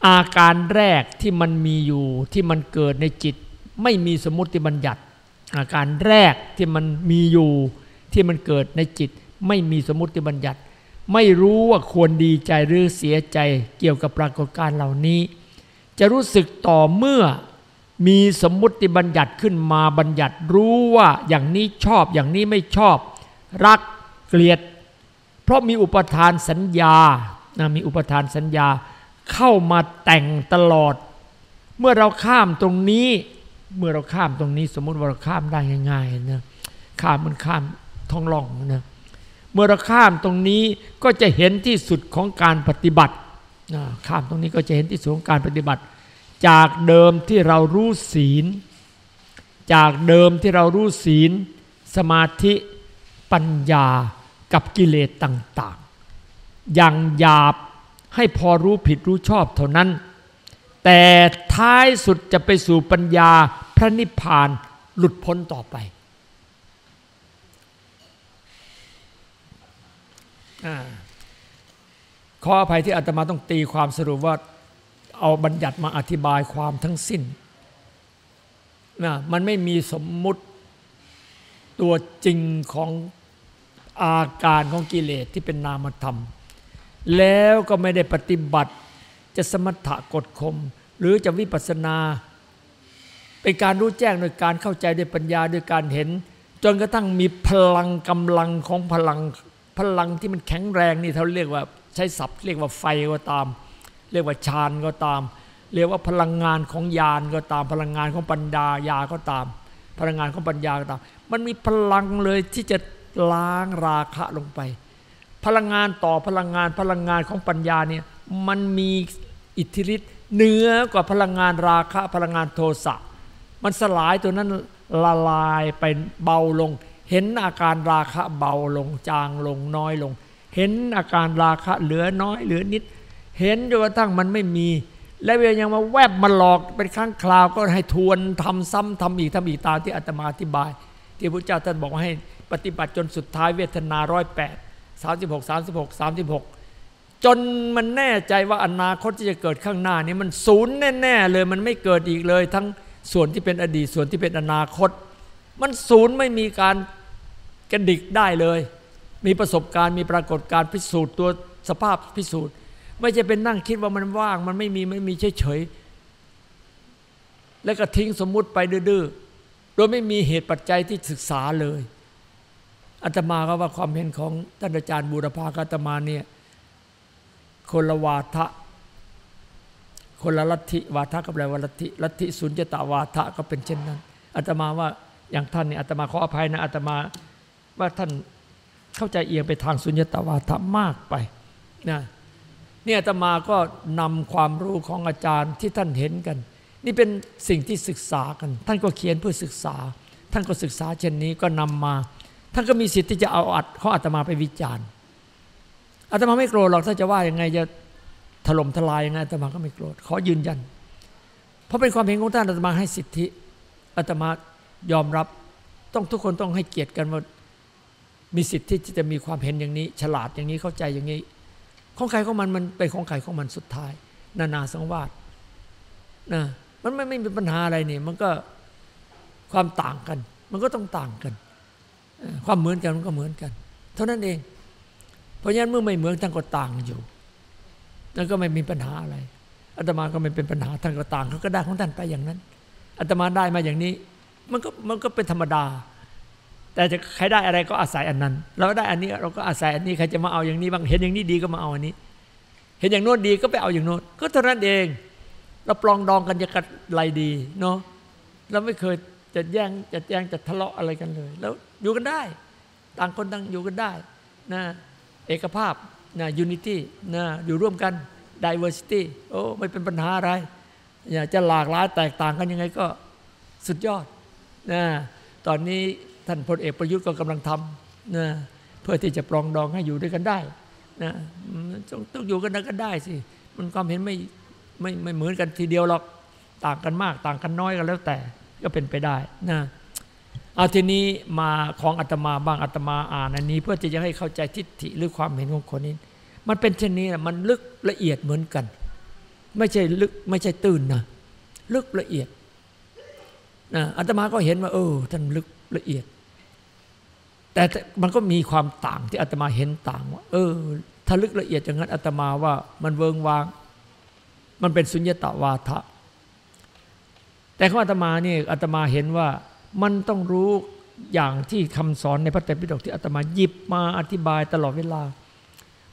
อาการแรกที่มันมีอยู่ที่มันเกิดในจิต ไม่มีสมมติบัญญัติ อาการแรกที่มันมีอยู่ที่มันเกิดในจิต ไม่มีสมมติบัญญัติ ไม่รู้ว่าควรดีใจหรือเสียใจเกี่ยวกับปรากฏการเหล่านี้ จะรู้สึกต่อเมื่อมีสมมติบัญญัติขึ้นมาบัญญัติรู้ว่าอย่างนี้ชอบอย่างนี้ไม่ชอบ รักเกลียด เพราะมีอุปทานสัญญานะมีอุปทานสัญญา เข้ามาแต่งตลอด เมื่อเราข้ามตรงนี้ เมื่อเราข้ามตรงนี้ สมมุติว่าเราข้ามได้ง่ายๆนะข้ามมันข้ามท้องล่องนะเมื่อเราข้ามตรงนี้ก็จะเห็นที่สุดของการปฏิบัติข้ามตรงนี้ก็จะเห็นที่สุดของการปฏิบัติ จากเดิมที่เรารู้ศีล จากเดิมที่เรารู้ศีล สมาธิปัญญากับกิเลสต่าง ๆ อย่างหยาบ ให้พอรู้ผิดรู้ชอบเท่านั้น แต่ท้ายสุดจะไปสู่ปัญญาพระนิพพานหลุดพ้นต่อไปอขออภัยที่อาตมาต้องตีความสรุปว่าเอาบัญญัติมาอธิบายความทั้งสิ้นนะมันไม่มีสมมุติตัวจริงของอาการของกิเลสที่เป็นนามธรรม แล้วก็ไม่ได้ปฏิบัติ จะสมถะกดข่มหรือจะวิปัสนา เป็นการรู้แจ้งโดยการเข้าใจด้วยปัญญาโดยการเห็น จนกระทั่งมีพลังกำลังของพลังพลังที่มันแข็งแรงนี่เขาเรียกว่าใช้ศัพท์ เรียกว่าไฟก็ตาม เรียกว่าฌานก็ตาม เรียกว่าพลังงานของญาณก็ตาม พลังงานของปัญญายาก็ตาม พลังงานของปัญญาก็ตาม มันมีพลังเลยที่จะล้างราคะลงไป พลังงานต่อพลังงานพลังงานของปัญญาเนี่ยมันมีอิทธิฤทธิ์เหนือกว่าพลังงานราคะพลังงานโทสะมันสลายตัวนั้นละลายไปเบาลง เห็นอาการราคะเบาลงจางลงน้อยลง เห็นอาการราคะเหลือน้อยเหลือนิด เห็นจนกระทั่งมันไม่มี แล้วยังมาแวบมาหลอกเป็นครั้งคราวก็ให้ทวนทำซ้ำทำอีกทำอีกตามที่อาตมาอธิบาย ที่พระเจ้าท่านบอกว่าให้ปฏิบัติจนสุดท้ายเวทนาร้อยแปด สามสิบหกสามสิบหกสามสิบหกจนมันแน่ใจว่าอนาคตที่จะเกิดข้างหน้านี้มันศูนย์แน่ๆเลยมันไม่เกิดอีกเลย ทั้งส่วนที่เป็นอดีตส่วนที่เป็นอนาคต มันศูนย์ไม่มีการกระดิกได้เลย มีประสบการณ์มีปรากฏการพิสูจน์ตัวสภาพพิสูจน์ ไม่ใช่เป็นนั่งคิดว่ามันว่าง มันไม่มีไม่มีเฉยๆแล้วก็ทิ้งสมมุติไปดื้อๆโดยไม่มีเหตุปัจจัยที่ศึกษาเลย อาตมาก็ว่าความเห็นของท่านอาจารย์บูรพาอาตมาเนี่ยคนละวาทะคนละลัทธิวาทะกับอะไรวาลัทธิลัทธิสุญญตาวาทะก็เป็นเช่นนั้นอาตมาว่าอย่างท่านเนี่ยอาตมาขออภัยนะอาตมาว่าท่านเข้าใจเอียงไปทางสุญญตาวาทะมากไปนะนี่อาตมาก็นำความรู้ของอาจารย์ที่ท่านเห็นกัน นี่เป็นสิ่งที่ศึกษากัน ท่านก็เขียนเพื่อศึกษา ท่านก็ศึกษาเช่นนี้ก็นำมา ท่านก็มีสิทธิ์ที่จะเอาอัดขออาตมาไปวิจารณ์อาตมาไม่โกรธหรอกถ้าจะว่ายังไงจะถล่มทลายยังไงอาตมาก็ไม่โกรธขอยืนยัน เพราะเป็นความเห็นของท่านอาตมาให้สิทธิอาตมายอมรับต้องทุกคนต้องให้เกียรติกันว่ามีสิทธิที่จะมีความเห็นอย่างนี้ ฉลาดอย่างนี้เข้าใจอย่างนี้ของใครของมันมันเป็นของใครของมันสุดท้าย นานาสังวาสนะมันไม่ไม่มีปัญหาอะไรนี่ มันก็ความต่างกัน มันก็ต้องต่างกัน ความเหมือนกันมันก็เหมือนกัน เท่านั้นเอง เพราะฉะนั้นเมื่อไม่เหมือนท่านก็ต่างอยู่นั่นก็ไม่มีปัญหาอะไรอาตมาก็ไม่เป็นปัญหาท่านก็ต่างเขาก็ได้ของท่านไปอย่างนั้นอาตมาได้มาอย่างนี้ มันก็มันก็เป็นธรรมดา แต่จะใครได้อะไรก็อาศัยอันนั้น เราได้อันนี้เราก็อาศัยอันนี้ใครจะมาเอาอย่างนี้บ้างเห็นอย่างนี้ดีก็มาเอาอันนี้ เห็นอย่างโน้นดีก็ไปเอาอย่างโน้นก็เท่านั้นเอง เราปลองดองกันจะกัดไรดีเนาะเราไม่เคย จะแย่งจะแย่งจะทะเลาะอะไรกันเลย แล้วอยู่กันได้ ต่างคนต่างอยู่กันได้นะเอกภาพนะยูนิตี้นะอยู่ร่วมกัน diversity โอ้ไม่เป็นปัญหาอะไรอยากจะหลากหลายแตกต่างกันยังไงก็สุดยอดนะตอนนี้ท่านพลเอกประยุทธ์ก็กำลังทำนะเพื่อที่จะปรองดองให้อยู่ด้วยกันได้นะต้องต้องอยู่กันก็ได้สิ มันความเห็นไม่ไม่ไม่เหมือนกันทีเดียวหรอก ต่างกันมาก ต่างกันน้อยกันแล้วแต่ ก็เป็นไปได้นะเอาทีนี้มาของอาตมาบ้างอาตมาอ่านอันนี้ เพื่อที่จะให้เข้าใจทิฏฐิหรือความเห็นของคนนี้ มันเป็นเช่นนี้มันลึกละเอียดเหมือนกัน ไม่ใช่ลึกไม่ใช่ตื่นนะลึกละเอียดนะอาตมาก็เห็นว่าเออท่านลึกละเอียด แต่มันก็มีความต่างที่อาตมาเห็นต่างว่า เออ ถ้าลึกละเอียดอย่างนั้นอาตมาว่ามันเวิงวาง มันเป็นสุญญตาวาทะ แต่ของอาตมาเนี่ยอาตมาเห็นว่ามันต้องรู้อย่างที่คำสอนในพระไตรปิฎกที่อาตมาหยิบมาอธิบายตลอดเวลา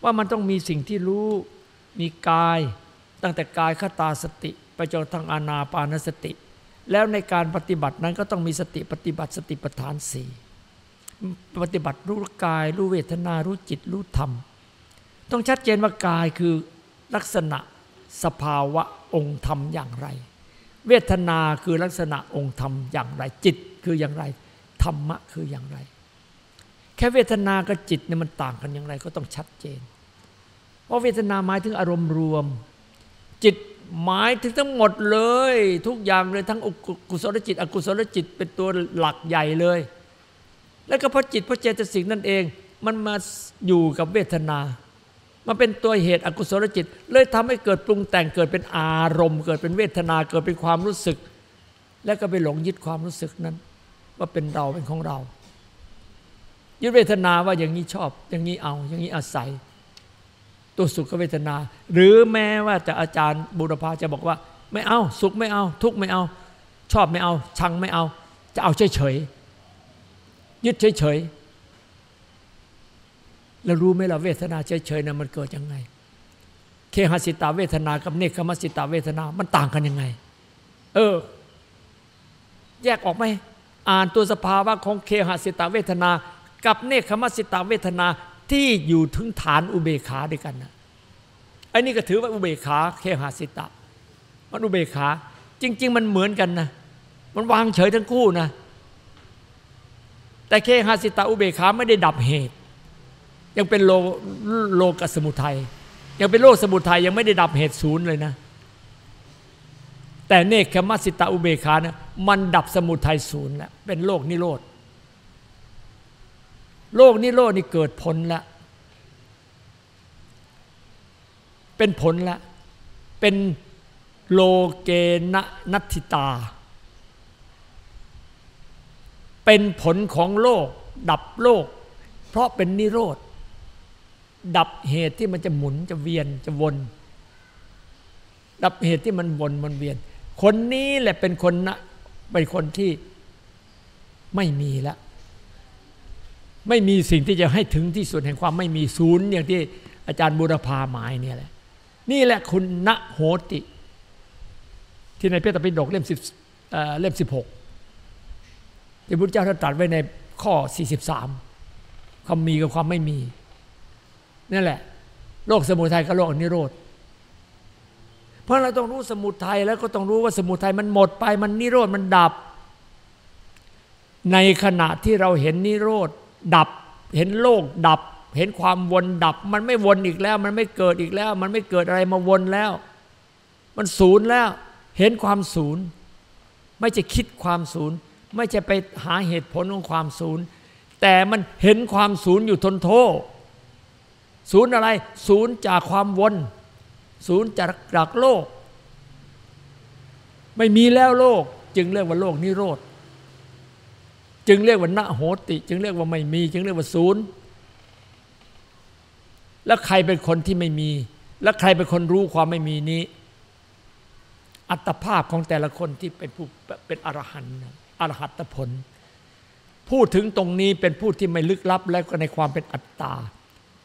ว่ามันต้องมีสิ่งที่รู้มีกาย ตั้งแต่กายคตาสติ ไปจนทางอานาปานสติ แล้วในการปฏิบัตินั้นก็ต้องมีสติปฏิบัติสติปัฏฐานสี่ปฏิบัติรู้กาย รู้เวทนารู้จิตรู้ธรรม ต้องชัดเจนว่ากายคือลักษณะสภาวะองค์ธรรมอย่างไร เวทนาคือลักษณะองค์ธรรมอย่างไรจิตคืออย่างไร ธรรมะคืออย่างไร แค่เวทนากับจิตเนี่ยมันต่างกันอย่างไรก็ต้องชัดเจน เพราะเวทนาหมายถึงอารมณ์รวม จิตหมายถึงทั้งหมดเลย ทุกอย่างเลยทั้งกุศลจิต อกุศลจิตเป็นตัวหลักใหญ่เลย แล้วก็เพราะจิตเพราะเจตสิกนั่นเอง มันมาอยู่กับเวทนา มาเป็นตัวเหตุอกุศลจิต เลยทำให้เกิดปรุงแต่งเกิดเป็นอารมณ์ เกิดเป็นเวทนาเกิดเป็นความรู้สึก แล้วก็ไปหลงยึดความรู้สึกนั้น ว่าเป็นเราเป็นของเรา ยึดเวทนาว่าอย่างนี้ชอบ อย่างนี้เอา อย่างนี้อาศัย ตัวสุขเวทนา หรือแม้ว่าจะอาจารย์บุรพาจะบอกว่า ไม่เอาสุขไม่เอา ทุกข์ไม่เอา ชอบไม่เอา ชังไม่เอา จะเอาเฉยเฉยยึดเฉยเฉย แล้วรู้ไหมล่ะเวทนาเฉยๆนะมันเกิดยังไง เคหสิตาเวทนากับเนคขมสิตาเวทนา มันต่างกันยังไง เออ แยกออกไหมอ่านตัวสภาวะของเคหสิตาเวทนา กับเนคขมสิตาเวทนาที่อยู่ถึงฐานอุเบขาด้วยกันนะไอ้นี่ก็ถือว่าอุเบขาเคหสิตามันอุเบขา จริง ๆ มันเหมือนกันนะมันวางเฉยทั้งคู่นะ แต่เคหสิตาอุเบขาไม่ได้ดับเหตุ ยังเป็นโลโลกสมุทัยยังเป็นโลกสมุทัยยังไม่ได้ดับเหตุศูนย์เลยนะ แต่เนคขมัสสิตาอุเบกขานะมันดับสมุทัยศูนย์แล้วเป็นโลกนิโรธโลกนิโรธนี่เกิดผลแล้วเป็นผลแล้วเป็นโลเกณนัตถิตา เป็นผลของโลก ดับโลก เพราะเป็นนิโรธ ดับเหตุที่มันจะหมุนจะเวียนจะวน ดับเหตุที่มันวนมันเวียน คนนี้แหละเป็นคนนะเป็นคนที่ไม่มีแล้วไม่มีสิ่งที่จะให้ถึงที่สุดแห่งความไม่มีศูนย์อย่างที่อาจารย์บุรพาหมายเนี่ยแหละ นี่แหละคุณณโหติ ที่ในเพตปิฎกเล่มสิบเล่มสิบหกที่พุทธเจ้าท่านตรัสไว้ในข้อ 43 ความมีกับความไม่มี นั่นแหละ โลกสมุทัยกับโลกนิโรธเพราะเราต้องรู้สมุทัยแล้วก็ต้องรู้ว่าสมุทัยมันหมดไป มันนิโรธมันดับ ในขณะที่เราเห็นนิโรธดับ เห็นโลกดับ เห็นความวนดับ มันไม่วนอีกแล้ว มันไม่เกิดอีกแล้ว มันไม่เกิดอะไรมาวนแล้ว มันศูนย์แล้ว เห็นความศูนย์ ไม่จะคิดความศูนย์ ไม่จะไปหาเหตุผลของความศูนย์ แต่มันเห็นความศูนย์อยู่ทนโทษ ศูนย์อะไร ศูนย์จากความวน ศูนย์จากจากโลก ไม่มีแล้วโลก จึงเรียกว่าโลกนิโรธ จึงเรียกว่าณโหติ จึงเรียกว่าไม่มี จึงเรียกว่าศูนย์ แล้วใครเป็นคนที่ไม่มี แล้วใครเป็นคนรู้ความไม่มีนี้ อัตภาพของแต่ละคนที่เป็นผู้เป็นอรหันต์อรหัตผล พูดถึงตรงนี้เป็นผู้ที่ไม่ลึกลับแล้วก็ในความเป็นอัตตา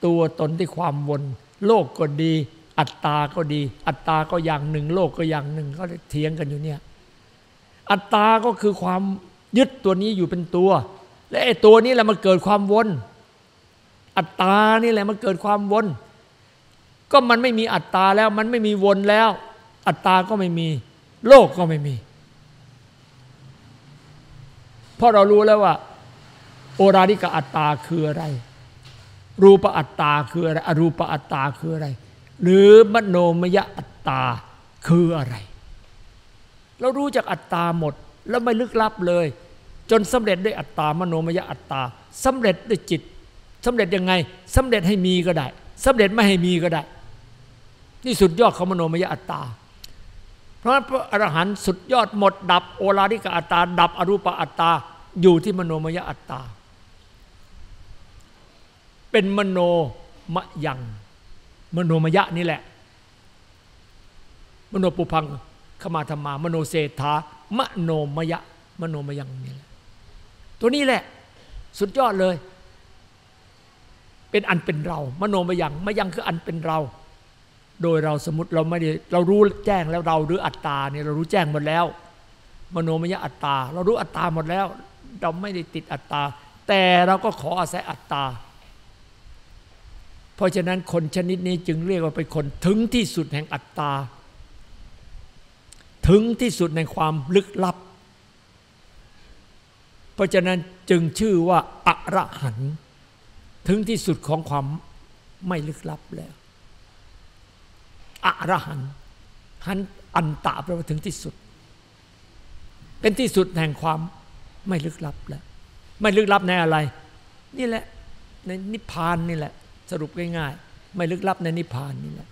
ตัวตนที่ความวน โลกก็ดี อัตตาก็ดี อัตตาก็อย่างหนึ่ง โลกก็อย่างหนึ่งก็เถียงกันอยู่เนี่ยอัตตาก็คือความยึดตัวนี้อยู่เป็นตัว และไอ้ตัวนี้แหละมันเกิดความวน อัตตานี่แหละมันเกิดความวน ก็มันไม่มีอัตตาแล้วมันไม่มีวนแล้ว อัตตาก็ไม่มี โลกก็ไม่มีเพราะเรารู้แล้วว่า โอราดิกอัตตาคืออะไร รูปอัตตาคืออะไร อรูปอัตตาคืออะไร หรือมโนมยอัตตาคืออะไร เรารู้จากอัตตาหมดแล้วไม่ลึกลับเลย จนสำเร็จด้วยอัตตามโนมยอัตตาสำเร็จด้วยจิตสำเร็จยังไงสำเร็จให้มีก็ได้สำเร็จไม่ให้มีก็ได้ นี่สุดยอดของมโนมยอัตตา เพราะพระอรหันต์สุดยอดหมด ดับโอลาดิกอัตตา ดับอรูปอัตตาอยู่ที่มโนมยอัตตา เป็นมโนมยัง มโนมยะนี่แหละ มโนปุพังขมาธรรมามโนเศรษฐามโนมยะ มโนมยังนี่แหละตัวนี้แหละ สุดยอดเลย เป็นอันเป็นเรา มโนมยังมยังคืออันเป็นเรา โดยเราสมมติเราไม่ได้เรารู้แจ้งแล้วเราหรืออัตตาเนี่ยเรารู้แจ้งหมดแล้ว มโนมยะอัตตา เรารู้อัตตาหมดแล้ว เราไม่ได้ติดอัตตา แต่เราก็ขออาศัยอัตตา เพราะฉะนั้นคนชนิดนี้จึงเรียกว่าเป็นคนถึงที่สุดแห่งอัตตา ถึงที่สุดในความลึกลับ เพราะฉะนั้นจึงชื่อว่าอรหันถึงที่สุดของความไม่ลึกลับแล้วอรหันหันอันตะแปลว่าถึงที่สุด เป็นที่สุดแห่งความไม่ลึกลับแล้ว ไม่ลึกลับในอะไร นี่แหละในนิพพานนี่แหละ สรุปง่ายๆ ไม่ลึกลับในนิพพานนี่แหละ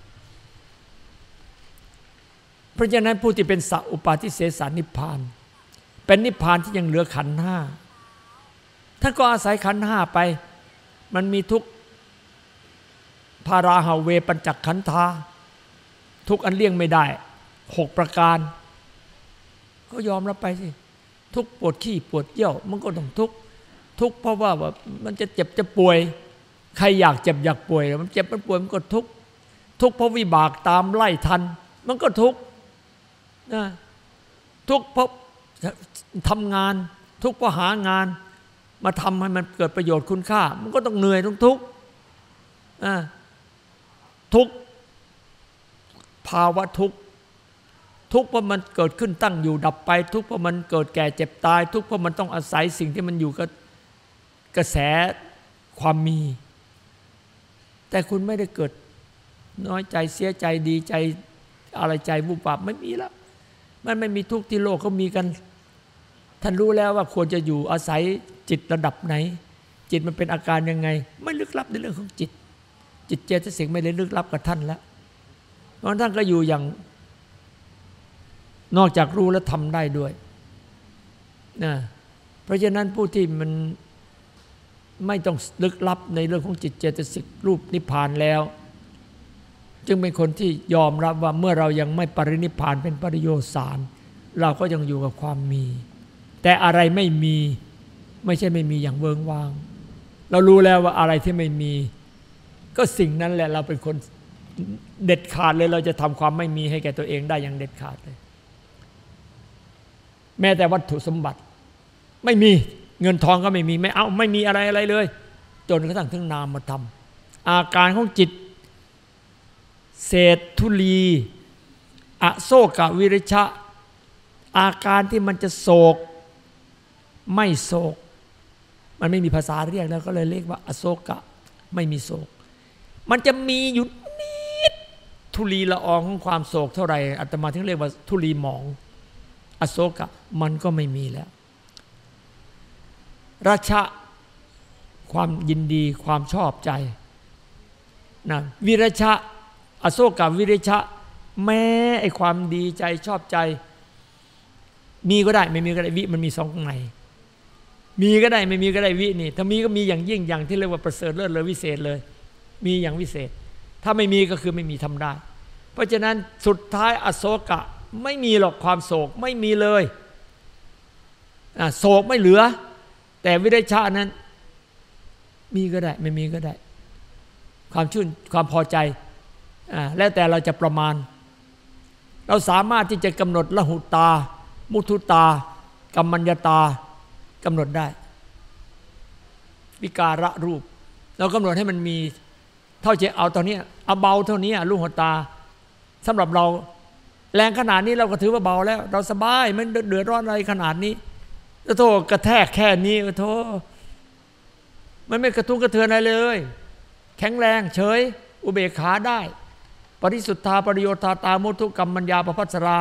เพราะฉะนั้นผู้ที่เป็นสัอุปาทิเสสานิพพาน เป็นนิพพานที่ยังเหลือขันห้าท่านก็อาศัยขันห้าไป มันมีทุกพาราหาเวปัญจขันธาทุกอันเลี่ยงไม่ได้หกประการ ก็ยอมรับไปสิ ทุกปวดขี้ปวดเยี่ยว มันก็ต้องทุกทุกเพราะว่าแบบมันจะเจ็บจะป่วย ใครอยากเจ็บอยากป่วย มันเจ็บมันป่วยมันก็ทุกทุกเพราะวิบากตามไล่ทัน มันก็ทุกนะทุกเพราะทำงาน ทุกเพราะหางาน มาทำให้มันเกิดประโยชน์คุณค่า มันก็ต้องเหนื่อยต้องทุกนะทุกภาวะทุกทุกเพราะมันเกิดขึ้นตั้งอยู่ดับไป ทุกเพราะมันเกิดแก่เจ็บตาย ทุกเพราะมันต้องอาศัยสิ่งที่มันอยู่กับกระแสความมี แต่คุณไม่ได้เกิดน้อยใจเสียใจดีใจอะไรใจบุบบับไม่มีแล้ว มันไม่มีทุกข์ที่โลกเขามีกัน ท่านรู้แล้วว่าควรจะอยู่อาศัยจิตระดับไหน จิตมันเป็นอาการยังไง ไม่ลึกลับในเรื่องของจิต จิตเจตสิกไม่ได้ลึกลับกับท่านแล้วเพราะท่านก็อยู่อย่าง นอกจากรู้แล้วทำได้ด้วยนะเพราะฉะนั้นผู้ที่มัน ไม่ต้องลึกลับในเรื่องของจิตเจตสิกรูปนิพพานแล้ว จึงเป็นคนที่ยอมรับว่าเมื่อเรายังไม่ปรินิพพานเป็นปริโยสารเราก็ยังอยู่กับความมี แต่อะไรไม่มีไม่ใช่ไม่มีอย่างเวิงว่าง เรารู้แล้วว่าอะไรที่ไม่มี ก็สิ่งนั้นแหละเราเป็นคนเด็ดขาดเลยเราจะทำความไม่มีให้แก่ตัวเองได้อย่างเด็ดขาดเลย แม้แต่วัตถุสมบัติไม่มี เงินทองก็ไม่มีไม่เอาไม่มีอะไรอะไรเลย จนกระทั่งถึงนามมาทำอาการของจิต เศษทุลี อโศกวิริชะ อาการที่มันจะโศก ไม่โศก มันไม่มีภาษาเรียกแล้วก็เลยเรียกว่า อโศกะไม่มีโศก มันจะมีอยู่นิดทุลีละอองของความโศกเท่าไหร่อาตมาถึงเรียกว่าทุลีหมอง อโศกะมันก็ไม่มีแล้ว ราชะความยินดีความชอบใจนะวิรชะอโศกกับวิริชะ แม้ไอความดีใจชอบใจ มีก็ได้ไม่มีก็ได้วิมันมีสองในมีก็ได้ไม่มีก็ได้วินี่ ถ้ามีก็มีอย่างยิ่งอย่างที่เรียกว่าประเสริฐเลิศเลยวิเศษเลย มีอย่างวิเศษ ถ้าไม่มีก็คือไม่มีทำได้ เพราะฉะนั้นสุดท้ายอโศกะไม่มีหรอกความโศกไม่มีเลยโศกไม่เหลือ แต่วิริชานั้น มีก็ได้ ไม่มีก็ได้ ความชื่นความพอใจแล้วแต่เราจะประมาณ เราสามารถที่จะกำหนดละหุตา มุทุตา กัมมัญญาตากำหนดได้ วิการะรูป เรากำหนดให้มันมีเท่าจะเอาตอนนี้เอาเบาเท่านี้ลูกหัวตาสำหรับเราแรงขนาดนี้เราก็ถือว่าเบาแล้ว เราสบายไม่เดือดร้อนอะไรขนาดนี้ โทษกระแทกแค่นี้โทษมันไม่กระทุ้งกระเทือนอะไรเลย แข็งแรงเฉย อุเบกขาได้ ปริสุทธาปริโยธาตา มุทุกรรมัญญาปพัสรา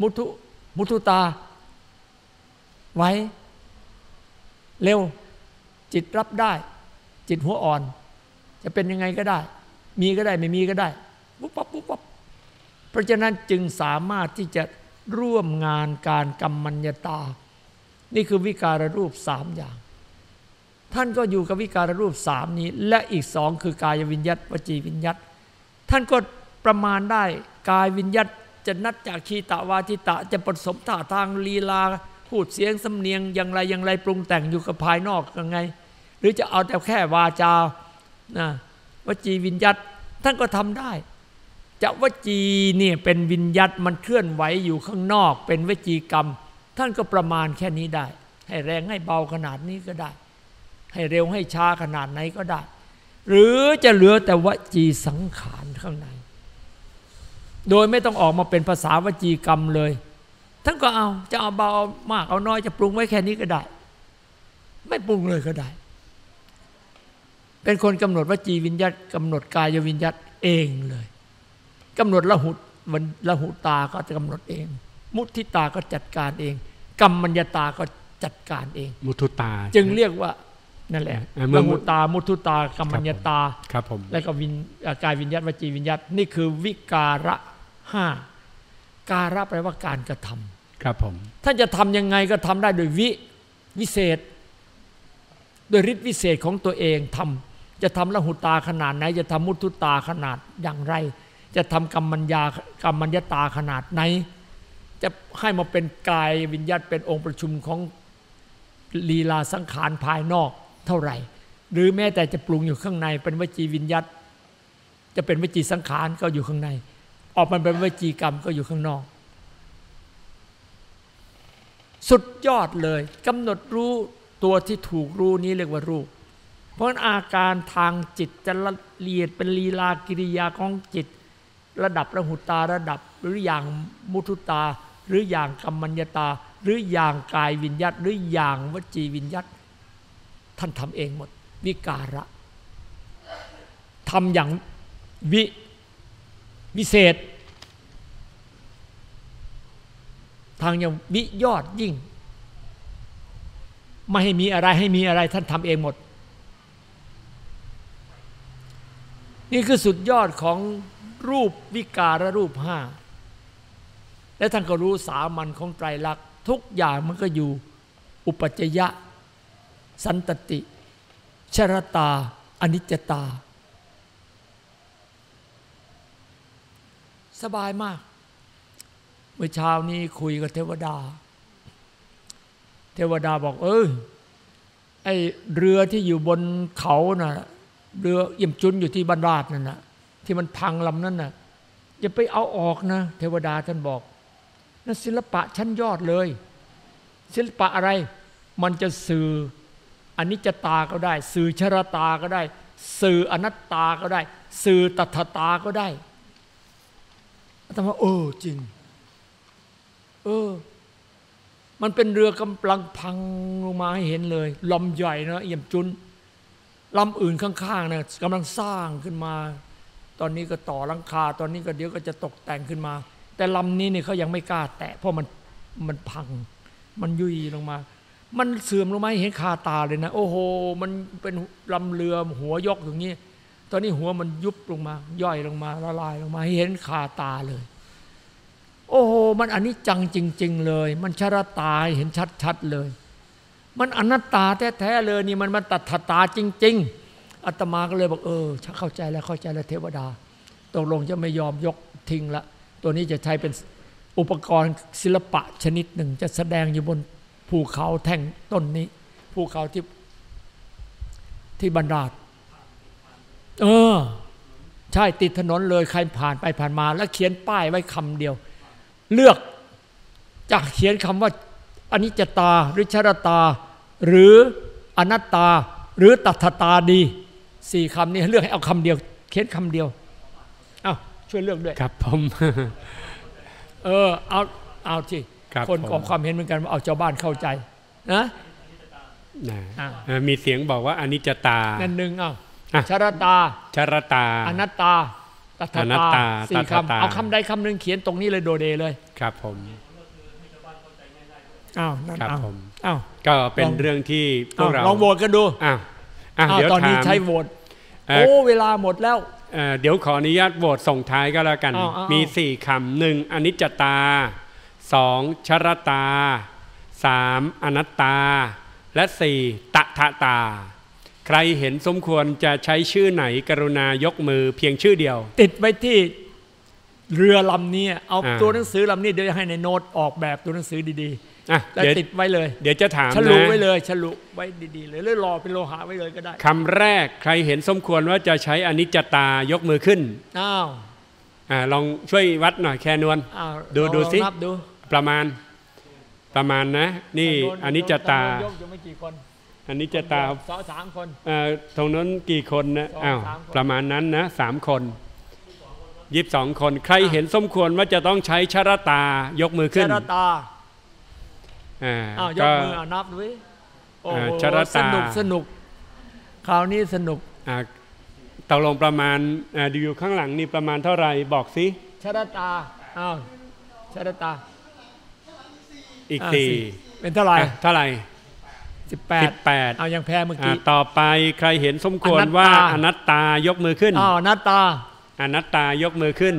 มุทุมุทุตา ไว้ เร็ว จิตรับได้ จิตหัวอ่อน จะเป็นยังไงก็ได้ มีก็ได้ไม่มีก็ได้ปุ๊บปั๊บปุ๊บปั๊บเพราะฉะนั้นจึงสามารถที่จะร่วมงานการกรรมัญญาตา นี่คือวิการรูปสามอย่าง ท่านก็อยู่กับวิการรูปสามนี้ และอีกสองคือกายวิญญัตวจีวิญญัตท่านก็ประมาณได้กายวิญญัตจะนัดจากคีตาวาทิตะ จะผสมท่าทางลีลาพูดเสียงสำเนียงอย่างไรอย่างไรปรุงแต่งอยู่กับภายนอกยังไง หรือจะเอาแต่แค่วาจานะวจีวิญญัตท่านก็ทำได้จะวจีเนี่ยเป็นวิญญัตมันเคลื่อนไหวอยู่ข้างนอก เป็นวจีกรรม ท่านก็ประมาณแค่นี้ได้ ให้แรงให้เบาขนาดนี้ก็ได้ ให้เร็วให้ช้าขนาดไหนก็ได้ หรือจะเหลือแต่วจีสังขารข้างใน โดยไม่ต้องออกมาเป็นภาษาวจีกรรมเลย ท่านก็เอาจะเอาเบามากเอาน้อยจะปรุงไว้แค่นี้ก็ได้ ไม่ปรุงเลยก็ได้ เป็นคนกำหนดวจีวิญญาตกำหนดกายวิญญาตเองเลยกำหนดละหุวันละหุตาก็จะกำหนดเอง มุทิตาก็จัดการเอง กรรมัญญาตาก็จัดการเอง มุทุตา จึงเรียกว่านั่นแหละมมุตา มุทุตากรรมัญญาตาครับผมแล้วก็วินกายวิญญาตวจีวิญญาตนี่คือวิการะห้าการะแปลว่าการกระทำครับผมท่านจะทำยังไงก็ทำได้โดยวิวิเศษ โดยฤทธิวิเศษของตัวเองทำจะทำละหุตาขนาดไหน จะทำมุทุตาขนาดอย่างไร จะทำกรรมัญญากรรมัญญาตาขนาดไหน จะให้มาเป็นกายวิญญาตเป็นองค์ประชุมของลีลาสังขารภายนอกเท่าไหร่ หรือแม้แต่จะปรุงอยู่ข้างในเป็นวจีวิญญาตจะเป็นวจีสังขารก็อยู่ข้างใน ออกมาเป็นวจีกรรมก็อยู่ข้างนอก สุดยอดเลยกำหนดรู้ตัวที่ถูกรู้นี้เรียกว่ารูป เพราะอาการทางจิตจะละเอียดเป็นลีลากิริยาของจิต ระดับระหุตาระดับหรืออย่างมุทุตา หรืออย่างกรรมัญญาตา หรืออย่างกายวิญญาตหรืออย่างวจีวิญญาตท่านทำเองหมด วิการะทำอย่างวิวิเศษ ทางอย่างวิยอดยิ่ง ไม่ให้มีอะไรให้มีอะไรท่านทำเองหมด นี่คือสุดยอดของรูปวิการะรูปห้า และท่านก็รู้สามัญของไตรลักษณ์ทุกอย่างมันก็อยู่อุปจจยะ สันตติชรตา อนิจจตา สบายมาก เมื่อเช้านี้คุยกับเทวดา เทวดาบอก เออไอเรือที่อยู่บนเขาน่ะเรือเอี่ยมจุนอยู่ที่บรรดาดนั่นนะที่มันพังลำนั้นน่ะอย่าไปเอาออกนะ เทวดาท่านบอก นั่นศิลปะชั้นยอดเลย ศิลปะอะไรมันจะสื่ออันิจจตาก็ได้ สื่อชรตาก็ได้ สื่ออนัตตาก็ได้ สื่อตัทตาก็ได้อาตมาเออจริง เออ มันเป็นเรือกำลังพังลงมาให้เห็นเลยลำใหญ่นะเอี่ยมจุนลำอื่นข้างๆนะกำลังสร้างขึ้นมา ตอนนี้ก็ต่อลังคา ตอนนี้ก็เดี๋ยวก็จะตกแต่งขึ้นมา แต่ลำนี้เนี่ยเขายังไม่กล้าแตะเพราะมันมันพัง มันยุยลงมา มันเสื่อมลงมาให้เห็นคาตาเลยนะ โอ้โห มันเป็นลำเรือหัวยกอย่างนี้ ตอนนี้หัวมันยุบลงมา ย่อยลงมาละลายลงมาให้เห็นคาตาเลย โอ้โห มันอันนี้จังจริง ๆ เลย มันชราตาให้เห็นชัดๆเลย มันอนัตตาแท้ๆเลยนี่มันมันตัดถตาจริง ๆอาตมาก็เลยบอกเออชักเข้าใจแล้วเข้าใจแล้วเทวดาตกลงจะไม่ยอมยกทิ้งละ ตัวนี้จะใช้เป็นอุปกรณ์ศิลปะชนิดหนึ่ง จะแสดงอยู่บนภูเขาแท่งต้นนี้ภูเขาที่ที่บรรดาดเออ ใช่ติดถนนเลยใครผ่านไปผ่านมา แล้วเขียนป้ายไว้คำเดียว เลือกจะเขียนคำว่าอนิจจตาหรือชรตา หรืออนัตตา หรือตัทตาดีสี่คำนี้เลือกให้เอาคำเดียว เขียนคำเดียว ช่วยเลือกด้วยครับผมเออเอาเอาที่ครับคนผมออกความเห็นเหมือนกันว่าเอาชาวบ้านเข้าใจนะนะอะเอ่อมีเสียงบอกว่าอนิจจตานั่นหนึ่งเอาอะชรตาชรตา อนัตตาตัทอนัตตาตาสี่ตัทตาคำเอาคำใดคำหนึ่งเขียนตรงนี้เลยโดเดเลย ครับผมอ้าวนั่นครับอ้าวผมอ้าวก็เป็นลองเรื่องที่พวอ้ากวเราลองโหวตกันดูอ้าวอะอ้าวเดี๋ยวตอนนี้ถามใช้โหวตเอ่อโอ้เวลาหมดแล้ว เอ่อเดี๋ยวขออนุญาตโหวตส่งท้ายก็แล้วกันอ้าวอ้าวมีสี่คำหนึ่งอนิจจตาสองชรตาสามอนัตตา และสี่ตถตา ใครเห็นสมควรจะใช้ชื่อไหนกรุณายกมือเพียงชื่อเดียว ติดไว้ที่เรือลำนี้เอาอ่าตัวหนังสือลำนี้เดี๋ยวจะให้ในโน้ตออกแบบตัวหนังสือดี อะๆแล้วเดี๋ยวติดไว้เลยเดี๋ยวจะถามฉลุนะไว้เลยฉลุไว้ดีๆเลยหรือรอเป็นโลหะไว้เลยก็ได้คำแรกใครเห็นสมควรว่าจะใช้อนิจจตายกมือขึ้นอ้าวอ่าลองช่วยวัดหน่อยแค่นวล อ้าวดูลองดูสิลองนับดูประมาณประมาณนะ นี่โดอนิจจตาโดนยกอยู่ไม่กี่คนอนิจจตาสองสามคน เอ่อตรงนั้นกี่คนนะสองอ้าวสามคน ประมาณนั้นนะสามคนยี่สิบสองคน ใครเห็นสมควรว่าจะต้องใช้ชรตายกมือชขึ้น รตา อ่าอ้าวยกก็มืออ่านับดูดิโอ้โหอ่าชรตาสนุกสนุกคราวนี้สนุกอ่าตกลงประมาณอ่าดูอยู่ข้างหลังนี่ประมาณเท่าไหร่บอกสิชรตาอ้าวชรตา อีกอ่าสี่เป็นเท่าไหร่อะเท่าไหร่สิบแปสิดบแปดเอายังแพ้เมื่ออ่ากี้ต่อไปใครเห็นสมควรอนัตตาว่าอนัตตายกมือขึ้นอ้าวหน้าตาอนัตตายกมือขึ้น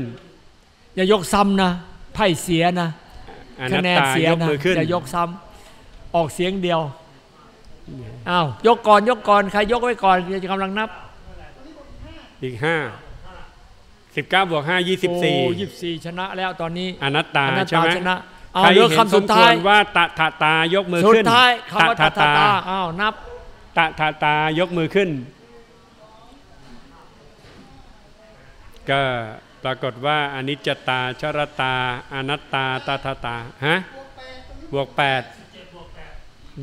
อย่ายกซ้ำนะไพ่เสียนะอ คะนัตแนนตาเสียยกนะมือขึ้นอย่ายกซ้ำออกเสียงเดียวอ้าวยกก่อนยกก่อนใครยกไว้ก่อนจะกำลังนับ อีกห้าสิบเก้าบวกห้ายี่สิบสี่โอ้ยี่สิบสี่ชนะแล้วตอนนี้อนัตตาอนัตใช่ตาไหมชนะเอาใครเหลือเห็นคำสสุมดคท้าวยรว่าตะทะตายกมือสุดขึ้นท้ายคำว่าตะตาทะตาตาอ้าวนับตะทะตายกมือขึ้น ก็ ปรากฏว่าอนิจจตาชรตา อนัตตาตาทะตาฮะบวกแปด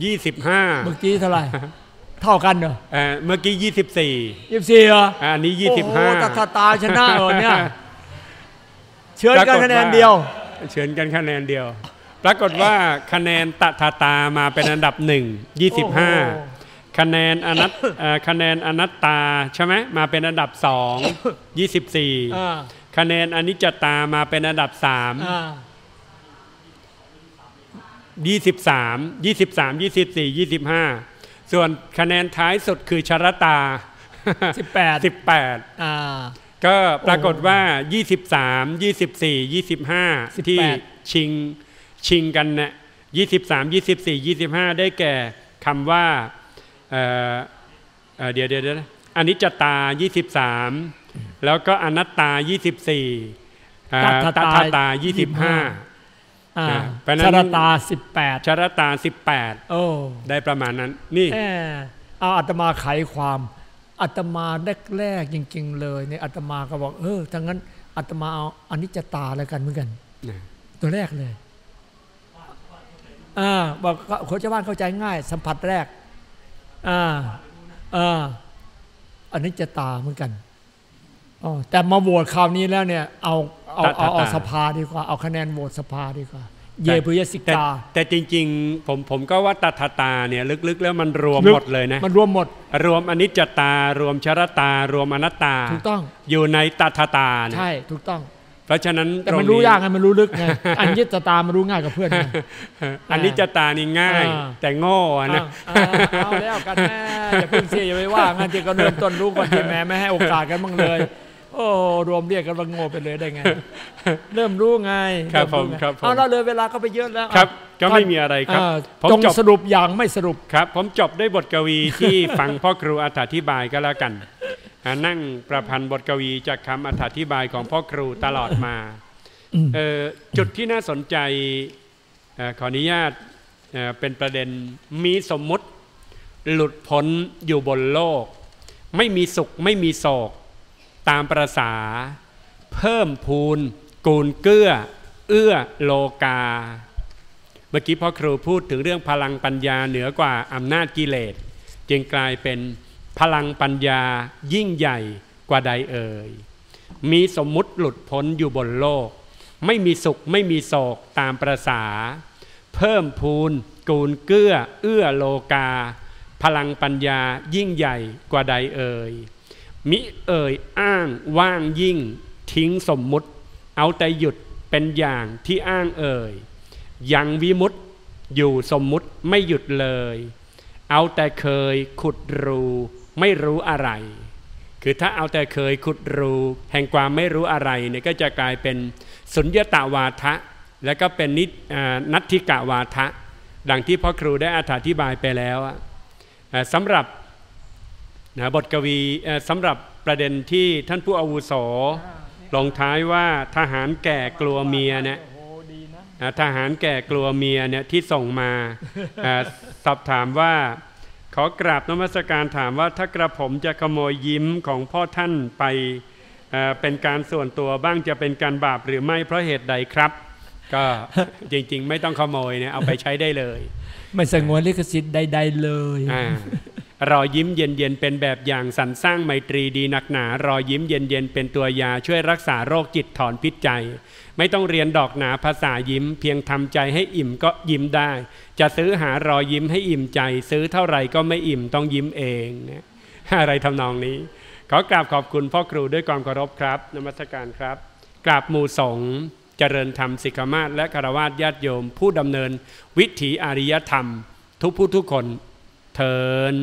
ยี่สิบห้าเมื่อกี้เท่าไหร่เท่ากันเหรอเอ่อเมื่อกี้ยี่สิบสี่ยี่สิบสี่เหรออันนี้ยี่สิบโอ้ห้าโหตาตาตาชนะเหรอเนี่ยเชิญกันคะแนนเดียว เชิญกันคะแนนเดียว ปรากฏว่าคะแนนตะทาตามาเป็นอันดับหนึ่งยี่สิบห้าโอ้โหคะแนนอนัตเอ่อคะแนนอนัตตาใช่ไหมมาเป็นอันดับสองยี่สิบสี่อ่า คะแนนอนิจจตามาเป็นอันดับสามอ่า23 23 24 25ส่วนคะแนนท้ายสุดคือชรตา18 18อ่าก็ปรากฏว่า23 24 25ที่18ชิงชิงกันนะ23 24 25ได้แก่คำว่าเอ่อเอ่อเดี๋ยวเดี๋ยวเดี๋ยวนะอนิจจตา23 แล้วก็อนัตตา 24อ่าตัตัททตาตา 25อ่าอ่าเพราะฉะนั้นชรตา 18ชรตาโอ้18ได้ประมาณนั้น นี่แหมเอาอาตมาไขความอาตมาแรกๆจริง ๆ เลยเนี่ยอาตมาก็บอกเออถ้างั้นอาตมาเอาอนิจจตาแล้วกันเหมือนกันนะตัวแรกเลยอ่าบอกคนชาวบ้านเข้าใจง่าย สัมผัสแรกอ่าอ่าอันนี้จะตาเหมือนกันอ๋อ แต่มาโหวตคราวนี้แล้วเนี่ยเอาเอาเอาเอาสภาดีกว่า เอาคะแนนโหวตสภาดีกว่า เยปุยสิแต่กา แต่จริงๆ ผมผมก็ว่าตัทตาเนี่ยลึกๆ แล้วมันรวมลึกหมดเลยนะมันรวมหมด รวมอนิจจตารวมชรตารวมอนัตตาถูกต้องอยู่ในตัทตาเนี่ยใช่ถูกต้อง เพราะฉะนั้นแต่ตงมันรู้ยากไงมันรู้ลึกไงอันยิตตามันรู้ง่ายกับเพื่อนไงอนิจจตานี่ง่ายอ่าแต่โง่อะนะอ้าวอ้าวเอาแล้วกันแม่อย่าเพิ่งเสียอย่าไปว่างั้นที่ก็เริ่มต้นรู้ก่อนที่แม่ไม่ให้โอกาสกันบ้างเลย โอ้รวมเรียกกันว่าโง่ไปเลยได้ไง เริ่มรู้ไงครับผมเไงครับผมเอาเราเลยเวลาก็ไปเยอะแล้วครับอะก็ไม่มีอะไรครับอ่าผมจงจบสรุปอย่างไม่สรุปครับ ผมจบด้วยบทกวีที่ฟังพ่อครูอธิบายก็แล้วกันอ่านั่งประพันธ์บทกวีจากคำอธิบายของพ่อครูตลอดมาอืมเอ่อจุดที่น่าสนใจเอ่อขออนุญาตเอ่อเป็นประเด็นมีสมมุติ หลุดพ้นอยู่บนโลก ไม่มีสุขไม่มีโศก ตามประษา เพิ่มพูน กูลเกื้อ เอื้อโลกา เมื่อกี้พ่อครูพูดถึงเรื่องพลังปัญญาเหนือกว่าอำนาจกิเลส จึงกลายเป็นพลังปัญญายิ่งใหญ่กว่าใดเอ่ย มีสมมุติหลุดพ้นอยู่บนโลก ไม่มีสุขไม่มีโศกตามประษา เพิ่มพูน กูลเกื้อ เอื้อโลกา พลังปัญญายิ่งใหญ่กว่าใดเอ่ย มิเอ่ยอ้างว่างยิ่ง ทิ้งสมมุติ เอาแต่หยุดเป็นอย่างที่อ้างเอ่ยยังวิมุตติอยู่สมมุติไม่หยุดเลย เอาแต่เคยขุดรูไม่รู้อะไร คือถ้าเอาแต่เคยขุดรูแห่งความไม่รู้อะไรเนี่ยก็จะกลายเป็นสุญญตาวาทะ แล้วก็เป็นนิอ่านัตถิกาวาทะ ดังที่พ่อครูได้อธิบายไปแล้วสำหรับ นะบทกวีเอ่อสำหรับประเด็นที่ท่านผู้อาวุโสลงท้ายว่าทหารแก่กลัวเมียเนี่ยโอ้ดีนะอ่าทหารแก่กลัวเมียเนี่ยที่ส่งมาอ่าสอบถามว่า ขอกราบนมัสการถามว่าถ้ากระผมจะขโมยยิ้มของพ่อท่านไปเอ่อเป็นการส่วนตัวบ้างจะเป็นการบาปหรือไม่เพราะเหตุใดครับ ก็จริงๆ ไม่ต้องขโมยเนี่ยเอาไปใช้ได้เลย ไม่สงวนลิขสิทธิ์ใด ๆ เลยอา รอยยิ้มเย็นๆเป็นแบบอย่างสรรสร้างไมตรีดีหนักหนารอยยิ้มเย็นๆเป็นตัวยาช่วยรักษาโรคจิตถอนพิษใจ ไม่ต้องเรียนดอกหนาภาษายิ้ม เพียงทำใจให้อิ่มก็ยิ้มได้ จะซื้อหารอยยิ้มให้อิ่มใจ ซื้อเท่าไหร่ก็ไม่อิ่มต้องยิ้มเองอะไรทำนองนี้ ขอกราบขอบคุณพ่อครูด้วยความเคารพครับนมัสการครับกราบหมู่สงฆ์เจริญธรรมสิกขามาศและคารวะญาติโยม ผู้ดำเนินวิถีอริยธรรม ทุกผู้ทุกคน เทิน